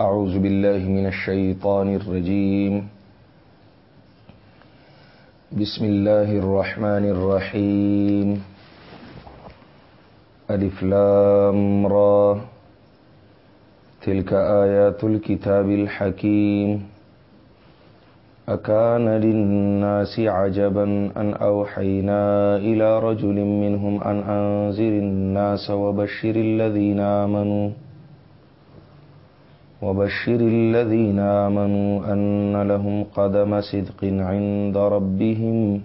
أعوذ بالله من الشيطان الرجيم. بسم الله الرحمن الرحيم. ألف لام را. تلك آيات الكتاب الحكيم. أكان للناس عجبا أن أوحينا إلى رجل منهم أن أنذر الناس وبشر الذين آمنوا. وبشر الذين آمنوا أن لهم قدم صدق عند ربهم.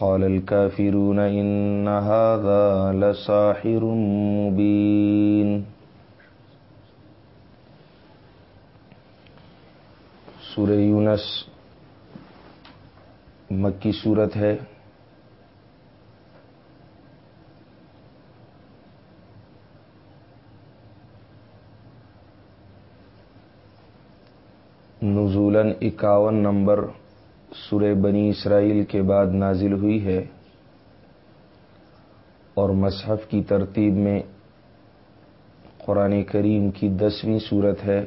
قال الكافرون إن هذا لساحر مبين. سورہ یونس مکی صورت ہے۔ نزولن اکاون نمبر سورہ بنی اسرائیل کے بعد نازل ہوئی ہے اور مصحف کی ترتیب میں قرآن کریم کی دسویں صورت ہے،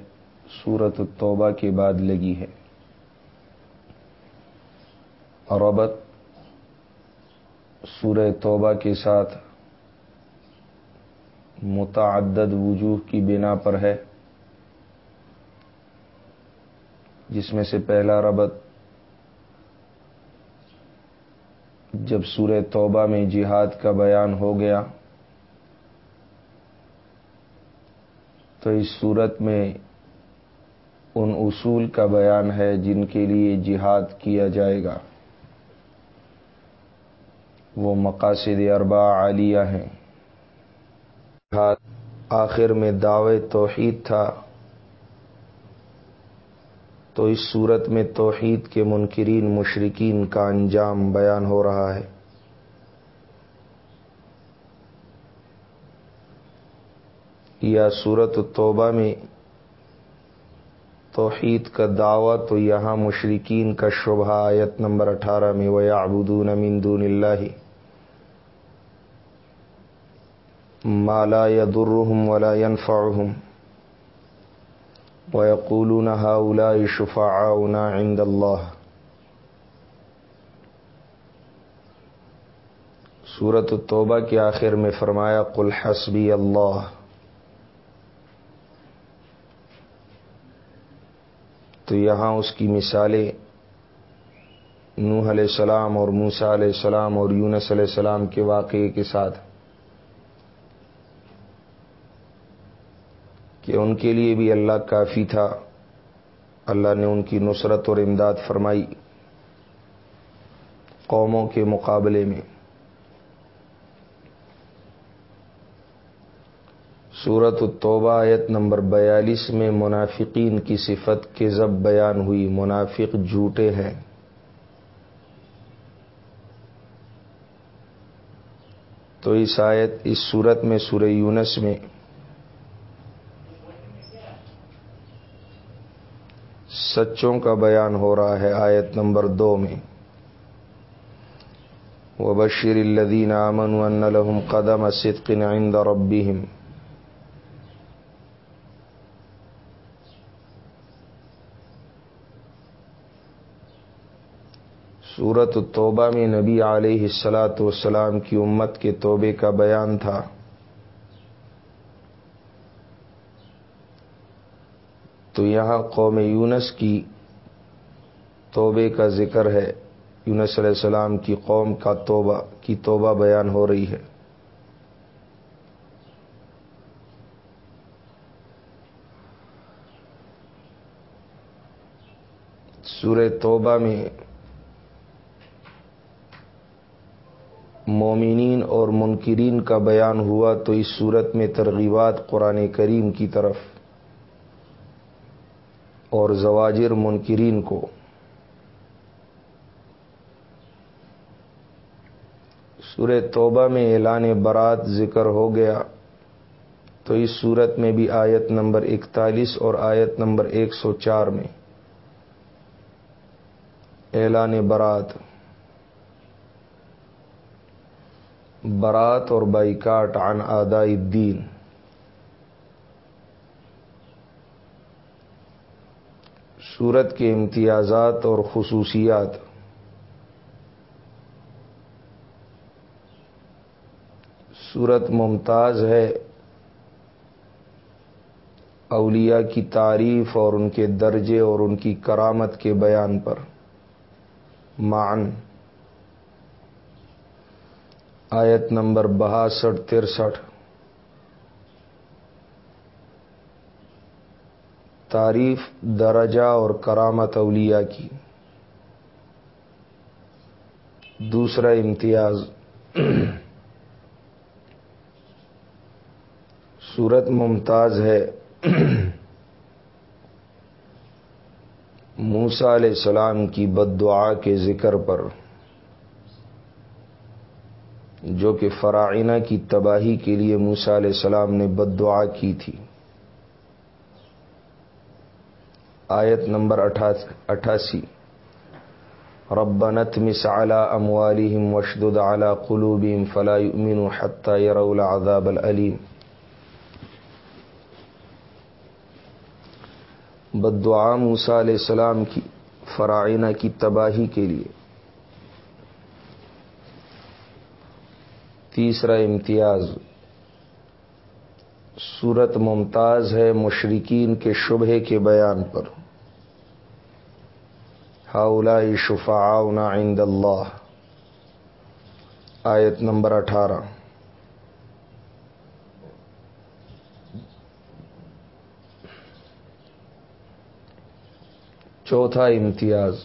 سورت التوبہ کے بعد لگی ہے۔ ربط سورہ توبہ کے ساتھ متعدد وجوہ کی بنا پر ہے۔ جس میں سے پہلا ربط جب سورہ توبہ میں جہاد کا بیان ہو گیا، تو اس صورت میں ان اصول کا بیان ہے جن کے لیے جہاد کیا جائے گا۔ وہ مقاصد اربا عالیہ ہیں۔ آخر میں دعوے توحید تھا۔ تو اس صورت میں توحید کے منکرین مشرقین کا انجام بیان ہو رہا ہے۔ یا صورت توبہ میں توحید کا دعویٰ تو یہاں مشرقین کا شبہ آیت نمبر اٹھارہ میں وہ ابودون امین دون اللہ مالا یا درحم ولا ينفعهم۔ ويقولون هؤلاء شفعاؤنا عند الله. سورت التوبہ کے آخر میں فرمایا، قل حسبی اللہ. تو یہاں اس کی مثالیں نوح علیہ السلام اور موسا علیہ السلام اور یونس علیہ السلام کے واقعے کے ساتھ کہ ان کے لیے بھی اللہ کافی تھا۔ اللہ نے ان کی نصرت اور امداد فرمائی قوموں کے مقابلے میں۔ صورت التوبہ آیت نمبر بیالیس میں منافقین کی صفت کے ضب بیان ہوئی۔ منافق جھوٹے ہیں۔ تو اس آیت، اس صورت میں، سورہ یونس میں سچوں کا بیان ہو رہا ہے آیت نمبر دو میں۔ وبشر الدین امن الحم قدم صدقن عند ربهم۔ صورت توبہ میں نبی علیہ السلاۃ والسلام کی امت کے توبے کا بیان تھا۔ تو یہاں قوم یونس کی توبے کا ذکر ہے۔ یونس علیہ السلام کی قوم کا توبہ، کی توبہ بیان ہو رہی ہے۔ سورہ توبہ میں مومنین اور منکرین کا بیان ہوا تو اس صورت میں ترغیبات قرآن کریم کی طرف۔ اور زواجر منکرین کو۔ سورہ توبہ میں اعلان برات ذکر ہو گیا۔ تو اس صورت میں بھی آیت نمبر اکتالیس اور آیت نمبر ایک سو چار میں۔ اعلان برات۔ برات اور بائیکاٹ عن آدائی الدین۔ صورت کے امتیازات اور خصوصیات۔ صورت ممتاز ہے۔ اولیاء کی تعریف اور ان کے درجے اور ان کی کرامت کے بیان پر۔ مان آیت نمبر بہاسٹھ، ترسٹھ۔ تعریف، درجہ اور کرامت اولیاء کی۔ دوسرا امتیاز۔ صورت ممتاز ہے۔ موسا علیہ السلام کی بد دعا کے ذکر پر، جو کہ فرائنہ کی تباہی کے لیے موسا علیہ السلام نے بد دعا کی تھی۔ آیت نمبر اٹھاسی۔ ربنت مس اعلی وشدد اعلی قلوبہم فلا یؤمنوا حتى يروا العذاب العلیم بدعا موسا علیہ السلام کی فرائنہ کی تباہی کے لیے۔ تیسرا امتیاز۔ صورت ممتاز ہے مشرقین کے شبہ کے بیان پر۔ ہاؤلا شفا عند اللہ۔ آیت نمبر اٹھارہ۔ چوتھا امتیاز۔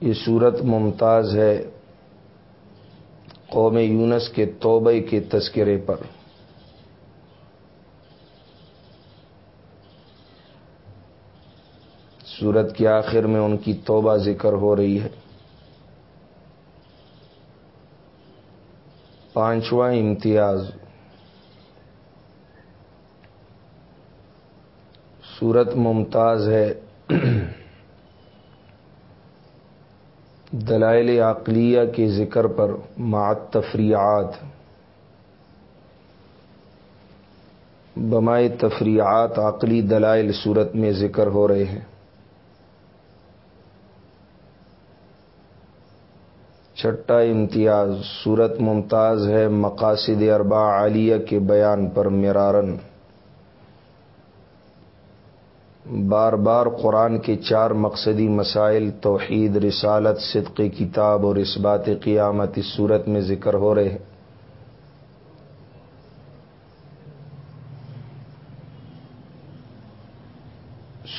یہ صورت ممتاز ہے قوم یونس کے توبے کے تذکرے پر۔ صورت کے آخر میں ان کی توبہ ذکر ہو رہی ہے۔ پانچواں امتیاز۔ صورت ممتاز ہے۔ دلائل عقلیہ کے ذکر پر معت تفریعات بمائے تفریعات عقلی دلائل صورت میں ذکر ہو رہے ہیں۔ چھٹا امتیاز صورت ممتاز ہے مقاصد اربا عالیہ کے بیان پر مرارن۔ بار بار قرآن کے چار مقصدی مسائل توحید، رسالت، صدق، کتاب اور اس بات قیامت اس صورت میں ذکر ہو رہے ہیں۔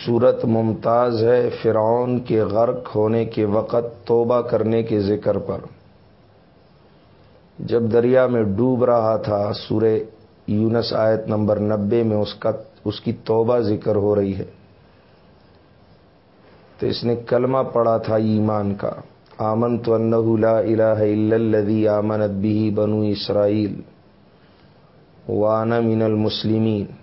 صورت ممتاز ہے فرعون کے غرق ہونے کے وقت توبہ کرنے کے ذکر پر۔ جب دریا میں ڈوب رہا تھا، سورہ یونس آیت نمبر نبے میں اس کا اس کی توبہ ذکر ہو رہی ہے۔ تو اس نے کلمہ پڑا تھا ایمان کا۔ آمن تو لا الہ الا الذی آمنت بھی بنو اسرائیل، وانا من المسلمین۔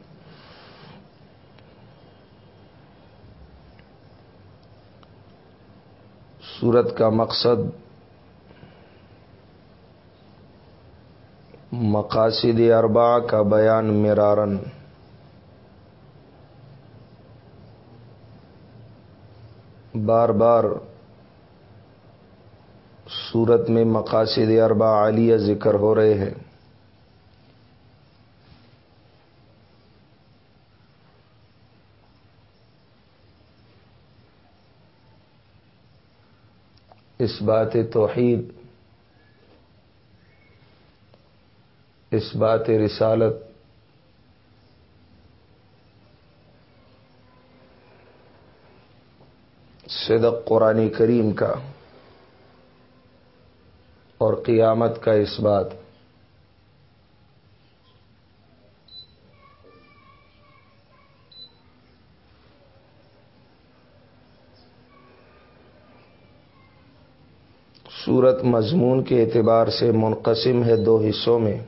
سورت کا مقصد مقاصد اربا کا بیان مرارن۔ بار بار صورت میں مقاصد اربا عالیہ ذکر ہو رہے ہیں۔ اس بات توحید، اس بات رسالت، صدق قرآن کریم کا اور قیامت کا اس بات صورت مضمون کے اعتبار سے منقسم ہے دو حصوں میں۔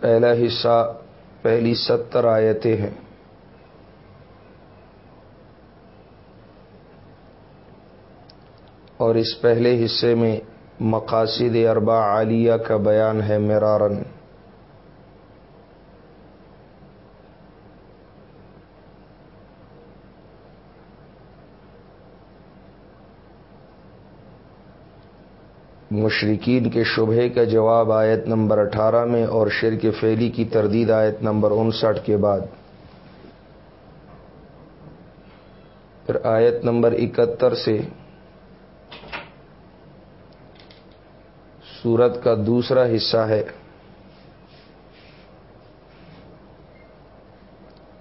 پہلا حصہ، پہلی ستر آیتیں ہیں۔ اور اس پہلے حصے میں مقاصد اربا عالیہ کا بیان ہے مرارن۔ مشرقین کے شبہ کا جواب آیت نمبر اٹھارہ میں اور شرک فیلی کی تردید آیت نمبر انسٹھ کے بعد۔ پھر آیت نمبر اکہتر سے سورت کا دوسرا حصہ ہے۔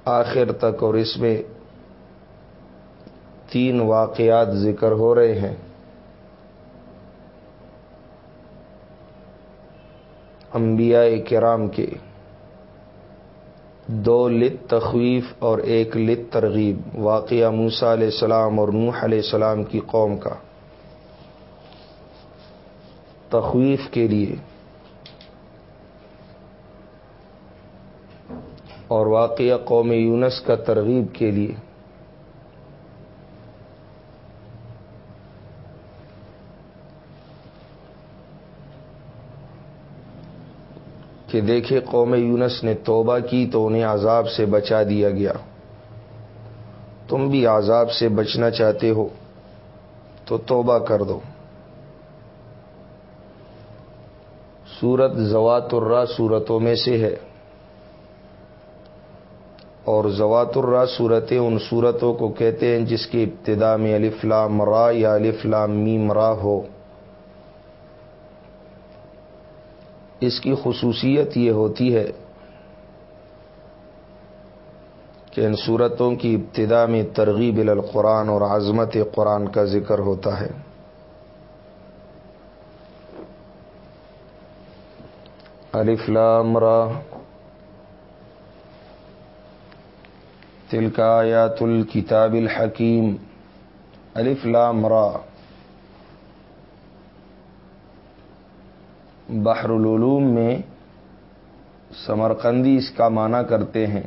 آخر تک اور اس میں تین واقعات ذکر ہو رہے ہیں۔ انبیاء کرام کے۔ دو لت تخویف اور ایک لت ترغیب، واقعہ موسا علیہ السلام اور نوح علیہ السلام کی قوم کا۔ تخویف کے لیے۔ اور واقعہ قوم یونس کا ترغیب کے لیے۔ کہ دیکھے قوم یونس نے توبہ کی تو انہیں عذاب سے بچا دیا گیا۔ تم بھی عذاب سے بچنا چاہتے ہو تو توبہ کر دو۔ سورت زوات الرا صورتوں میں سے ہے۔ اور زوات الرا صورتیں ان صورتوں کو کہتے ہیں جس کی ابتدا میں الفلام را یا الفلام میم را ہو۔ اس کی خصوصیت یہ ہوتی ہے کہ ان صورتوں کی ابتدا میں ترغیب القرآن اور عظمت قرآن کا ذکر ہوتا ہے۔ الف لام را۔ تلکا آیات الکتاب الحکیم۔ الف لام را۔ بحر العلوم میں سمرقندی اس کا معنی کرتے ہیں۔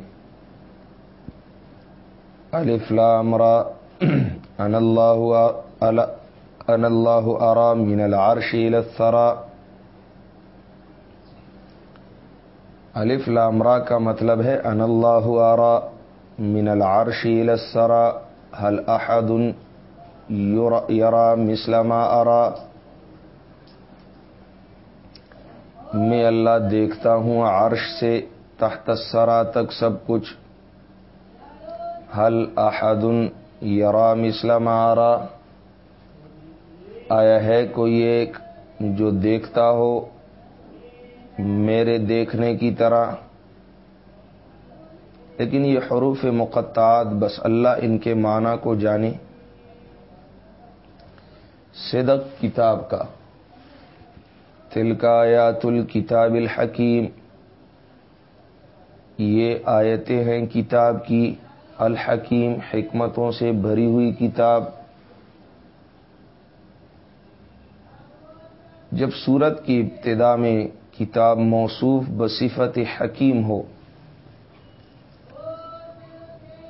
الفلام ان اللہ ان اللہ ارام من العرش الثرا۔ الف لامرا کا مطلب ہے ان اللہ آرا من العرش مطلب الثرا۔ هل احد يرى مثل ما ارا؟ میں اللہ دیکھتا ہوں عرش سے تحت سرا تک سب کچھ۔ حل احد یرا مسلم آرا آیا ہے کوئی ایک جو دیکھتا ہو میرے دیکھنے کی طرح؟ لیکن یہ حروف مقطعات بس اللہ ان کے معنی کو جانے۔ صدق کتاب کا۔ آیات الکتاب الحکیم۔ یہ آیتیں ہیں کتاب کی، الحکیم، حکمتوں سے بھری ہوئی کتاب۔ جب سورت کی ابتدا میں کتاب موصوف بصفت حکیم ہو،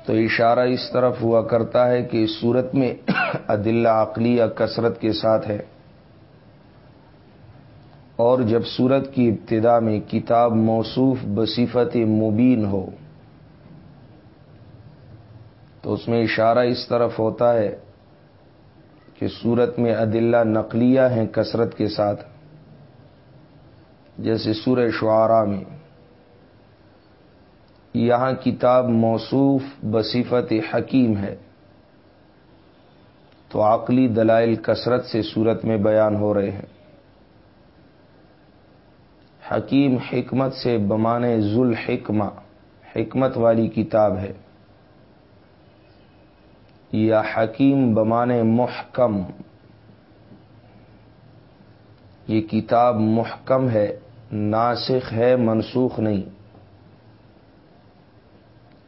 تو اشارہ اس طرف ہوا کرتا ہے کہ اس صورت میں عدل عقلی یا کثرت کے ساتھ ہے۔ اور جب صورت کی ابتدا میں کتاب موصوف بصفت مبین ہو، تو اس میں اشارہ اس طرف ہوتا ہے کہ صورت میں عدلہ نقلیہ ہیں کثرت کے ساتھ، جیسے سورہ شعرا میں۔ یہاں کتاب موصوف بصفت حکیم ہے۔ تو عقلی دلائل کثرت سے صورت میں بیان ہو رہے ہیں۔ حکیم حکمت سے بمانے ذل حکمہ حکمت والی کتاب ہے۔ یا حکیم بمانے محکم۔ یہ کتاب محکم ہے، ناسخ ہے، منسوخ نہیں۔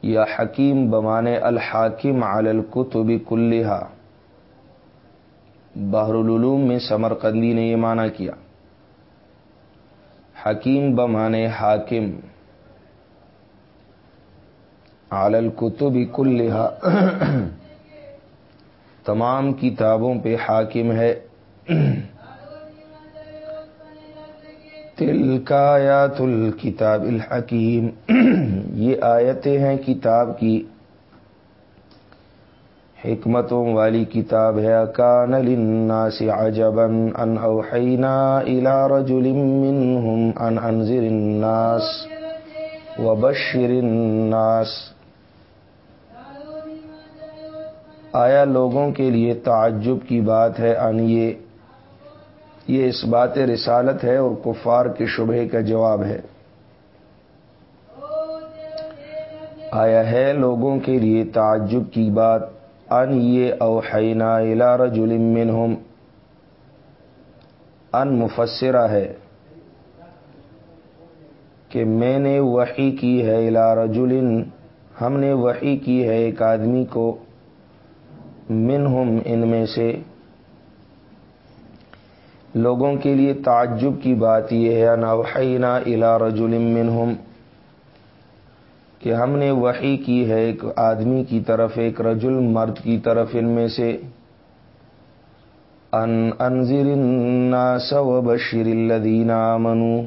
یا حکیم بمانے الحاکم علی الکتب کلحا بحر العلوم میں سمرقندی نے یہ معنی کیا۔ حکیم بمانے حاکم۔ عالل کتب کلحا تمام کتابوں پہ حاکم ہے۔ تلک آیات الکتاب الحکیم۔ یہ آیتیں ہیں کتاب کی۔ حکمتوں والی کتاب ہے، کان للناس عجبا ان اوحینا الى رجل منهم ان انذر الناس وبشر الناس۔ آیا لوگوں کے لیے تعجب کی بات ہے ان یہ؟ یہ اس بات رسالت ہے اور کفار کے شبہ کا جواب ہے۔ آیا ہے لوگوں کے لیے تعجب کی بات ان یہ اوحینا الى رجل منہم ان مفسرہ ہے کہ میں نے وحی کی ہے الى رجل، ہم نے وحی کی ہے ایک آدمی کو منہم ان میں سے. لوگوں کے لیے تعجب کی بات یہ ہے ان اوحینا الى رجل منہم کہ ہم نے وحی کی ہے ایک آدمی کی طرف، ایک رجل مرد کی طرف ان میں سے۔ ان انذر الناس وبشر الذین آمنوا۔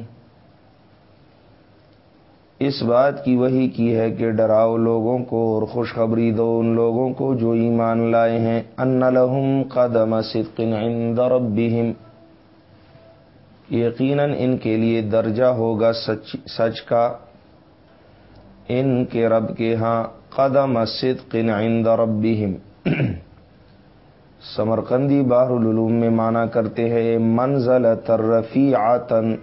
اس بات کی وہی کی ہے کہ ڈراؤ لوگوں کو اور خوشخبری دو ان لوگوں کو جو ایمان لائے ہیں۔ ان لهم قدم صدق عند ربهم یقیناً ان کے لیے درجہ ہوگا سچ سچ کا۔ ان کے رب کے ہاں قدم صدق عند ربهم سمرقندی باہر العلوم میں مانا کرتے ہیں منزل ترفی آتن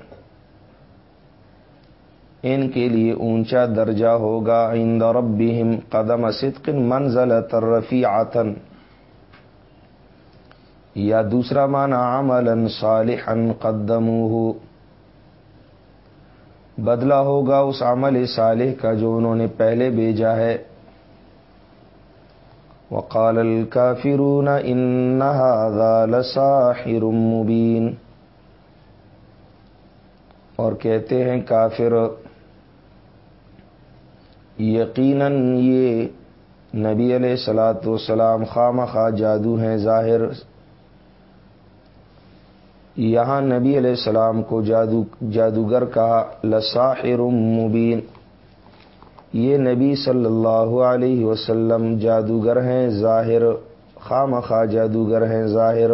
ان کے لیے اونچا درجہ ہوگا عند ربهم قدم صدق منزل ترفی آتن یا دوسرا معنی عملا صالحا قدموه۔ بدلہ ہوگا اس عمل صالح کا جو انہوں نے پہلے بھیجا ہے۔ وقال الكافرون ان هذا لساحر مبين اور کہتے ہیں کافر، یقیناً یہ نبی علیہ السلاۃ والسلام خام خواہ جادو ہیں، ظاہر یہاں نبی علیہ السلام کو جادو جادوگر کہا، لساحر مبین. یہ نبی صلی اللہ علیہ وسلم جادوگر ہیں، ظاہر خام خواہ جادوگر ہیں، ظاہر۔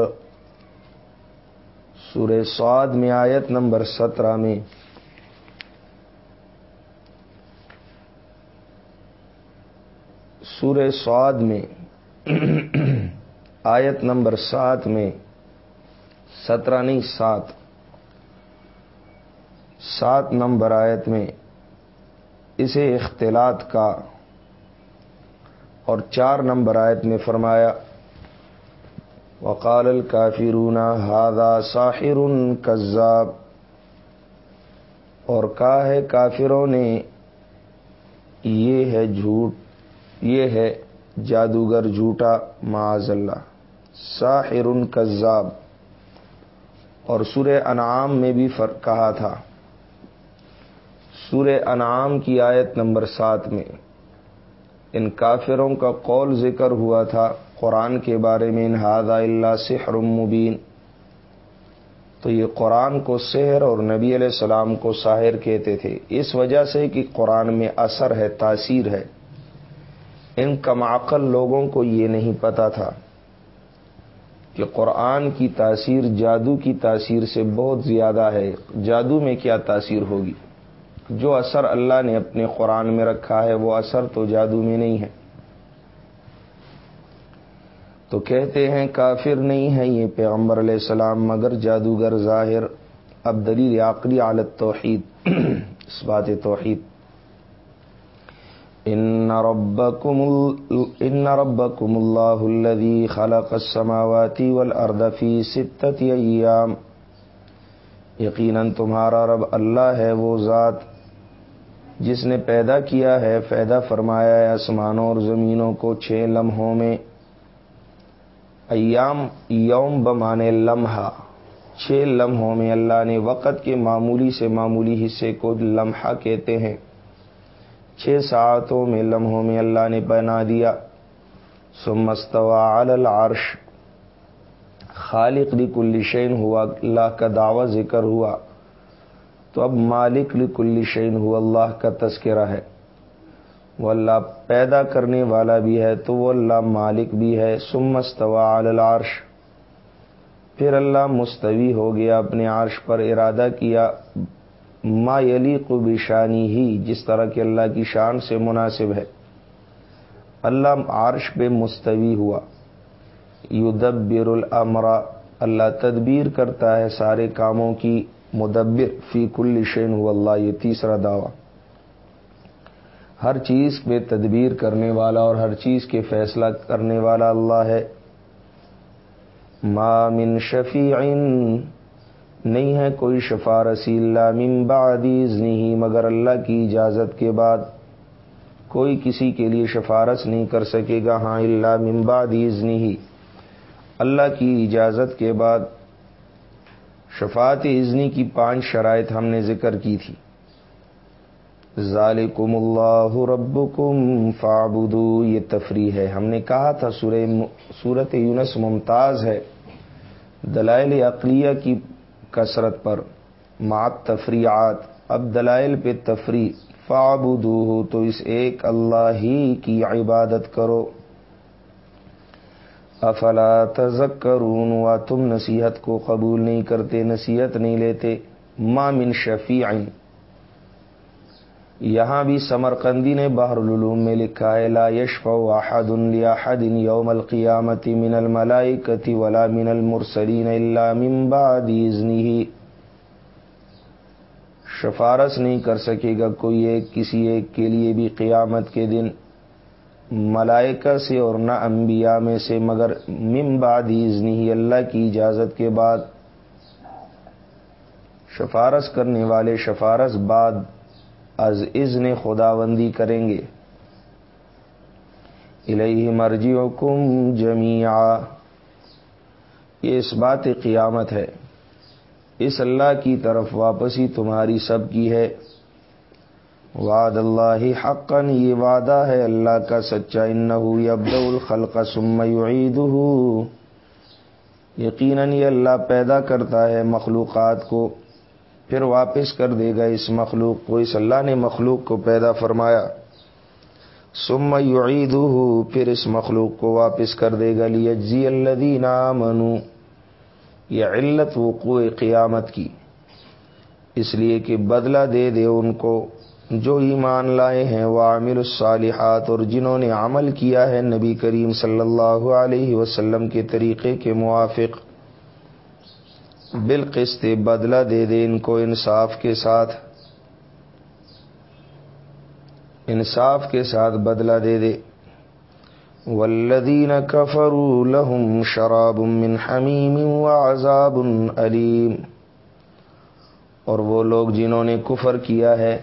سور سعد میں آیت نمبر سترہ میں۔ سور سعد میں آیت نمبر سات میں سترہ نہیں، سات۔ سات نمبر آیت میں اسے اختلاط کا اور چار نمبر آیت میں فرمایا، وقال الکافرون ہادا ساحر کذاب اور کہا ہے، کافروں نے، یہ ہے جھوٹ، یہ ہے جادوگر جھوٹا، معاذ اللہ، ساحر کذاب اور سورہ انعام میں بھی فرق کہا تھا۔ سورہ انعام کی آیت نمبر سات میں، ان کافروں کا قول ذکر ہوا تھا قرآن کے بارے میں، ان ہاضا اللہ سحر مبین۔ تو یہ قرآن کو سحر اور نبی علیہ السلام کو ساحر کہتے تھے۔ اس وجہ سے کہ قرآن میں اثر ہے، تاثیر ہے۔ ان کمعقل لوگوں کو یہ نہیں پتا تھا۔ کہ قرآن کی تاثیر جادو کی تاثیر سے بہت زیادہ ہے۔ جادو میں کیا تاثیر ہوگی؟ جو اثر اللہ نے اپنے قرآن میں رکھا ہے، وہ اثر تو جادو میں نہیں ہے۔ تو کہتے ہیں، کافر نہیں ہے یہ پیغمبر علیہ السلام، مگر جادوگر ظاہر۔ اب دلیل عقلی عالت توحید اس بات توحید۔ ان ربکم ان ربکم اللہ الذي خلق السماوات والارض في ستة ایام یقیناً تمہارا رب اللہ ہے وہ ذات، جس نے پیدا کیا ہے، پیدا فرمایا ہے آسمانوں اور زمینوں کو چھ لمحوں میں. ایام، یوم بمانے لمحہ. چھ لمحوں میں اللہ نے وقت کے معمولی سے معمولی حصے کو لمحہ کہتے ہیں۔ چھ ساعتوں میں لمحوں میں اللہ نے بنا دیا۔ سمستوا العرش۔ خالق دی کل شین ہوا اللہ کا دعوی ذکر ہوا۔ تو اب مالک لکل شعین ہو اللہ کا تذکرہ ہے۔ وہ اللہ پیدا کرنے والا بھی ہے تو وہ اللہ مالک بھی ہے۔ سمستوا العرش۔ پھر اللہ مستوی ہو گیا، اپنے عرش پر ارادہ کیا۔ ما یلی بشانی ہی جس طرح کہ اللہ کی شان سے مناسب ہے۔ اللہ عرش پہ مستوی ہوا۔ یدبر الامرا اللہ تدبیر کرتا ہے سارے کاموں کی۔ مدبر، فی کل شین ہو اللہ، یہ تیسرا دعویٰ۔ ہر چیز میں تدبیر کرنے والا اور ہر چیز کے فیصلہ کرنے والا اللہ ہے۔ ما من شفیع نہیں ہے کوئی شفا رسی اللہ من بعد نہیں مگر اللہ کی اجازت کے بعد کوئی کسی کے لیے شفارس نہیں کر سکے گا ہاں اللہ من بعد نہیں اللہ کی اجازت کے بعد شفاعت ازنی کی پانچ شرائط ہم نے ذکر کی تھی۔ ذالکم اللہ ربکم فعبدو یہ تفریح ہے۔ ہم نے کہا تھا سورت یونس ممتاز ہے۔ دلائل عقلیہ کی کثرت پر۔ مات تفریعات اب دلائل پہ تفریح فعبدو ہو تو اس ایک اللہ ہی کی عبادت کرو۔ افلا تذکرون، و تم نصیحت کو قبول نہیں کرتے، نصیحت نہیں لیتے۔ ما من شفیع۔ یہاں بھی سمرقندی نے بحر العلوم میں لکھا ہے، لا یشفع احد لاحد یوم القیامت من الملائکت ولا من المرسلین الا من بعد اذنه شفارس نہیں کر سکے گا کوئی ایک، کسی ایک کے لیے بھی قیامت کے دن۔ ملائکہ سے اور نہ انبیاء میں سے، مگر من بعد اذنه اللہ کی اجازت کے بعد۔ شفارس کرنے والے شفارس بعد از اذن خداوندی کریں گے۔ الہی مرجیوں کم جمیا یہ اس بات قیامت ہے۔ اس اللہ کی طرف واپسی تمہاری سب کی ہے۔ وعد اللہ حقن یہ وعدہ ہے اللہ کا سچا۔ ان ابد الخلق سم يعيده یقیناً یہ اللہ پیدا کرتا ہے مخلوقات کو۔ پھر واپس کر دے گا اس مخلوق کو، اس اللہ نے مخلوق کو پیدا فرمایا۔ سم یعید پھر اس مخلوق کو واپس کر دے گا۔ لیجزی الذین آمنو یہ علت وقوع قیامت کی۔ اس لیے کہ بدلہ دے دے ان کو۔ جو ایمان لائے ہیں، وہ عامر الصالحات، اور جنہوں نے عمل کیا ہے نبی کریم صلی اللہ علیہ وسلم کے طریقے کے موافق۔ بالقسط بدلہ دے دے ان کو انصاف کے ساتھ۔ انصاف کے ساتھ بدلہ دے دے۔ والذین کفروا لهم شراب من حمیم وعذاب علیم اور وہ لوگ جنہوں نے کفر کیا ہے،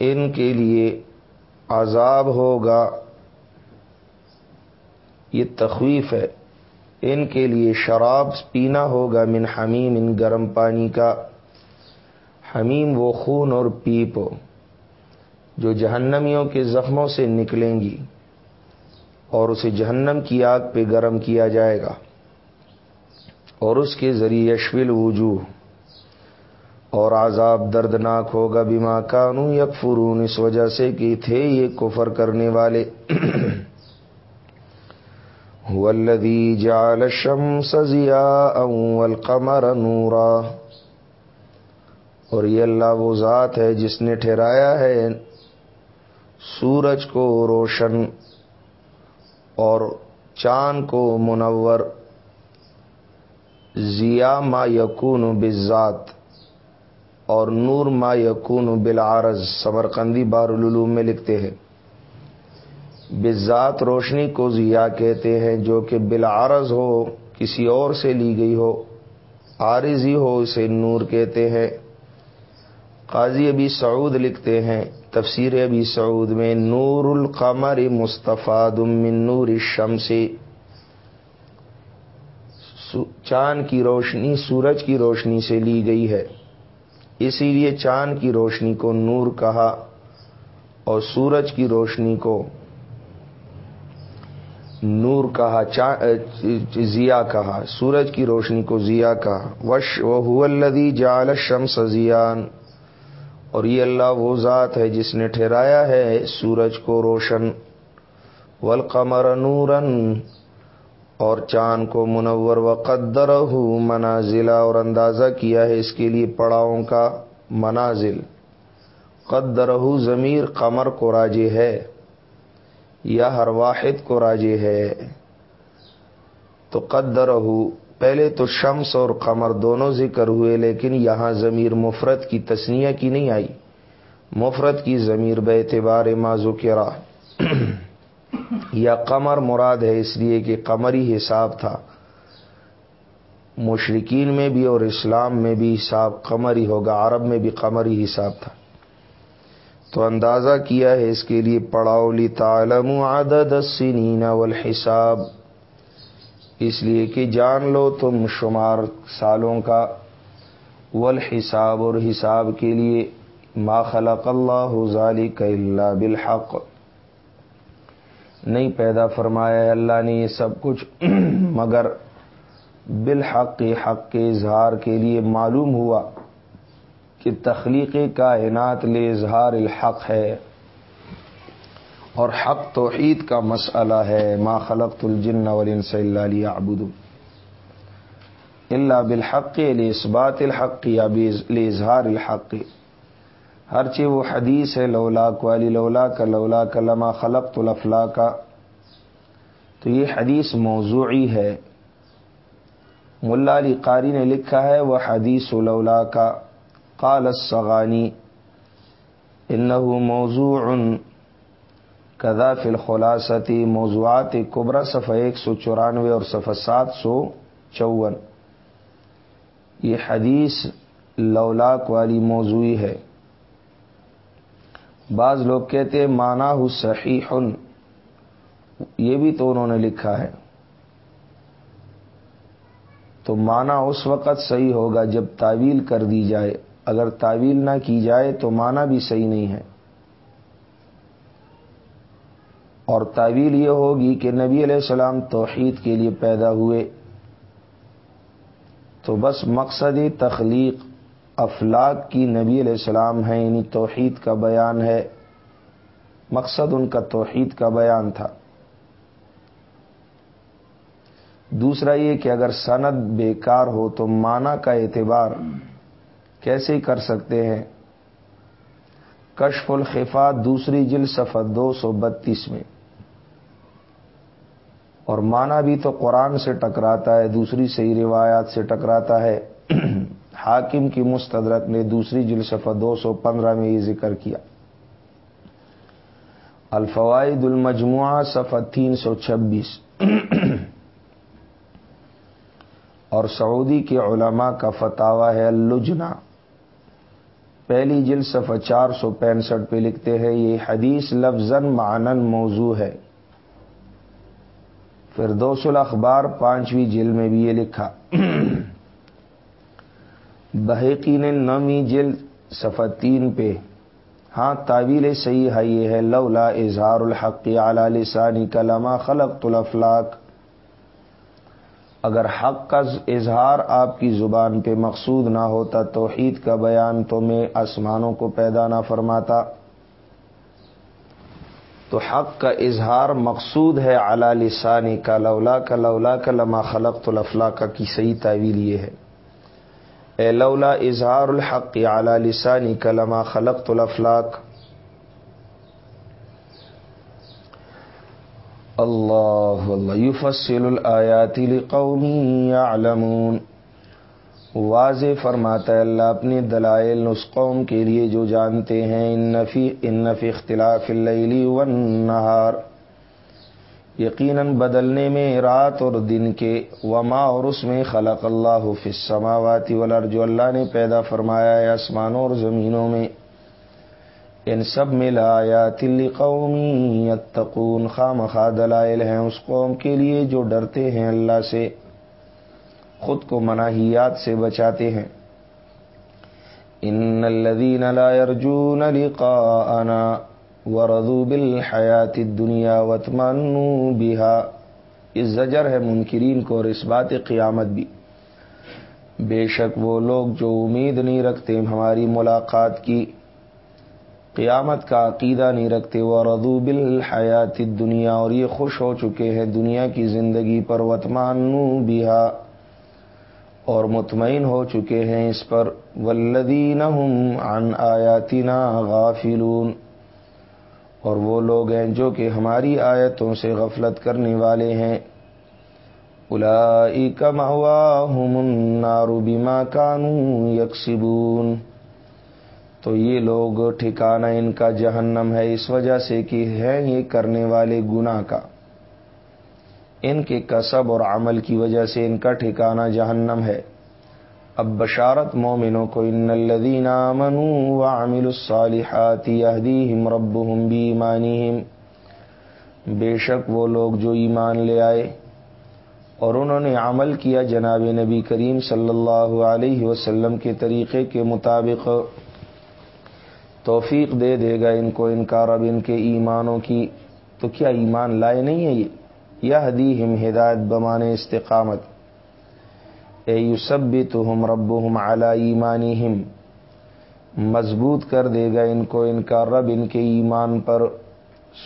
ان کے لیے عذاب ہوگا۔ یہ تخویف ہے۔ ان کے لیے شراب پینا ہوگا من حمیم، ان گرم پانی کا۔ حمیم وہ خون اور پیپ جو جہنمیوں کے زخموں سے نکلیں گی اور اسے جہنم کی آگ پہ گرم کیا جائے گا اور اس کے ذریعے یشول وجوہ اور عذاب دردناک ہوگا بیما کانو یکفرون، اس وجہ سے کہ تھے یہ کفر کرنے والے۔ والذی جعل الشمس ضیاء والقمر نورا۔ اور یہ اللہ وہ ذات ہے جس نے ٹھہرایا ہے سورج کو روشن اور چاند کو منور۔ ضیا ما یقون بذات اور نور ما یقون بالعرض۔ سمرقندی بار العلوم میں لکھتے ہیں۔ بذات روشنی کو ضیا کہتے ہیں، جو کہ بالعرض ہو، کسی اور سے لی گئی ہو، عارضی ہو اسے نور کہتے ہیں۔ قاضی ابی سعود لکھتے ہیں، تفسیر ابی سعود میں نور القمر مصطفیٰ من نور الشمس۔ چاند کی روشنی سورج کی روشنی سے لی گئی ہے۔ اسی لیے چاند کی روشنی کو نور کہا اور سورج کی روشنی کو نور کہا ضیا کہا، سورج کی روشنی کو ضیا کہا۔ وش وہ الدی جال شم سزیان اور یہ اللہ وہ ذات ہے جس نے ٹھہرایا ہے سورج کو روشن۔ والقمر نورن اور چاند کو منور۔ و قدر منازلہ اور اندازہ کیا ہے اس کے لیے پڑاؤں کا منازل۔ قدر ضمیر قمر کو راجے ہے۔ یا ہر واحد کو راجے ہے۔ تو قدر پہلے تو شمس اور قمر دونوں ذکر ہوئے، لیکن یہاں ضمیر مفرت کی تسنیہ کی نہیں آئی۔ مفرت کی ضمیر بے اعتبار ماضو کے یا قمر مراد ہے، اس لیے کہ قمری حساب تھا۔ مشرقین میں بھی اور اسلام میں بھی حساب قمری ہوگا، عرب میں بھی قمری حساب تھا۔ تو اندازہ کیا ہے اس کے لیے پڑاؤ لی تعلم عدد السنین والحساب۔ اس لیے کہ جان لو تم شمار سالوں کا۔ والحساب اور حساب کے لیے ما خلق اللہ ذالک الا بالحق۔ نہیں پیدا فرمایا ہے اللہ نے یہ سب کچھ، مگر بالحق، حق کے اظہار کے لیے معلوم ہوا۔ کہ تخلیق کائنات لے اظہار الحق ہے۔ اور حق توحید کا مسئلہ ہے، ما خلقت الجن والانس الا ليعبدون الا بالحق لاثبات الحق یا لاظہار الحق۔ ہر چیز وہ حدیث ہے، لولا والی لولا کا لولا کا لما خلق الفلا کا تو یہ حدیث موضوعی ہے۔ ملا علی قاری نے لکھا ہے، وہ حدیث لولا کا۔ قال السغانی انه موضوع کدا فی الخلاصتی موضوعات کبرا صفحہ ایک سو چورانوے اور صفحہ سات سو چون۔ یہ حدیث لولاک والی موضوعی ہے۔ بعض لوگ کہتے مانا ہو صحیح، یہ بھی تو انہوں نے لکھا ہے۔ تو مانا اس وقت صحیح ہوگا جب تعویل کر دی جائے۔ اگر تعویل نہ کی جائے تو مانا بھی صحیح نہیں ہے۔ اور تعویل یہ ہوگی کہ نبی علیہ السلام توحید کے لیے پیدا ہوئے۔ تو بس مقصد تخلیق افلاق کی نبی علیہ السلام ہے یعنی توحید کا بیان ہے۔ مقصد ان کا توحید کا بیان تھا۔ دوسرا یہ کہ اگر سند بیکار ہو تو مانا کا اعتبار کیسے کر سکتے ہیں؟ کشف الخفات دوسری جل صفحہ دو سو بتیس میں۔ اور مانا بھی تو قرآن سے ٹکراتا ہے، دوسری صحیح روایات سے ٹکراتا ہے۔ حاکم کی مستدرک نے دوسری جلسفہ دو سو پندرہ میں یہ ذکر کیا۔ الفوائد المجموعہ صفحہ تین سو چھبیس۔ اور سعودی کے علماء کا فتوا ہے اللجنا پہلی جل صفحہ چار سو پینسٹھ پہ لکھتے ہیں، یہ حدیث لفظ معنن موضوع ہے۔ پھر دوس الاخبار پانچویں جل میں بھی یہ لکھا۔ بحقی نے نویں جلد صفحہ تین پہ۔ ہاں تعویل صحیح ہے، یہ ہے، لولا اظہار الحق اعلی لسانی کلمہ خلق الافلاق اگر حق کا اظہار آپ کی زبان پہ مقصود نہ ہوتا، توحید کا بیان تو میں آسمانوں کو پیدا نہ فرماتا۔ تو حق کا اظہار مقصود ہے اعلی لسانی کا لولا کا لولا کا لما خلق الافلاق کی صحیح تعویل یہ ہے۔ اے لولا اظہار الحق اعلی لسانی کلما خلق الافلاق اللہ اللہ یفصل الآیات لقوم یعلمون۔ واضح فرماتا ہے، اللہ اپنے دلائل، اس قوم کے لیے جو جانتے ہیں، ان نفی ان نفی اختلاف اللیلی والنہار یقیناً بدلنے میں رات اور دن کے، وما اور اس میں خلق اللہ فی السماوات والارض۔ جو اللہ نے پیدا فرمایا ہے، آسمانوں اور زمینوں میں۔ ان سب میں لایا تلی قومی یتقون خام خا دلائل ہیں اس قوم کے لیے جو ڈرتے ہیں اللہ سے، خود کو مناہیات سے بچاتے ہیں۔ ان الذين لا يرجون لقاءنا وردو بالحیات الدنیا وطمنوا بها اس زجر ہے منکرین کو اور اس بات قیامت بھی۔ بے شک وہ لوگ جو امید نہیں رکھتے ہماری ملاقات کی قیامت کا عقیدہ نہیں رکھتے وہ ردو بالحیات دنیا اور یہ خوش ہو چکے ہیں دنیا کی زندگی پر وتمان بہا اور مطمئن ہو چکے ہیں اس پر ولدین عن آیاتنا غافلون، اور وہ لوگ ہیں جو کہ ہماری آیتوں سے غفلت کرنے والے ہیں۔ الا النار بما كانوا يكسبون۔ تو یہ لوگ ٹھکانہ ان کا جہنم ہے، اس وجہ سے کہ ہے یہ کرنے والے گناہ کا۔ ان کے کسب اور عمل کی وجہ سے ان کا ٹھکانہ جہنم ہے۔ اب بشارت مومنوں کو، ان الذین آمنوا وعملوا الصالحات يهديهم ربهم بإيمانهم بے شک وہ لوگ جو ایمان لے آئے اور انہوں نے عمل کیا جناب نبی کریم صلی اللہ علیہ وسلم کے طریقے کے مطابق۔ توفیق دے دے گا ان کو انکار اب ان کے ایمانوں کی۔ تو کیا ایمان لائے نہیں ہے یہ؟ یا حدی ہم ہدایت بمان استقامت۔ اے یو سب بھی تو ہم رب ہم اعلی ایمانی ہم مضبوط کر دے گا ان کو، ان کا رب، ان کے ایمان پر۔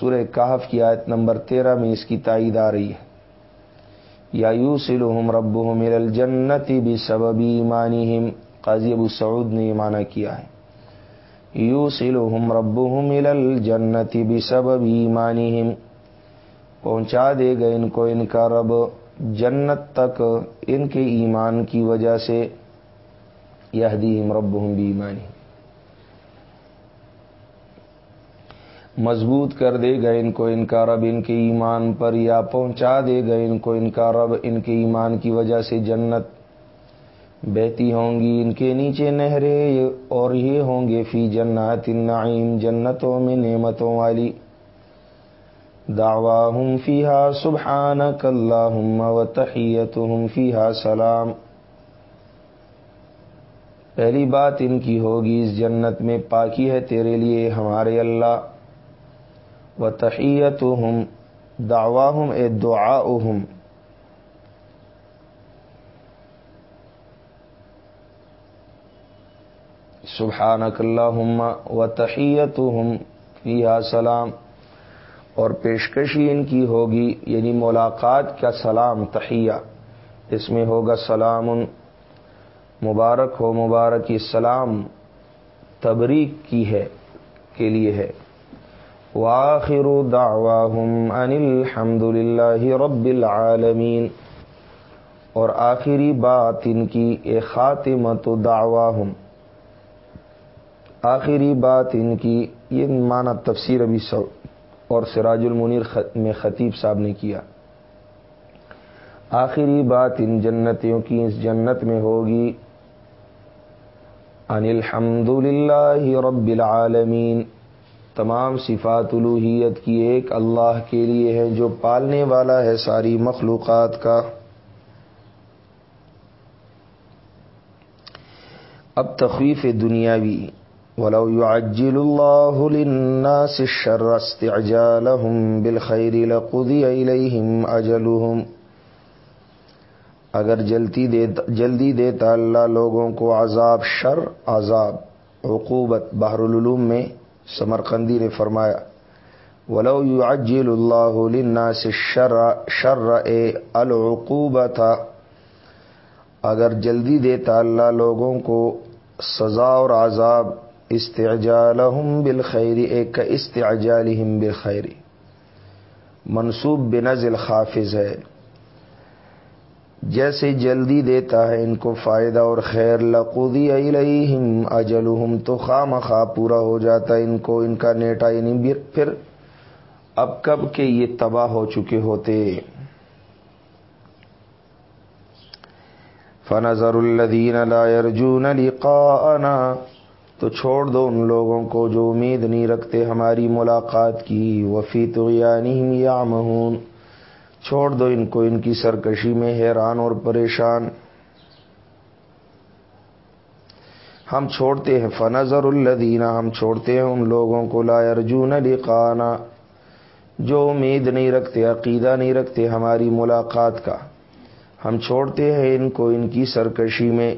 سورہ کہف کی آیت نمبر تیرہ میں اس کی تائید آ رہی ہے۔ یا یوسل ہم رب ہم الجنتی بھی سبب ایمانی ہم قاضی ابو سعود نے یہ معنی کیا ہے۔ یو سلو ہم رب الجنتی بھی ایمانی پہنچا دے گا ان کو ان کا رب جنت تک، ان کے ایمان کی وجہ سے۔ یہ دیم رب ہوں مضبوط کر دے گا ان کو ان کا رب ان کے ایمان پر، یا پہنچا دے گا ان کو ان کا رب ان کے ایمان کی وجہ سے جنت۔ بہتی ہوں گی ان کے نیچے نہریں اور یہ ہوں گے فی جنات النعیم، جنتوں میں نعمتوں والی۔ دعواہم فیہا سبحانک اللہم و تحیتہم فیہا سلام۔ پہلی بات ان کی ہوگی، اس جنت میں پاکی ہے تیرے لیے ہمارے اللہ۔ و تحیتہم، دعواہم، اے دعاؤہم۔ سبحانک اللہم و تحیت ہم سلام اور پیشکشی ان کی ہوگی یعنی ملاقات کا سلام، تحیہ۔ اس میں ہوگا سلام، مبارک ہو، مبارک سلام تبریک کی ہے، کے لیے ہے۔ واخر دعواہم ان الحمد للہ رب العالمین۔ اور آخری بات ان کی، اے خاتمت دعواہم۔ آخری بات ان کی، یہ معنی تفسیر ابھی اور سراج المنیر میں خطیب صاحب نے کیا۔ آخری بات ان جنتوں کی اس جنت میں ہوگی۔ ان الحمد للہ رب العالمین۔ تمام صفات الوحیت کی ایک اللہ کے لیے ہے جو پالنے والا ہے ساری مخلوقات کا۔ اب تخویف دنیاوی۔ ولو يعجل الله للناس الشر استعجالهم بالخير لقضي إليهم أجلهم. اگر جلدی دیتا جلدی دیتا اللہ لوگوں کو عذاب شر، عذاب، عقوبت، بحر العلوم میں سمرقندی نے فرمایا، ولو يعجل الله للناس الشر شر اے العقوبت، اگر جلدی دیتا اللہ لوگوں کو سزا اور عذاب استعجالہم بالخیر، ایک کا استعجالہم بالخیر۔ منصوب بنزل خافظ ہے۔ جیسے جلدی دیتا ہے ان کو فائدہ اور خیر لقودی الیہم اجلہم، تو خام خواہ پورا ہو جاتا ان کو، ان کا نیٹا یعنی پھر اب کب کے یہ تباہ ہو چکے ہوتے؟ فنظر الذین لا يرجون لقاءنا تو چھوڑ دو ان لوگوں کو جو امید نہیں رکھتے ہماری ملاقات کی۔ وفی تو یا چھوڑ دو ان کو، ان کی سرکشی میں حیران اور پریشان۔ ہم چھوڑتے ہیں۔ فنظر الدینہ ہم چھوڑتے ہیں ان لوگوں کو۔ لا ارجون لقانا جو امید نہیں رکھتے، عقیدہ نہیں رکھتے ہماری ملاقات کا۔ ہم چھوڑتے ہیں ان کو، ان کی سرکشی میں۔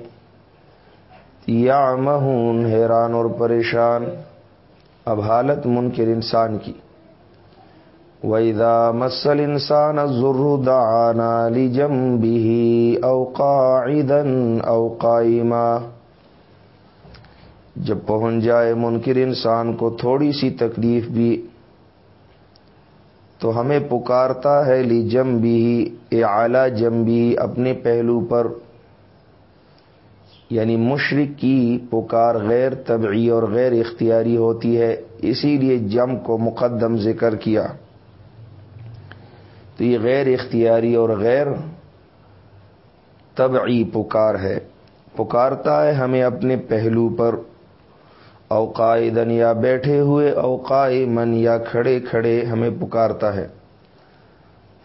یا مہون حیران اور پریشان، اب حالت منکر انسان کی۔ وَإِذَا مسل انسان الزُّرُّ دَعَانَا لِجَنْبِهِ أَوْ قَاعِدًا أَوْ قَائِمًا۔ جب پہنچ جائے منکر انسان کو تھوڑی سی تکلیف بھی، تو ہمیں پکارتا ہے لی جم بھی اعلی جم بھی اپنے پہلو پر۔ یعنی مشرق کی پکار غیر طبعی اور غیر اختیاری ہوتی ہے، اسی لیے جم کو مقدم ذکر کیا۔ تو یہ غیر اختیاری اور غیر طبعی پکار ہے۔ پکارتا ہے ہمیں اپنے پہلو پر اوقائدن یا بیٹھے ہوئے اوقائے من یا کھڑے کھڑے ہمیں پکارتا ہے۔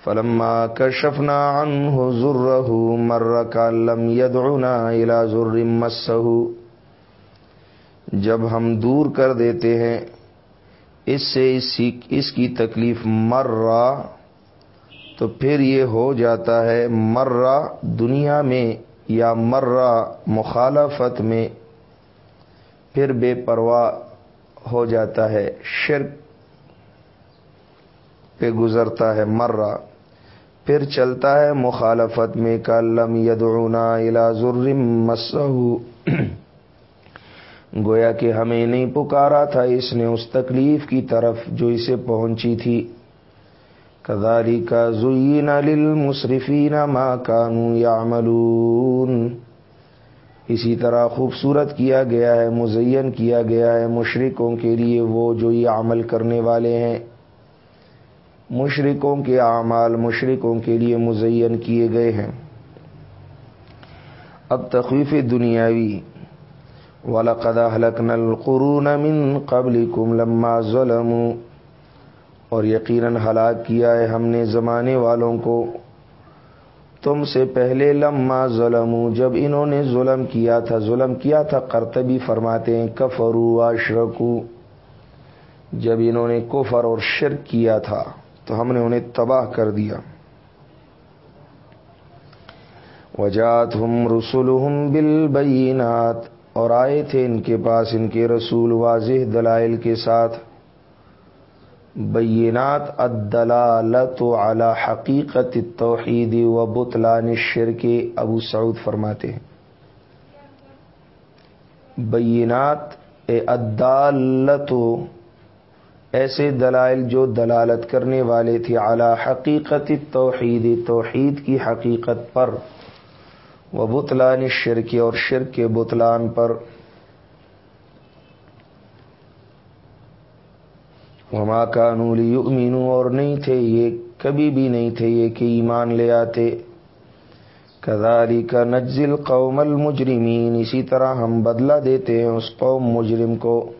فلما کشفنا عنہ ذرہ مر کا لم یدعنا الى ذر مسہ جب ہم دور کر دیتے ہیں، اس سے اس کی تکلیف مر تو پھر یہ ہو جاتا ہے مرہ دنیا میں یا مرہ مخالفت میں، پھر بے پرواہ ہو جاتا ہے، شرک پہ گزرتا ہے مرہ۔ پھر چلتا ہے مخالفت میں کلم یدعونا الى ذرم مسہو۔ گویا کہ ہمیں نہیں پکارا تھا اس نے اس تکلیف کی طرف جو اسے پہنچی تھی۔ کداری کا زین للمصرفین ما کانو یعملون۔ اسی طرح خوبصورت کیا گیا ہے، مزین کیا گیا ہے مشرقوں کے لیے وہ جو یہ عمل کرنے والے ہیں۔ مشرقوں کے اعمال مشرقوں کے لیے مزین کیے گئے ہیں۔ اب تخویف دنیاوی۔ ولاقدہ حلق نل قرون قبل کم لما ظلم اور یقیناً ہلاک کیا ہے ہم نے زمانے والوں کو۔ تم سے پہلے لما ظلم جب انہوں نے ظلم کیا تھا۔ ظلم کیا تھا؟ کرتبی فرماتے ہیں کفرو اشرکو جب انہوں نے کفر اور شرک کیا تھا۔ تو ہم نے انہیں تباہ کر دیا۔ وجات ہم رسول ہم بل اور آئے تھے ان کے پاس ان کے رسول واضح دلائل کے ساتھ۔ بینات الدلالت على حقیقت توحید و بطلان الشرک، ابو سعود فرماتے ہیں۔ بینات الدالت ایسے دلائل جو دلالت کرنے والے تھے اعلی حقیقت توحید توحید کی حقیقت پر، و بطلان شرک اور شرک کے بطلان پر۔ وما کانولی امینو اور نہیں تھے یہ، کبھی بھی نہیں تھے یہ کہ ایمان لے آتے۔ کداری کا نجل قوم المجرمین، اسی طرح ہم بدلہ دیتے ہیں اس قوم مجرم کو۔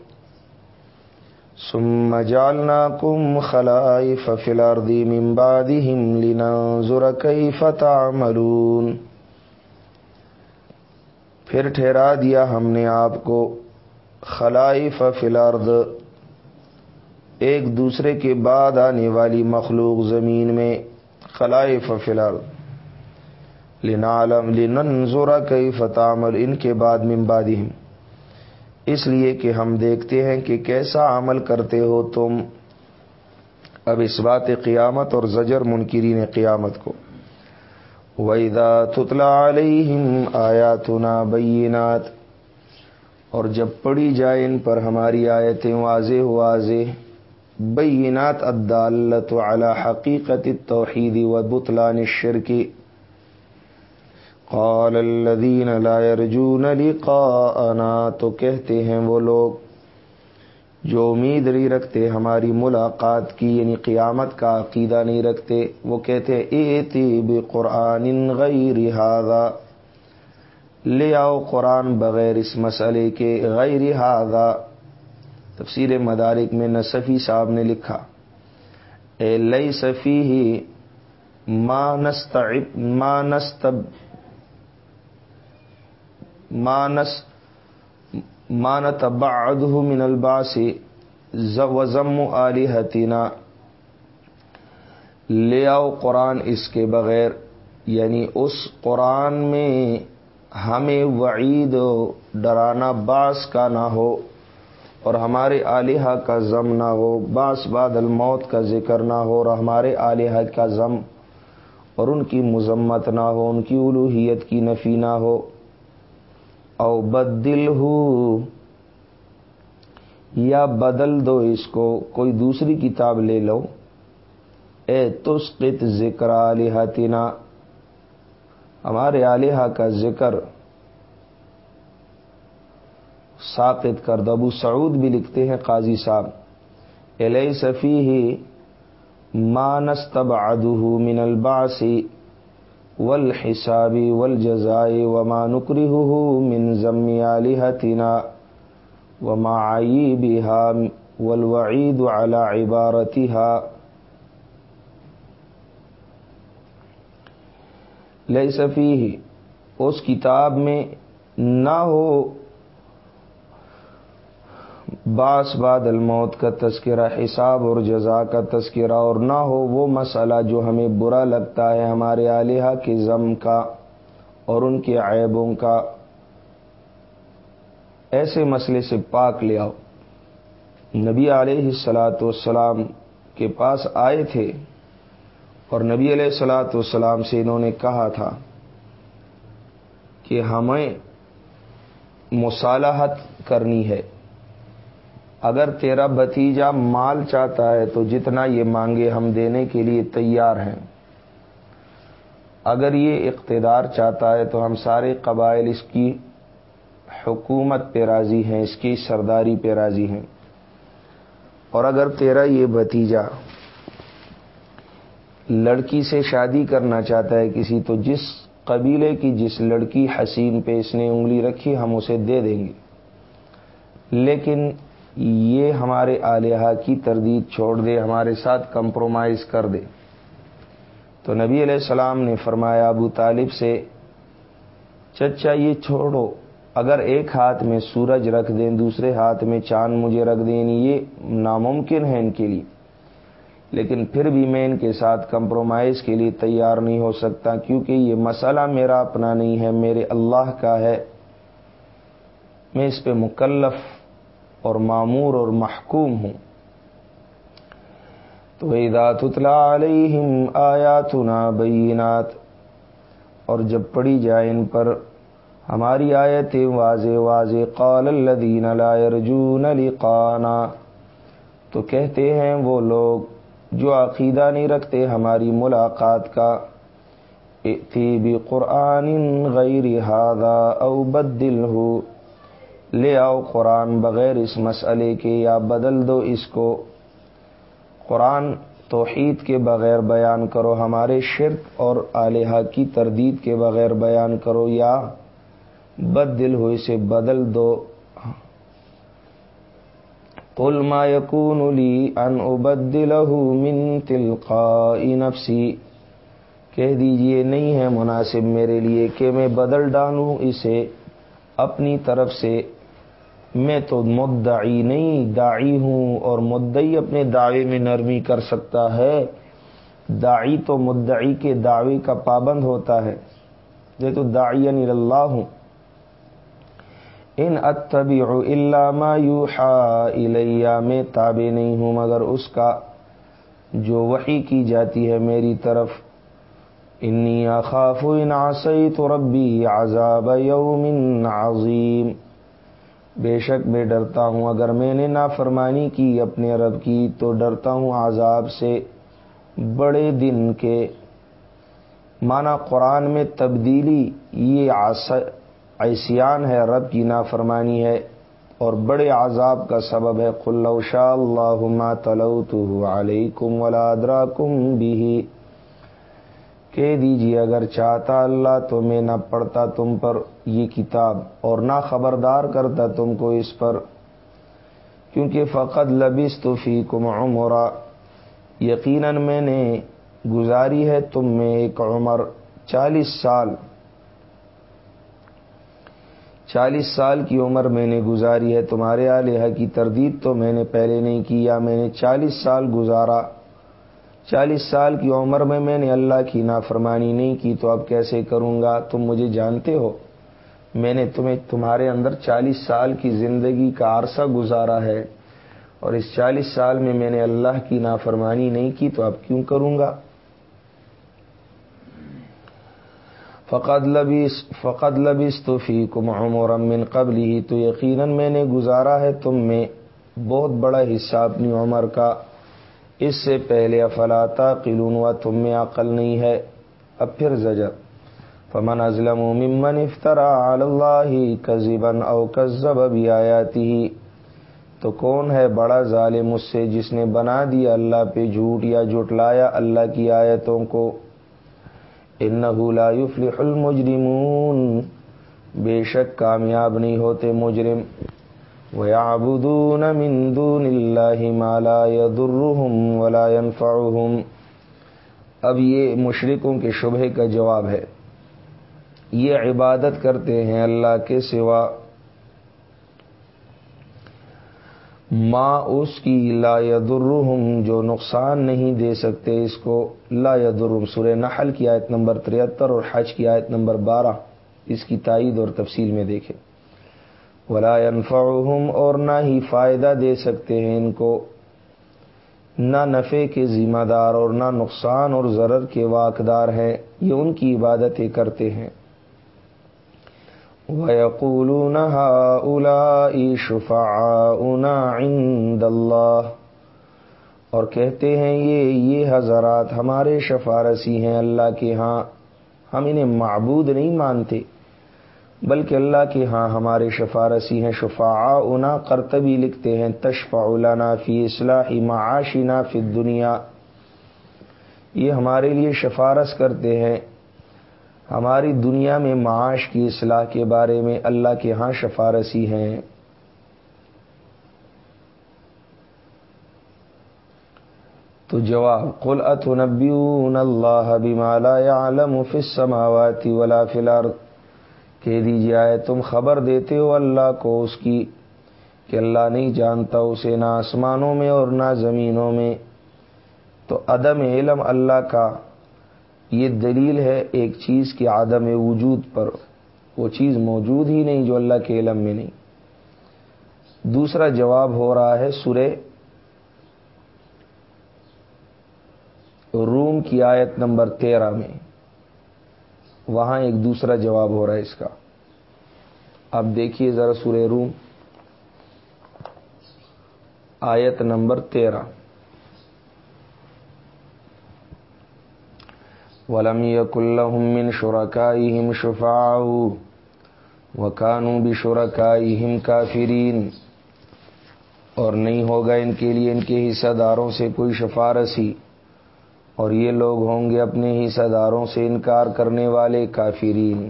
سم جالنا کم خلائی فلاردی ممبادی ہم لینا ذر کئی فتح پھر ٹھہرا دیا ہم نے آپ کو خلائی فلارد ایک دوسرے کے بعد آنے والی مخلوق زمین میں خلائف فلر لنعلم، لننظر کئی فتح ان کے بعد ممبادہم اس لیے کہ ہم دیکھتے ہیں کہ کیسا عمل کرتے ہو تم۔ اب اس بات قیامت اور زجر منکرین قیامت کو۔ ویدا تتلا علیہم آیاتنا بینات اور جب پڑھی جائے ان پر ہماری آیتیں واضح واضح۔ بینات الدالت على حقیقت التوحید و بطلان الشرک قال الذين لا يرجون لقاءنا تو کہتے ہیں وہ لوگ، جو امید نہیں رکھتے ہماری ملاقات کی یعنی قیامت کا عقیدہ نہیں رکھتے، وہ کہتے ہیں، ایتی بقرآن غیر هذا لے آؤ قرآن بغیر اس مسئلے کے، غیر هذا تفسیر مدارک میں نصفی صاحب نے لکھا، اے لئی صفی ہی مانس مانستب مانس مانت بعد من الباس وزم علی حتینا لے آؤ قرآن اس کے بغیر۔ یعنی اس قرآن میں ہمیں وعید و ڈرانا باس کا نہ ہو اور ہمارے آلیہ کا ضم نہ ہو۔ باس بعد الموت کا ذکر نہ ہو اور ہمارے آلیہ کا ضم اور ان کی مذمت نہ ہو، ان کی الوحیت کی نفی نہ ہو۔ او بدل ہو یا بدل دو اس کو، کوئی دوسری کتاب لے لو۔ اے تسقط ذکر علیحتنا ہمارے علیہ کا ذکر ساقت کر دو۔ ابو سعود بھی لکھتے ہیں، قاضی صاحب۔ علیہ صفی ہی مانس تب من الباسی ول حسابی وما جزائی و من ضمی علیحتنا وما معی بہا على عبارتها لئی صفی اس کتاب میں نہ ہو باس بعد الموت کا تذکرہ، حساب اور جزا کا تذکرہ، اور نہ ہو وہ مسئلہ جو ہمیں برا لگتا ہے ہمارے علیہ کے ضم کا اور ان کے عیبوں کا۔ ایسے مسئلے سے پاک لے آؤ۔ نبی علیہ السلاۃ والسلام کے پاس آئے تھے اور نبی علیہ السلاۃ والسلام سے انہوں نے کہا تھا کہ ہمیں مصالحت کرنی ہے۔ اگر تیرا بتیجا مال چاہتا ہے تو جتنا یہ مانگے ہم دینے کے لیے تیار ہیں۔ اگر یہ اقتدار چاہتا ہے تو ہم سارے قبائل اس کی حکومت پہ راضی ہیں، اس کی سرداری پہ راضی ہیں۔ اور اگر تیرا یہ بتیجا لڑکی سے شادی کرنا چاہتا ہے کسی، تو جس قبیلے کی جس لڑکی حسین پہ اس نے انگلی رکھی، ہم اسے دے دیں گے۔ لیکن یہ ہمارے آلیہ کی تردید چھوڑ دے، ہمارے ساتھ کمپرومائز کر دے۔ تو نبی علیہ السلام نے فرمایا، ابو طالب سے، چچا یہ چھوڑو، اگر ایک ہاتھ میں سورج رکھ دیں، دوسرے ہاتھ میں چاند مجھے رکھ دیں یعنی یہ ناممکن ہے ان کے لیے۔ لیکن پھر بھی میں ان کے ساتھ کمپرومائز کے لیے تیار نہیں ہو سکتا، کیونکہ یہ مسئلہ میرا اپنا نہیں ہے، میرے اللہ کا ہے۔ میں اس پہ مکلف اور معمور اور محکوم ہوں۔ تو اتلا علیہم آیاتنا بینات، اور جب پڑھی جائے ان پر، ہماری آیتیں واضح واضح، قال الذین لا يرجون لقانا، تو کہتے ہیں وہ لوگ جو عقیدہ نہیں رکھتے ہماری ملاقات کا تھی بھی قرآن غیر ہادا او بدل ہو لے آؤ قرآن بغیر اس مسئلے کے یا بدل دو اس کو۔ قرآن توحید کے بغیر بیان کرو، ہمارے شرک اور آلیہ کی تردید کے بغیر بیان کرو یا بد دل ہو اسے بدل دو۔ قل ما يكون لي ان ابدله من تلقاء نفسي کہہ دیجیے، نہیں ہے مناسب میرے لیے کہ میں بدل ڈالوں اسے اپنی طرف سے۔ میں تو مدعی نہیں، داعی ہوں اور مدعی اپنے دعوے میں نرمی کر سکتا ہے۔ داعی تو مدعی کے دعوے کا پابند ہوتا ہے۔ یہ تو داعی یعنی اللہ ہوں۔ ان اتبع الا ما یوحا الیہ، میں تابع نہیں ہوں، مگر اس کا جو وحی کی جاتی ہے میری طرف۔ انی اخاف ان عصیت ربی عذاب یوم عظیم۔ بے شک میں ڈرتا ہوں۔ اگر میں نے نافرمانی کی اپنے رب کی، تو ڈرتا ہوں عذاب سے بڑے دن کے۔ مانا قرآن میں تبدیلی، یہ ایسیان ہے۔ رب کی نافرمانی ہے اور بڑے عذاب کا سبب ہے۔ قلو شاء اللہ تلو علیکم ولادرا کم بھی کہہ دیجیے اگر چاہتا اللہ تو میں نہ پڑھتا تم پر۔ یہ کتاب اور نہ خبردار کرتا تم کو اس پر، کیونکہ فقط لبس تو فی کم عمرہ یقیناً میں نے گزاری ہے تم میں ایک عمر چالیس سال۔ چالیس سال کی عمر میں نے گزاری ہے، تمہارے علیہ کی تردید تو میں نے پہلے نہیں کیا میں نے چالیس سال گزارا۔ چالیس سال کی عمر میں میں نے اللہ کی نافرمانی نہیں کی، تو اب کیسے کروں گا؟ تم مجھے جانتے ہو۔ میں نے تمہیں تمہارے اندر چالیس سال کی زندگی کا عرصہ گزارا ہے اور اس چالیس سال میں میں نے اللہ کی نافرمانی نہیں کی تو اب کیوں کروں گا؟ فقد لبیس فقد لبیس تو فی کم من قبل ہی تو یقیناً میں نے گزارا ہے تم میں بہت بڑا حصہ اپنی عمر کا۔ اس سے پہلے افلاطا قلون و تم میں عقل نہیں ہے۔ اب پھر زجر۔ فمن ازلم ممن افطرا اللہ کذبن او کذب بھی آیاتی تو کون ہے بڑا ظالم اس سے جس نے بنا دیا اللہ پہ جھوٹ یا جھٹلایا اللہ کی آیتوں کو؟ ان لا يفلح المجرمون، بے شک کامیاب نہیں ہوتے مجرم۔ وَيَعْبُدُونَ مِن دُونِ اللَّهِ مَا لَا يَضُرُّهُمْ وَلَا يَنفَعُهُمْ۔ اب یہ مشرکوں کے شبہ کا جواب ہے۔ یہ عبادت کرتے ہیں اللہ کے سوا۔ ما اس کی لا یدرہم جو نقصان نہیں دے سکتے اس کو۔ لا یدرہم سورہ نحل کی آیت نمبر 73 اور حج کی آیت نمبر 12 اس کی تائید اور تفصیل میں دیکھیں۔ ولا ينفعهم اور نہ ہی فائدہ دے سکتے ہیں ان کو۔ نہ نفع کے ذمہ دار اور نہ نقصان اور ضرر کے واقدار ہیں۔ یہ ان کی عبادتیں کرتے ہیں۔ وَيَقُولُونَ هَؤُلَاءِ شُفَعَاؤُنَا عِندَ اللَّهِ اور کہتے ہیں یہ یہ حضرات ہمارے شفارسی ہیں اللہ کے ہاں ہم انہیں معبود نہیں مانتے، بلکہ اللہ کے ہاں ہمارے شفارسی ہیں شفا اونا کرتبی لکھتے ہیں تشفا لنا فی اصلاح معاشنا فی دنیا یہ ہمارے لیے شفارس کرتے ہیں۔ ہماری دنیا میں معاش کی اصلاح کے بارے میں اللہ کے ہاں شفارسی ہیں۔ تو جواب، قل اتنبیون اللہ بما لا يعلم فی السماوات ولا فی الارض؟ کہہ دیجیے آئے تم خبر دیتے ہو اللہ کو اس کی کہ اللہ نہیں جانتا اسے نہ آسمانوں میں اور نہ زمینوں میں۔ تو عدم علم اللہ کا یہ دلیل ہے ایک چیز کے عدم وجود پر۔ وہ چیز موجود ہی نہیں جو اللہ کے علم میں نہیں۔ دوسرا جواب ہو رہا ہے سورہ روم کی آیت نمبر تیرہ میں۔ وہاں ایک دوسرا جواب ہو رہا ہے اس کا۔ اب دیکھیے ذرا سورہ روم۔ آیت نمبر تیرہ۔ ولم یق من شرکائهم شفاء وکانو بشرکائهم کافرین اور نہیں ہوگا ان کے لیے ان کے حصہ داروں سے کوئی شفارسی اور یہ لوگ ہوں گے اپنے ہی صداروں سے انکار کرنے والے کافرین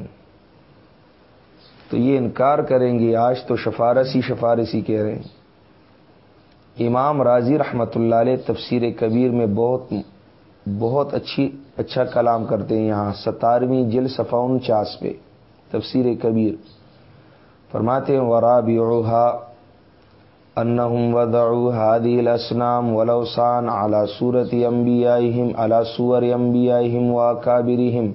تو یہ انکار کریں گے، آج تو شفارسی شفارسی کہہ رہے ہیں۔ امام راضی رحمت اللہ علیہ تفسیر کبیر میں بہت بہت اچھی اچھا کلام کرتے ہیں یہاں ستارویں جل صفون چاس پہ، تفسیر کبیر۔ فرماتے ہیں وراب انہم ودعو هذه الاسنام ولوسان على صورت انبیائهم على صور انبیائهم واکابرهم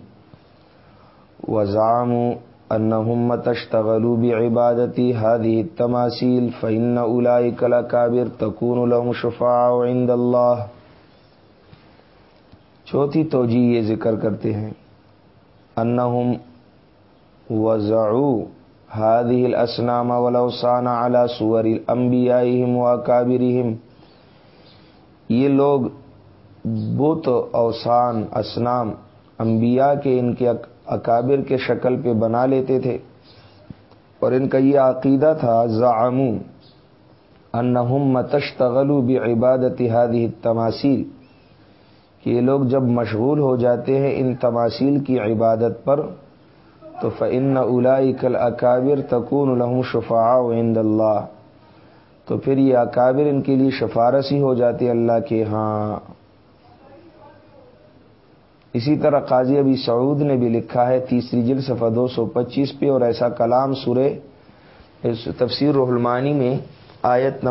وزعموا انہم تشتغلوا بعبادتی هذه التماثيل، فإن اولئك الاكابر تكون لهم شفاعة عند الله۔ چوتھی توجیہ یہ ذکر کرتے ہیں، انہم وزعوا هذه الاسنام والاوسان على صور انبیائهم واکابرهم یہ لوگ بت اوسان اسنام، انبیاء کے ان کے اکابر کے شکل پہ بنا لیتے تھے۔ اور ان کا یہ عقیدہ تھا زعمو انہم تشتغلوا بعبادت هذه التماثيل کہ یہ لوگ جب مشغول ہو جاتے ہیں ان تماثیل کی عبادت پر، تو فن کل اکابر تکون الحم شفا عند اللہ تو پھر یہ اکابر ان کے لیے شفارسی ہو جاتی اللہ کے ہاں۔ اسی طرح قاضی ابی سعود نے بھی لکھا ہے تیسری جل صفحہ دو سو پچیس پہ، اور ایسا کلام سورے تفسیر رحلمانی میں آیت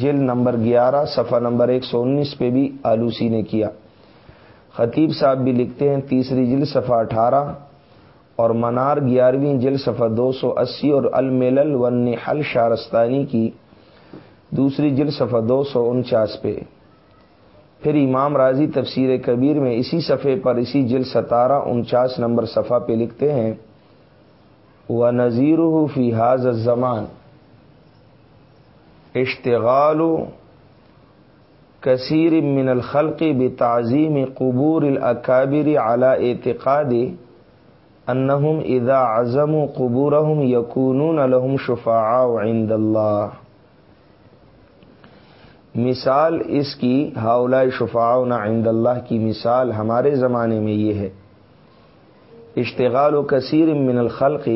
جل نمبر گیارہ، صفحہ نمبر ایک سو انیس پہ بھی آلوسی نے کیا۔ خطیب صاحب بھی لکھتے ہیں، تیسری جل صفحہ اٹھارہ اور منار گیارہویں جل صفحہ دو سو اسی اور الملل ون حل شارستانی کی دوسری جل صفحہ دو سو انچاس پہ۔ پھر امام راضی تفسیر کبیر میں اسی صفحے پر اسی جل ستارہ انچاس نمبر صفحہ پہ لکھتے ہیں و نذیر فی حاض زمان اشتغال کثیر من الخلق بتعظیم قبور الاکابر على اعتقاد انہم اذا عزم قبورہم یکونون لهم شفاعاء عند اللہ مثال اس کی ہاؤلا شفاعنا عند اللہ کی مثال ہمارے زمانے میں یہ ہے. اشتغال و کثیر من الخلق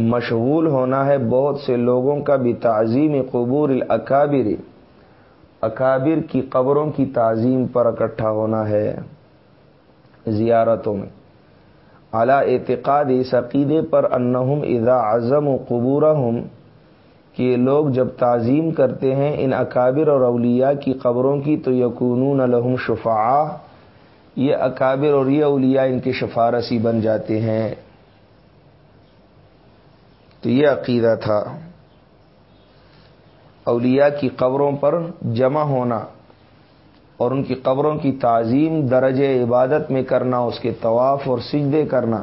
مشغول ہونا ہے بہت سے لوگوں کا بھی تعظیم قبور الاکابر۔ اکابر کی قبروں کی تعظیم پر اکٹھا ہونا ہے۔ زیارتوں میں۔ اعلی اعتقاد اس عقیدے پر انہم اذا اعظم و قبور کہ لوگ جب تعظیم کرتے ہیں ان اکابر اور اولیاء کی قبروں کی تو یقون الحم شفا یہ اکابر اور یہ اولیاء ان کے شفارسی بن جاتے ہیں۔ تو یہ عقیدہ تھا۔ اولیاء کی قبروں پر جمع ہونا اور ان کی قبروں کی تعظیم درج عبادت میں کرنا، اس کے طواف اور سجدے کرنا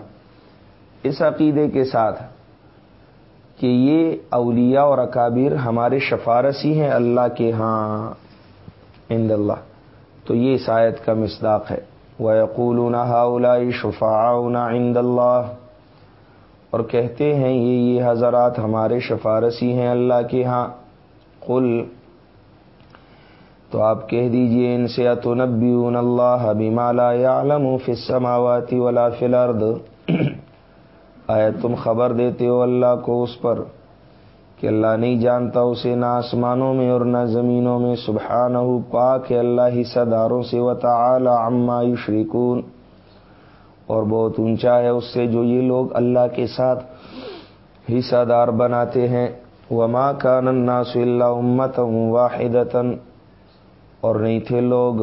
اس عقیدے کے ساتھ کہ یہ اولیاء اور اکابر ہمارے شفارسی ہیں اللہ کے ہاں عند اللہ۔ تو یہ اس آیت کا مصداق ہے۔ وہ یقول شفا عند اللہ اور کہتے ہیں یہ یہ حضرات ہمارے شفارسی ہیں اللہ کے ہاں۔ قل، تو آپ کہہ دیجیے، ان سے اتنبیون اللہ بما لا يعلم فی السماوات ولا فی الارض۔ آیا تم خبر دیتے ہو اللہ کو اس پر کہ اللہ نہیں جانتا اسے، نہ آسمانوں میں اور نہ زمینوں میں۔ سبحانہ، پاک ہے اللہ ہی صداروں سے۔ و تعالی عما یشرکون۔ اور بہت اونچا ہے اس سے جو یہ لوگ اللہ کے ساتھ حصہ دار بناتے ہیں۔ وما کان الناس الا امت واحد اور نہیں تھے لوگ،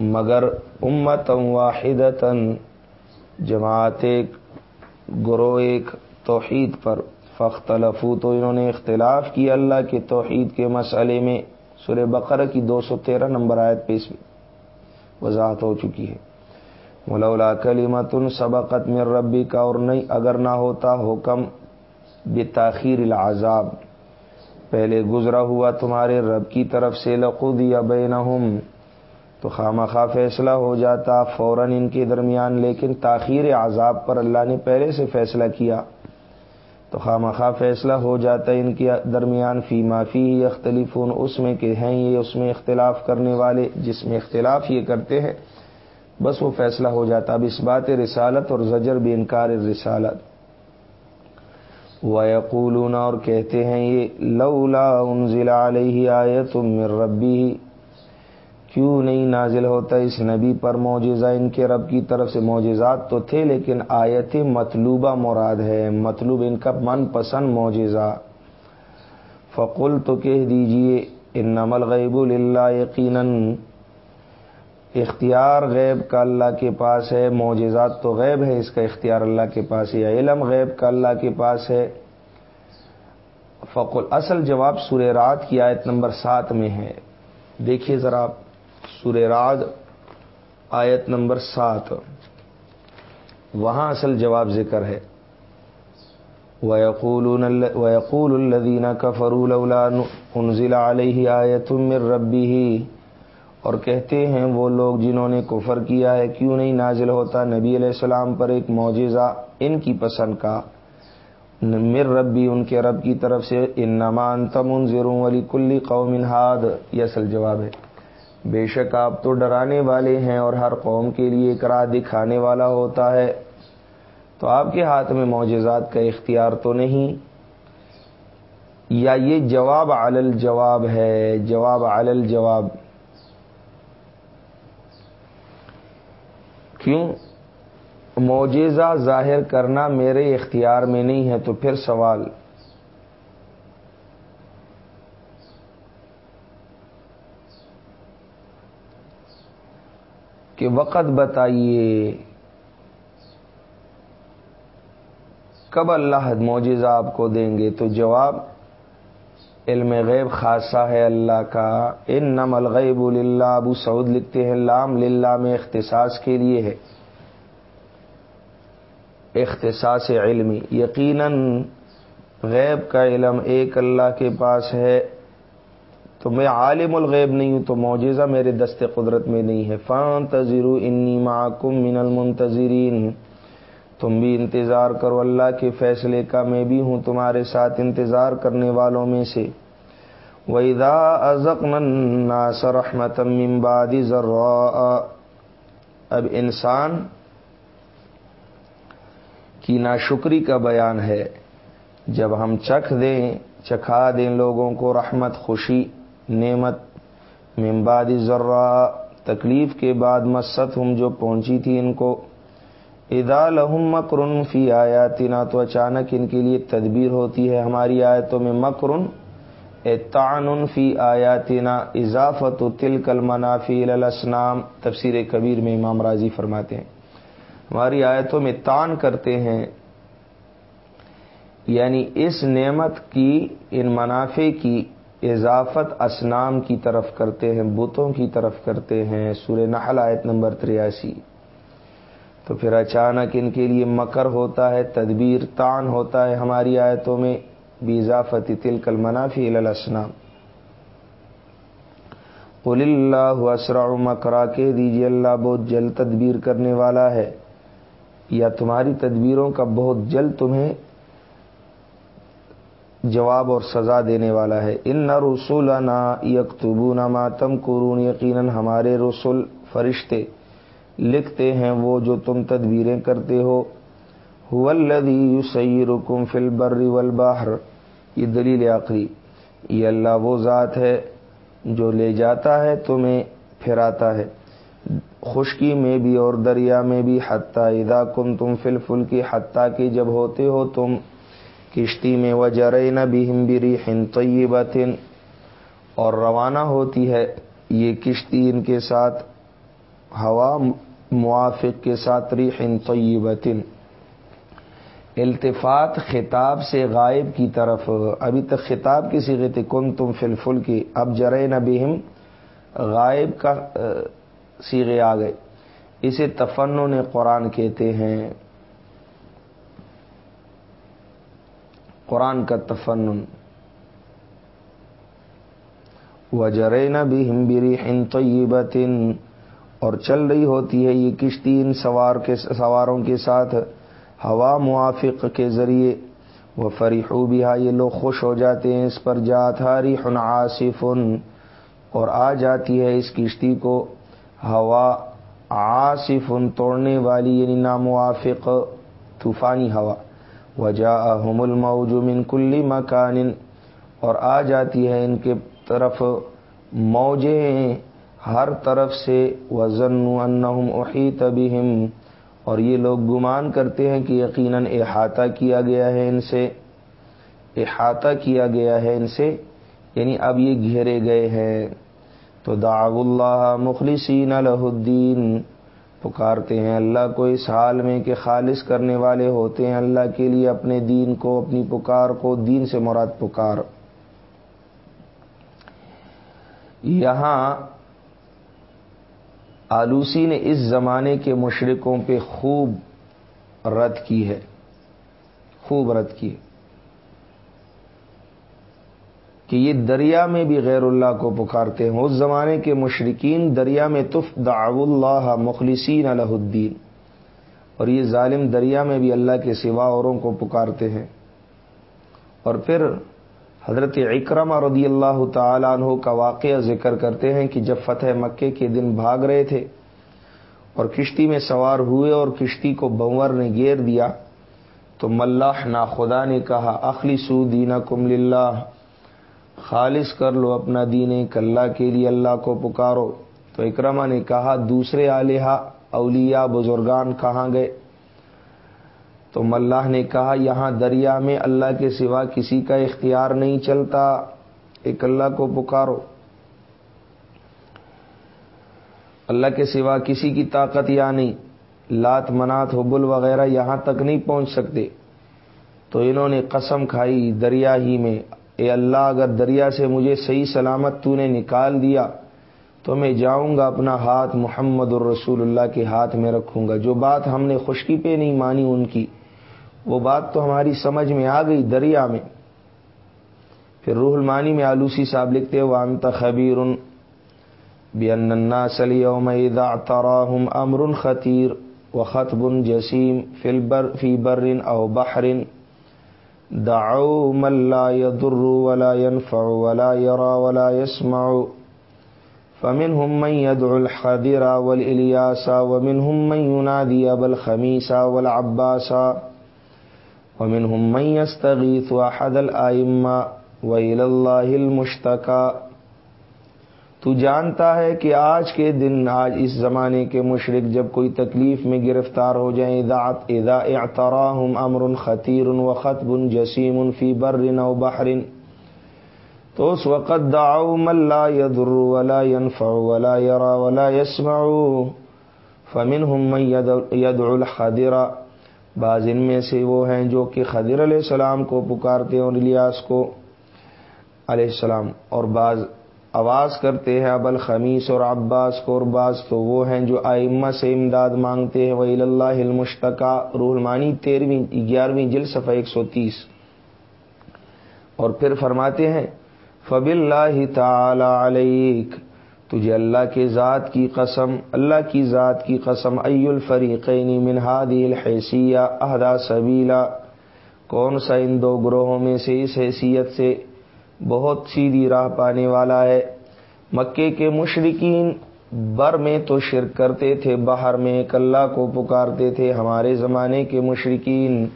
مگر امت واحد جماعت ایک گرو ایک، توحید پر۔ فخت لفو تو انہوں نے اختلاف کی اللہ کے توحید کے مسئلے میں۔ سر بقرہ کی دو سو تیرہ نمبر آیت پہ اس میں وضاحت ہو چکی ہے۔ ملولا کلیمت سبقت میں ربی کا اور نہیں اگر نہ ہوتا حکم بتاخیر العذاب۔ پہلے گزرا ہوا تمہارے رب کی طرف سے لقود یا بینہم۔ تو خواہ خواہ فیصلہ ہو جاتا فوراً ان کے درمیان، لیکن تاخیر عذاب پر اللہ نے پہلے سے فیصلہ کیا۔ تو خواہ خواہ فیصلہ ہو جاتا ان کے درمیان، فی معافی ہی اس میں کہ ہیں یہ، اس میں اختلاف کرنے والے، جس میں اختلاف یہ کرتے ہیں۔ بس وہ فیصلہ ہو جاتا۔ اب اس بات رسالت اور زجر بھی انکار رسالت۔ وقولون اور کہتے ہیں یہ، لولا انزل علیہ آئے تم ربی کیوں نہیں نازل ہوتا اس نبی پر معجزہ؟ ان کے رب کی طرف سے معجزات تو تھے، لیکن آیت مطلوبہ مراد ہے۔ مطلوب ان کا من پسند معجزہ۔ فقل تو کہہ دیجیے ان نمل غیب اللہ یقیناً اختیار غیب کا اللہ کے پاس ہے، معجزات تو غیب ہے اس کا اختیار اللہ کے پاس ہے علم غیب کا اللہ کے پاس ہے۔ فقل، اصل جواب سورہ رات کی آیت نمبر سات میں ہے۔ دیکھیے ذرا سور راد آیت نمبر سات۔ وہاں اصل جواب ذکر ہے۔ وَيَقُولُ الَّذِينَ كَفَرُوا لَوْلَا أُنزِلَ عَلَيْهِ آيَةٌ مِّن رَبِّهِ اور کہتے ہیں وہ لوگ جنہوں نے کفر کیا ہے، کیوں نہیں نازل ہوتا؟ نبی علیہ السلام پر ایک معجزہ ان کی پسند کا۔ مر ربی ان کے رب کی طرف سے ان نمان تمن زروں علی کلی قوم ہاد یہ اصل جواب ہے۔ بے شک آپ تو ڈرانے والے ہیں اور ہر قوم کے لیے ایک راہ دکھانے والا ہوتا ہے۔ تو آپ کے ہاتھ میں معجزات کا اختیار تو نہیں؟ یا یہ جواب علل جواب ہے، جواب علل جواب کیوں؟ معجزہ ظاہر کرنا میرے اختیار میں نہیں ہے، تو پھر سوال۔ کہ وقت بتائیے، کب اللہ معجزہ آپ کو دیں گے؟ تو جواب علم غیب خاصہ ہے اللہ کا۔ ان نم الغیب اللہ ابو سعود لکھتے ہیں، لام للہ میں اختصاص کے لیے ہے۔ اختصاص علمی۔ یقیناً غیب کا علم ایک اللہ کے پاس ہے۔ تو میں عالم الغیب نہیں ہوں، تو معجزہ میرے دست قدرت میں نہیں ہے۔ فان تذرو انی معکم من المنتظرین۔ تم بھی انتظار کرو اللہ کے فیصلے کا، میں بھی ہوں تمہارے ساتھ انتظار کرنے والوں میں سے۔ ویدا ازق رحمت ممبادی ذرا اب انسان کی ناشکری کا بیان ہے۔ جب ہم چکھ دیں، چکھا دیں لوگوں کو رحمت، خوشی، نعمت۔ ممبادی ذرا تکلیف کے بعد مست ہم جو پہنچی تھی ان کو۔ ادا لہم مکرن فی آیاتنا تو اچانک ان کے لیے تدبیر ہوتی ہے ہماری آیتوں میں مکرن تعن فی آیاتنا اضافت تل کل منافی الاسنام، تفسیر کبیر میں امام راضی فرماتے ہیں۔ ہماری آیتوں میں تان کرتے ہیں یعنی اس نعمت کی، ان منافع کی اضافت اسنام کی طرف کرتے ہیں، بتوں کی طرف کرتے ہیں۔ سورہ نحل آیت نمبر تریاسی۔ تو پھر اچانک ان کے لیے مکر ہوتا ہے، تدبیر تان ہوتا ہے ہماری آیتوں میں بیزافتی تل کل منافی الاسنام قل اللہ اسرع مکرا کے دیجیے اللہ، بہت جلد تدبیر کرنے والا ہے۔ یا تمہاری تدبیروں کا بہت جلد تمہیں جواب اور سزا دینے والا ہے۔ ان نہ رسول نہ یکتبو نہ ماتم قرون یقیناً ہمارے رسول فرشتے لکھتے ہیں وہ جو تم تدبیریں کرتے ہو۔ ولدی یو سی رکم فل بر باہر یہ دلیل آخری۔ یہ اللہ وہ ذات ہے جو لے جاتا ہے، تمہیں پھراتا ہے۔ خشکی میں بھی اور دریا میں بھی، حتیٰ ادا کن تم فل فل کی حتیٰ کی جب ہوتے ہو تم، کشتی میں وہ جرے نہ بھی ہمبری ہند طیبتن اور روانہ ہوتی ہے یہ کشتی ان کے ساتھ ہوا موافق کے ساتھ ریح طیبتن۔ التفات خطاب سے غائب کی طرف، ابھی تک خطاب کی سیغت کن تم فلفل کی اب جرے نبیم غائب کا سیغے آ گئے۔ اسے تفنن قرآن کہتے ہیں۔ قرآن کا تفنن۔ و جرین بھی ہمبری ہند طیبتن۔ اور چل رہی ہوتی ہے یہ کشتی ان سوار کے سواروں کے ساتھ ہوا موافق کے ذریعے۔ وہ فریحو بھی یہ لوگ خوش ہو جاتے ہیں، اس پر جات ہاری ہن آصف اور آ جاتی ہے اس کشتی کو ہوا آصف توڑنے والی یعنی ناموافق طوفانی ہوا۔ وجا احم الموج من کلی مکان اور آ جاتی ہے ان کے طرف موجیں ہر طرف سے وزن انہم احیط بہم اور یہ لوگ گمان کرتے ہیں کہ یقیناً احاطہ کیا گیا ہے ان سے، احاطہ کیا گیا ہے ان سے یعنی اب یہ گھیرے گئے ہیں۔ تو داغ اللہ مخلصین الہ الدین، پکارتے ہیں اللہ کو اس حال میں کہ خالص کرنے والے ہوتے ہیں۔ اللہ کے لیے اپنے دین کو، اپنی پکار کو، دین سے مراد پکار۔ یہاں آلوسی نے اس زمانے کے مشرقوں پہ خوب رد کی ہے۔ خوب رد کی کہ یہ دریا میں بھی غیر اللہ کو پکارتے ہیں۔ اس زمانے کے مشرقین دریا میں تف دعو اللہ مخلصین الہ الدین۔ اور یہ ظالم دریا میں بھی اللہ کے سوا اوروں کو پکارتے ہیں۔ اور پھر حضرت اکرم رضی اللہ تعالیٰ عنہ کا واقعہ ذکر کرتے ہیں کہ جب فتح مکے کے دن بھاگ رہے تھے اور کشتی میں سوار ہوئے اور کشتی کو بنور نے گیر دیا، تو ملح نا خدا نے کہا اخلی سو دینا کم للہ، خالص کر لو اپنا دین کلّہ کے لیے، اللہ کو پکارو۔ تو اکرما نے کہا، دوسرے آلیہ اولیاء بزرگان کہاں گئے؟ تو ملہ نے کہا، یہاں دریا میں اللہ کے سوا کسی کا اختیار نہیں چلتا۔ ایک اللہ کو پکارو۔ اللہ کے سوا کسی کی طاقت یا نہیں، لات منات حبل وغیرہ یہاں تک نہیں پہنچ سکتے۔ تو انہوں نے قسم کھائی دریا ہی میں، اے اللہ، اگر دریا سے مجھے صحیح سلامت تو نے نکال دیا، تو میں جاؤں گا اپنا ہاتھ محمد الرسول اللہ کے ہاتھ میں رکھوں گا۔ جو بات ہم نے خشکی پہ نہیں مانی، ان کی۔ وہ بات تو ہماری سمجھ میں آ گئی دریا میں۔ پھر روح المانی میں آلوسی صاحب لکھتے وہ انت خبیر بنا سلی تراہم امر خطیر و خطب جسیم فلبر فی برن او بحرن دعو ملا يضر ولا ينفع ولا يرى ولا يسمع فمنهم من يدعو الحذر والإلياس ومنهم من ينادي أبا الخميس والعباس ومنهم من يستغيث أحد الآئمة وإلى الله المشتكى۔ تو جانتا ہے کہ آج کے دن، آج اس زمانے کے مشرق جب کوئی تکلیف میں گرفتار ہو جائیں اذا اذا اعتراہم امر خطیر و خطب جسیم فی بر و بحر۔ تو اس وقت دعو من لا يضر ولا ينفع ولا يرى ولا يسمع۔ فمنهم من يدعو الخضر بعض ان میں سے وہ ہیں جو کہ خضر علیہ السلام کو پکارتے ہیں اور الیاس کو علیہ السلام، اور بعض آواز کرتے ہیں ابل خمیس اور عباس کو، اور بعض تو وہ ہیں جو آئمہ سے امداد مانگتے ہیں وہی اللہ المشتقہ رحمانی تیرہویں گیارہویں جل صفحہ ایک سو تیس۔ اور پھر فرماتے ہیں فب اللہ تعالی علیک تجھے اللہ کے ذات کی قسم، اللہ کی ذات کی قسم، ای الفریقین منہادی الحیثیہ، اہدا سبیلا۔ کون سا ان دو گروہوں میں سے اس حیثیت سے بہت سیدھی راہ پانے والا ہے؟ مکے کے مشرقین بر میں تو شرک کرتے تھے باہر میں ایک اللہ کو پکارتے تھے۔ ہمارے زمانے کے مشرقین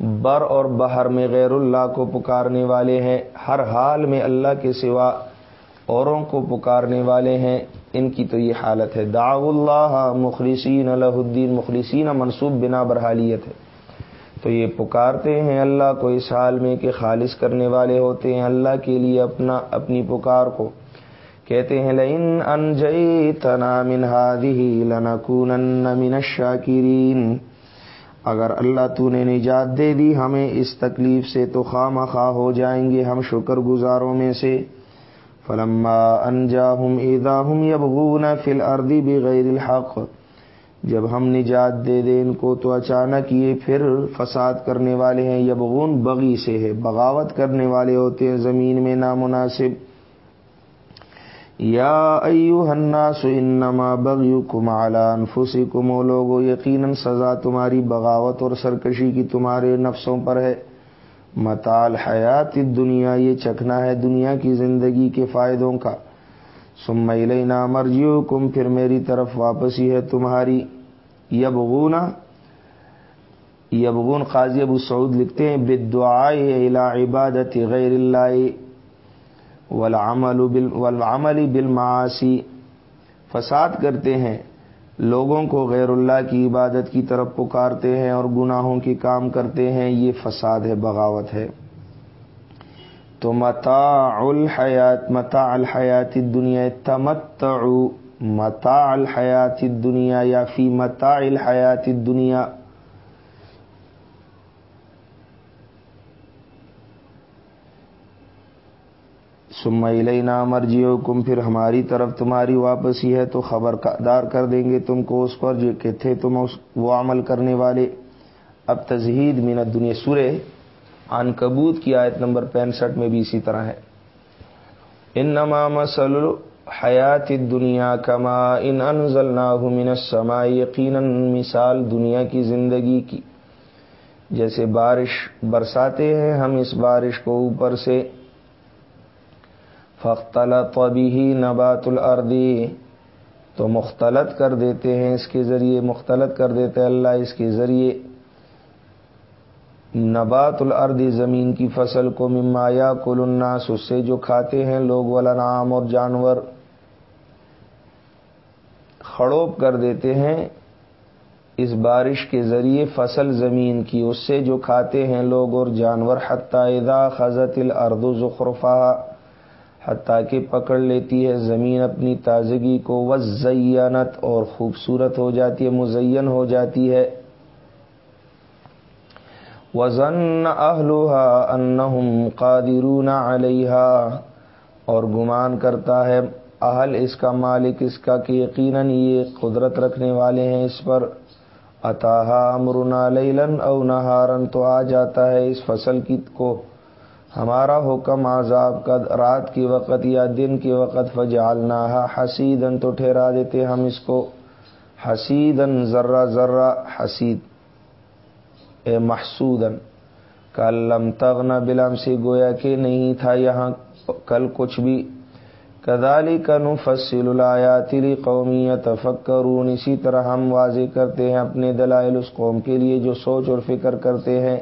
بر اور باہر میں غیر اللہ کو پکارنے والے ہیں۔ ہر حال میں اللہ کے سوا اوروں کو پکارنے والے ہیں۔ ان کی تو یہ حالت ہے۔ دا اللہ مخلصین اللہ الدین۔ مخلصین منصوب بنا برحالیت ہے۔ تو یہ پکارتے ہیں اللہ کو، اس حال میں کہ خالص کرنے والے ہوتے ہیں اللہ کے لیے اپنا، اپنی پکار کو۔ کہتے ہیں، لئن انجئی تنا من من الشاکرین۔ اگر اللہ تو نے نجات دے دی ہمیں اس تکلیف سے تو خواہ خواہ ہو جائیں گے ہم شکر گزاروں میں سے۔ فلما انجاہم اذاہم یبغون فی الارض بغیر الحق، جب ہم نجات دے دیں ان کو تو اچانک یہ پھر فساد کرنے والے ہیں، یبغون بغی سے ہے، بغاوت کرنے والے ہوتے ہیں زمین میں نامناسب۔ یا ایو الناس، انما بغیکم علی انفسکم لوگو، یقیناً سزا تمہاری بغاوت اور سرکشی کی تمہارے نفسوں پر ہے۔ متال حیات دنیا یہ چکھنا ہے دنیا کی زندگی کے فائدوں کا۔ سم لینا مرجیو کم پھر میری طرف واپسی ہے تمہاری۔ یبغون یبغون قاضی ابو سعود لکھتے ہیں بدعائے عبادت غیر اللہ والعمل بالمعاصی۔ فساد کرتے ہیں۔ لوگوں کو غیر اللہ کی عبادت کی طرف پکارتے ہیں اور گناہوں کے کام کرتے ہیں، یہ فساد ہے، بغاوت ہے۔ تو متا الحیات متا الحیات دنیا تمت متا الحیات دنیا یا فی متا الحیات دنیا سما لینا مرجیو کم پھر ہماری طرف تمہاری واپسی ہے، تو خبردار کر دیں گے تم کو اس پر جو کہ تھے تم وہ عمل کرنے والے۔ اب تزہید مینت دنیا سورے ان کبوت کی آیت نمبر پینسٹھ میں بھی اسی طرح ہے۔ ان نما مسل حیات دنیا کما ان انزل من السماء یقیناً، مثال دنیا کی زندگی کی۔ جیسے بارش برساتے ہیں، ہم اس بارش کو اوپر سے فختلط بھی نبات الردی تو مختلط کر دیتے ہیں اس کے ذریعے، مختلط کر دیتے اللہ اس کے ذریعے. نبات الارض، زمین کی فصل کو ممایا کل الناس، اس سے جو کھاتے ہیں لوگ ولانعام اور جانور. خڑوب کر دیتے ہیں اس بارش کے ذریعے فصل زمین کی، اس سے جو کھاتے ہیں لوگ اور جانور. حتیٰ اذا خزت الارض زخرفا حتیٰ کہ پکڑ لیتی ہے، زمین اپنی تازگی کو وزینت اور خوبصورت ہو جاتی ہے، مزین ہو جاتی ہے۔ وزن اہلوہا انہم قادرون علیہا اور گمان کرتا ہے، اہل اس کا مالک، اس کا کہ یقیناً یہ قدرت رکھنے والے ہیں اس پر۔ اتاحا امرنا لیلن او نہارن تو آ جاتا ہے اس فصل کی کو۔ ہمارا حکم عذاب کا رات کے وقت یا دن کے وقت فجالنا حسیدن تو ٹھہرا دیتے ہم اس کو۔ حسیدن ذرہ ذرہ، حسید۔ اے محسودن کلم تغنا بلم سے گویا کہ نہیں تھا یہاں کل کچھ بھی۔ کدالی کا نفصل الایاتلی قومیت فکرون اسی طرح ہم واضح کرتے ہیں اپنے دلائل اس قوم کے لیے جو سوچ اور فکر کرتے ہیں۔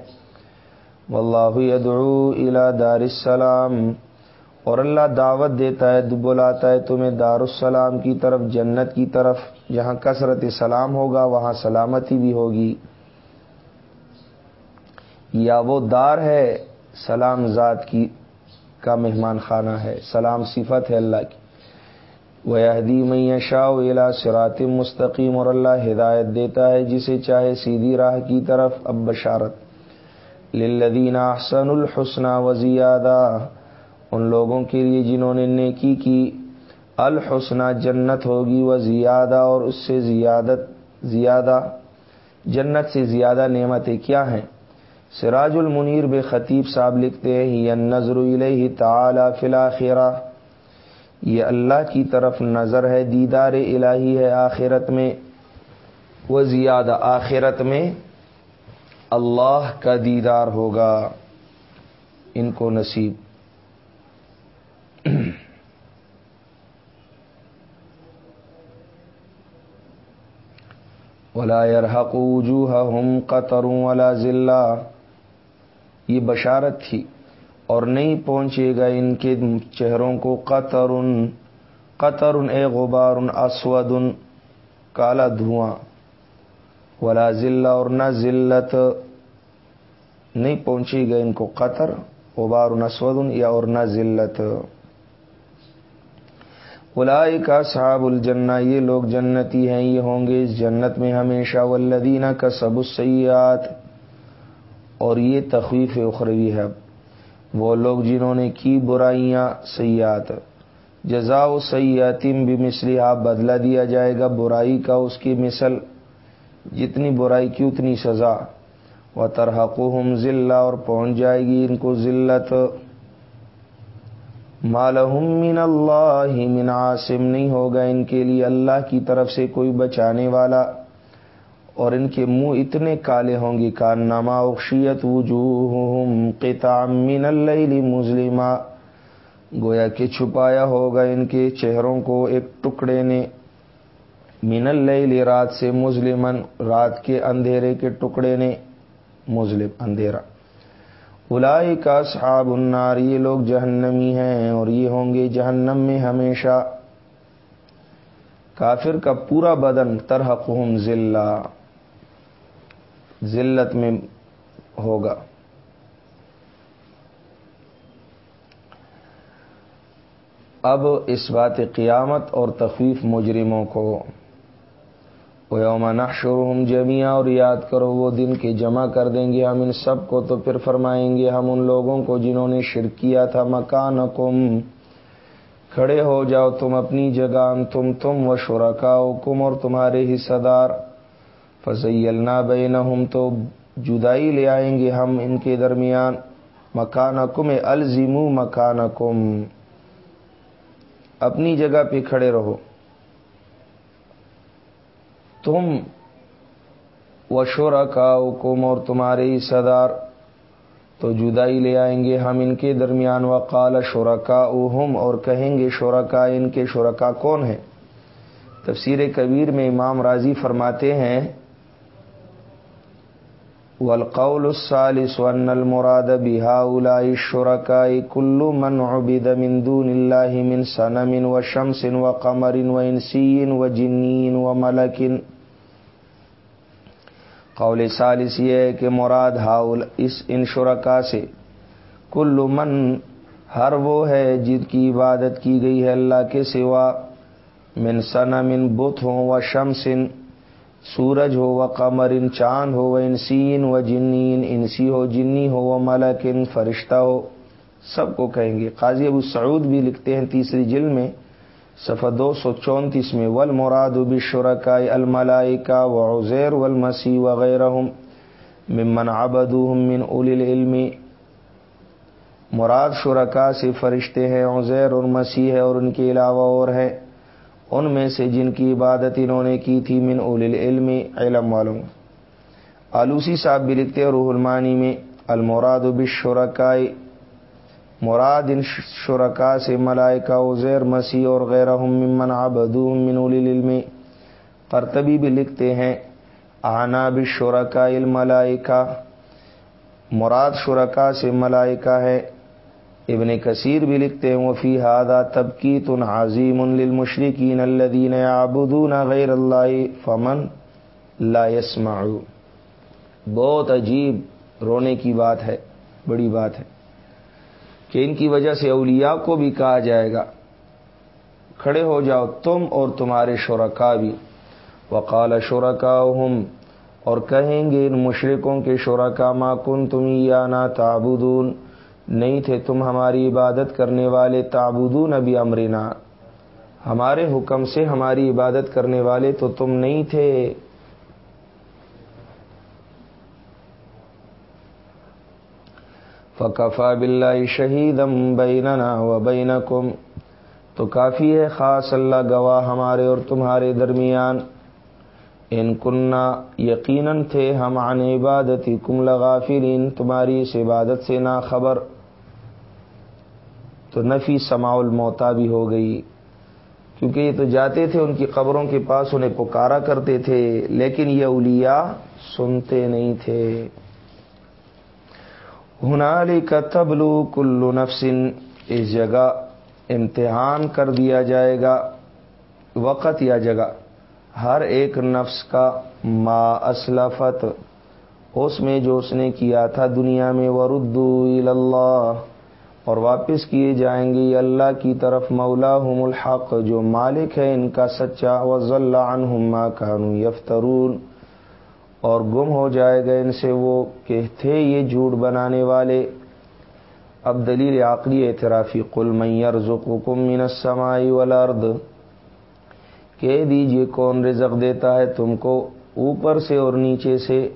واللہ یدعو الى دار السلام اور اللہ دعوت دیتا ہے بلاتا ہے تمہیں دار السلام کی طرف، جنت کی طرف، جہاں کثرت سلام ہوگا، وہاں سلامتی بھی ہوگی۔ یا وہ دار ہے، سلام ذات کی کا مہمان خانہ ہے، سلام صفت ہے اللہ کی۔ وہ میں شاہ الا سرات مستقیم اور اللہ ہدایت دیتا ہے، جسے چاہے سیدھی راہ کی طرف، اب بشارت۔ للذین احسن الحسنہ و زیادہ ان لوگوں کے لیے جنہوں نے نیکی کی الحسنہ جنت ہوگی و زیادہ اور اس سے زیادت، زیادہ، جنت سے زیادہ نعمتیں کیا ہیں؟ سراج المنیر بے خطیب صاحب لکھتے ہیں یہ نظر الیہ تعالی فلاخرہ یہ اللہ کی طرف نظر ہے، دیدار الہی ہے آخرت میں وہ زیادہ آخرت میں۔ اللہ کا دیدار ہوگا، ان کو نصیب۔ ولا يرحق وجوههم قطر ولا ذلہ یہ بشارت تھی اور نہیں پہنچے گا ان کے چہروں کو قطر۔ قطر اے غبار، اسود، کالا دھواں۔ ولا ذلہ اور نہ ذلت نہیں پہنچی گئے ان کو قطر، غبار اسود یا اور نہ ذلت۔ الائی کا صحاب الجنہ، یہ لوگ جنتی ہیں، یہ ہوں گے اس جنت میں ہمیشہ۔ ولدینہ کا سب السیات اور یہ تخویف اخروی ہے۔ وہ لوگ جنہوں نے کی برائیاں سیات جزا و سیاتم بھی مسلی آپ بدلا دیا جائے گا، برائی کا اس کی مثل۔ جتنی برائی کی اتنی سزا۔ و ترحق ذلہ اور پہنچ جائے گی ان کو ذلت۔ مالحم من اللہ من عاصم۔ نہیں ہوگا ان کے لیے اللہ کی طرف سے کوئی بچانے والا۔ اور ان کے منہ اتنے کالے ہوں گے۔ کا نما اخشیت قطع من اللیل مظلمہ گویا کہ چھپایا ہوگا ان کے چہروں کو ایک ٹکڑے نے۔ من اللیل، رات سے مظلمن رات کے اندھیرے کے ٹکڑے نے مظلم اندھیرا۔ الائی کا صحاب النار، یہ لوگ جہنمی ہیں اور یہ ہوں گے جہنم میں ہمیشہ۔ کافر کا پورا بدن ترحقہم ذلہ۔ ذلت میں ہوگا۔ اب اس بات قیامت اور تخفیف مجرموں کو۔ یوم نحشرہم جمیا اور یاد کرو وہ دن کے جمع کر دیں گے ہم ان سب کو تو پھر فرمائیں گے ہم ان لوگوں کو جنہوں نے شرک کیا تھا مکان کھڑے ہو جاؤ تم اپنی جگہ تم تم و شرکا کم اور تمہارے حصہ دار فضیلنا بینہم تو جدائی لے آئیں گے ہم ان کے درمیان۔ مکان کم الزم مکان اپنی جگہ پہ کھڑے رہو۔ تم و شور کا حکم اور تمہارے صدار تو جدائی لے آئیں گے ہم ان کے درمیان وقال شرکا اہم اور کہیں گے شرکا ان کے شرکا کون ہیں؟ تفسیر کبیر میں امام راضی فرماتے ہیں والقول الثالث ان المراد بهؤلاء الشركاء كل من عبد من دون الله من سنم وشمس وقمر وانسي وجن وملك. قول ثالث یہ ہے کہ مراد ہاؤل اس ان شرکا سے کل من ہر وہ ہے جن کی عبادت کی گئی ہے اللہ کے سوا من سنا بت ہو و شمسن سورج ہو و قمر ان چاند ہو و انسین و جنین، انسی ہو، جنی ہو و ملکن فرشتہ ہو، سب کو کہیں گے۔ قاضی ابو سعود بھی لکھتے ہیں تیسری جل میں، صفحہ دو سو چونتیس میں ول مراد بھی شرکا الملائی کا و عزیر و وغیرہ ممن آبد من اول العلم۔ مراد شرکا سے فرشتے ہیں، عزیر اور مسیح ہے اور ان کے علاوہ اور ہیں۔ ان میں سے جن کی عبادت انہوں نے کی تھی من اول العلم، علم والوں۔ آلوسی صاحب بھی لکھتے روح المانی میں، المراد بشرکائی مراد ان شرکا سے ملائکہ عزیر مسیح اور غیر ممن آبدوم من اول العلم۔ قرطبی بھی لکھتے ہیں، آنا بشرکا الملائکہ۔ مراد شرکا سے ملائکہ ہے ابن کثیر بھی لکھتے ہیں وفی ہادہ تبکی تن عظیم للمشرقین الدین آبدون غیر اللہ فمن لا يسمع۔ بہت عجیب رونے کی بات ہے، بڑی بات ہے کہ ان کی وجہ سے اولیاء کو بھی کہا جائے گا، کھڑے ہو جاؤ تم اور تمہارے شرکا بھی۔ وقال شرکا اور کہیں گے ان مشرقوں کے شرکا، ما کن تم یا نا تابودون نہیں تھے تم ہماری عبادت کرنے والے تابودون ابھی امرنا۔ ہمارے حکم سے ہماری عبادت کرنے والے تو تم نہیں تھے۔ فقفا بلّہ شہیدم بیننا و بینکم۔ تو کافی ہے، خاص اللہ گواہ ہمارے اور تمہارے درمیان۔ ان کننا یقیناً تھے، ہم عن عبادتی کم لغافرین تمہاری اس عبادت سے نا خبر تو نفی سماع الموتا بھی ہو گئی۔ کیونکہ یہ تو جاتے تھے، ان کی قبروں کے پاس انہیں پکارا کرتے تھے، لیکن یہ اولیاء سنتے نہیں تھے۔ ہنالی کا تبلو کلو نفسن، اس جگہ امتحان کر دیا جائے گا، وقت یا جگہ۔ ہر ایک نفس کا ما اسلفت، اس میں جو اس نے کیا تھا دنیا میں وردو اللہ اور واپس کیے جائیں گے۔ اللہ کی طرف مولا ہم الحق، جو مالک ہے ان کا سچا وض اللہ عنہما کانو یفترون۔ اور گم ہو جائے گا ان سے وہ کہ تھے یہ جھوٹ بنانے والے۔ اب دلیل عقلی اعترافی، قل میئر ذکم من السمائی والارض۔ کہہ دیجیے، کون رزق دیتا ہے تم کو اوپر سے اور نیچے سے؟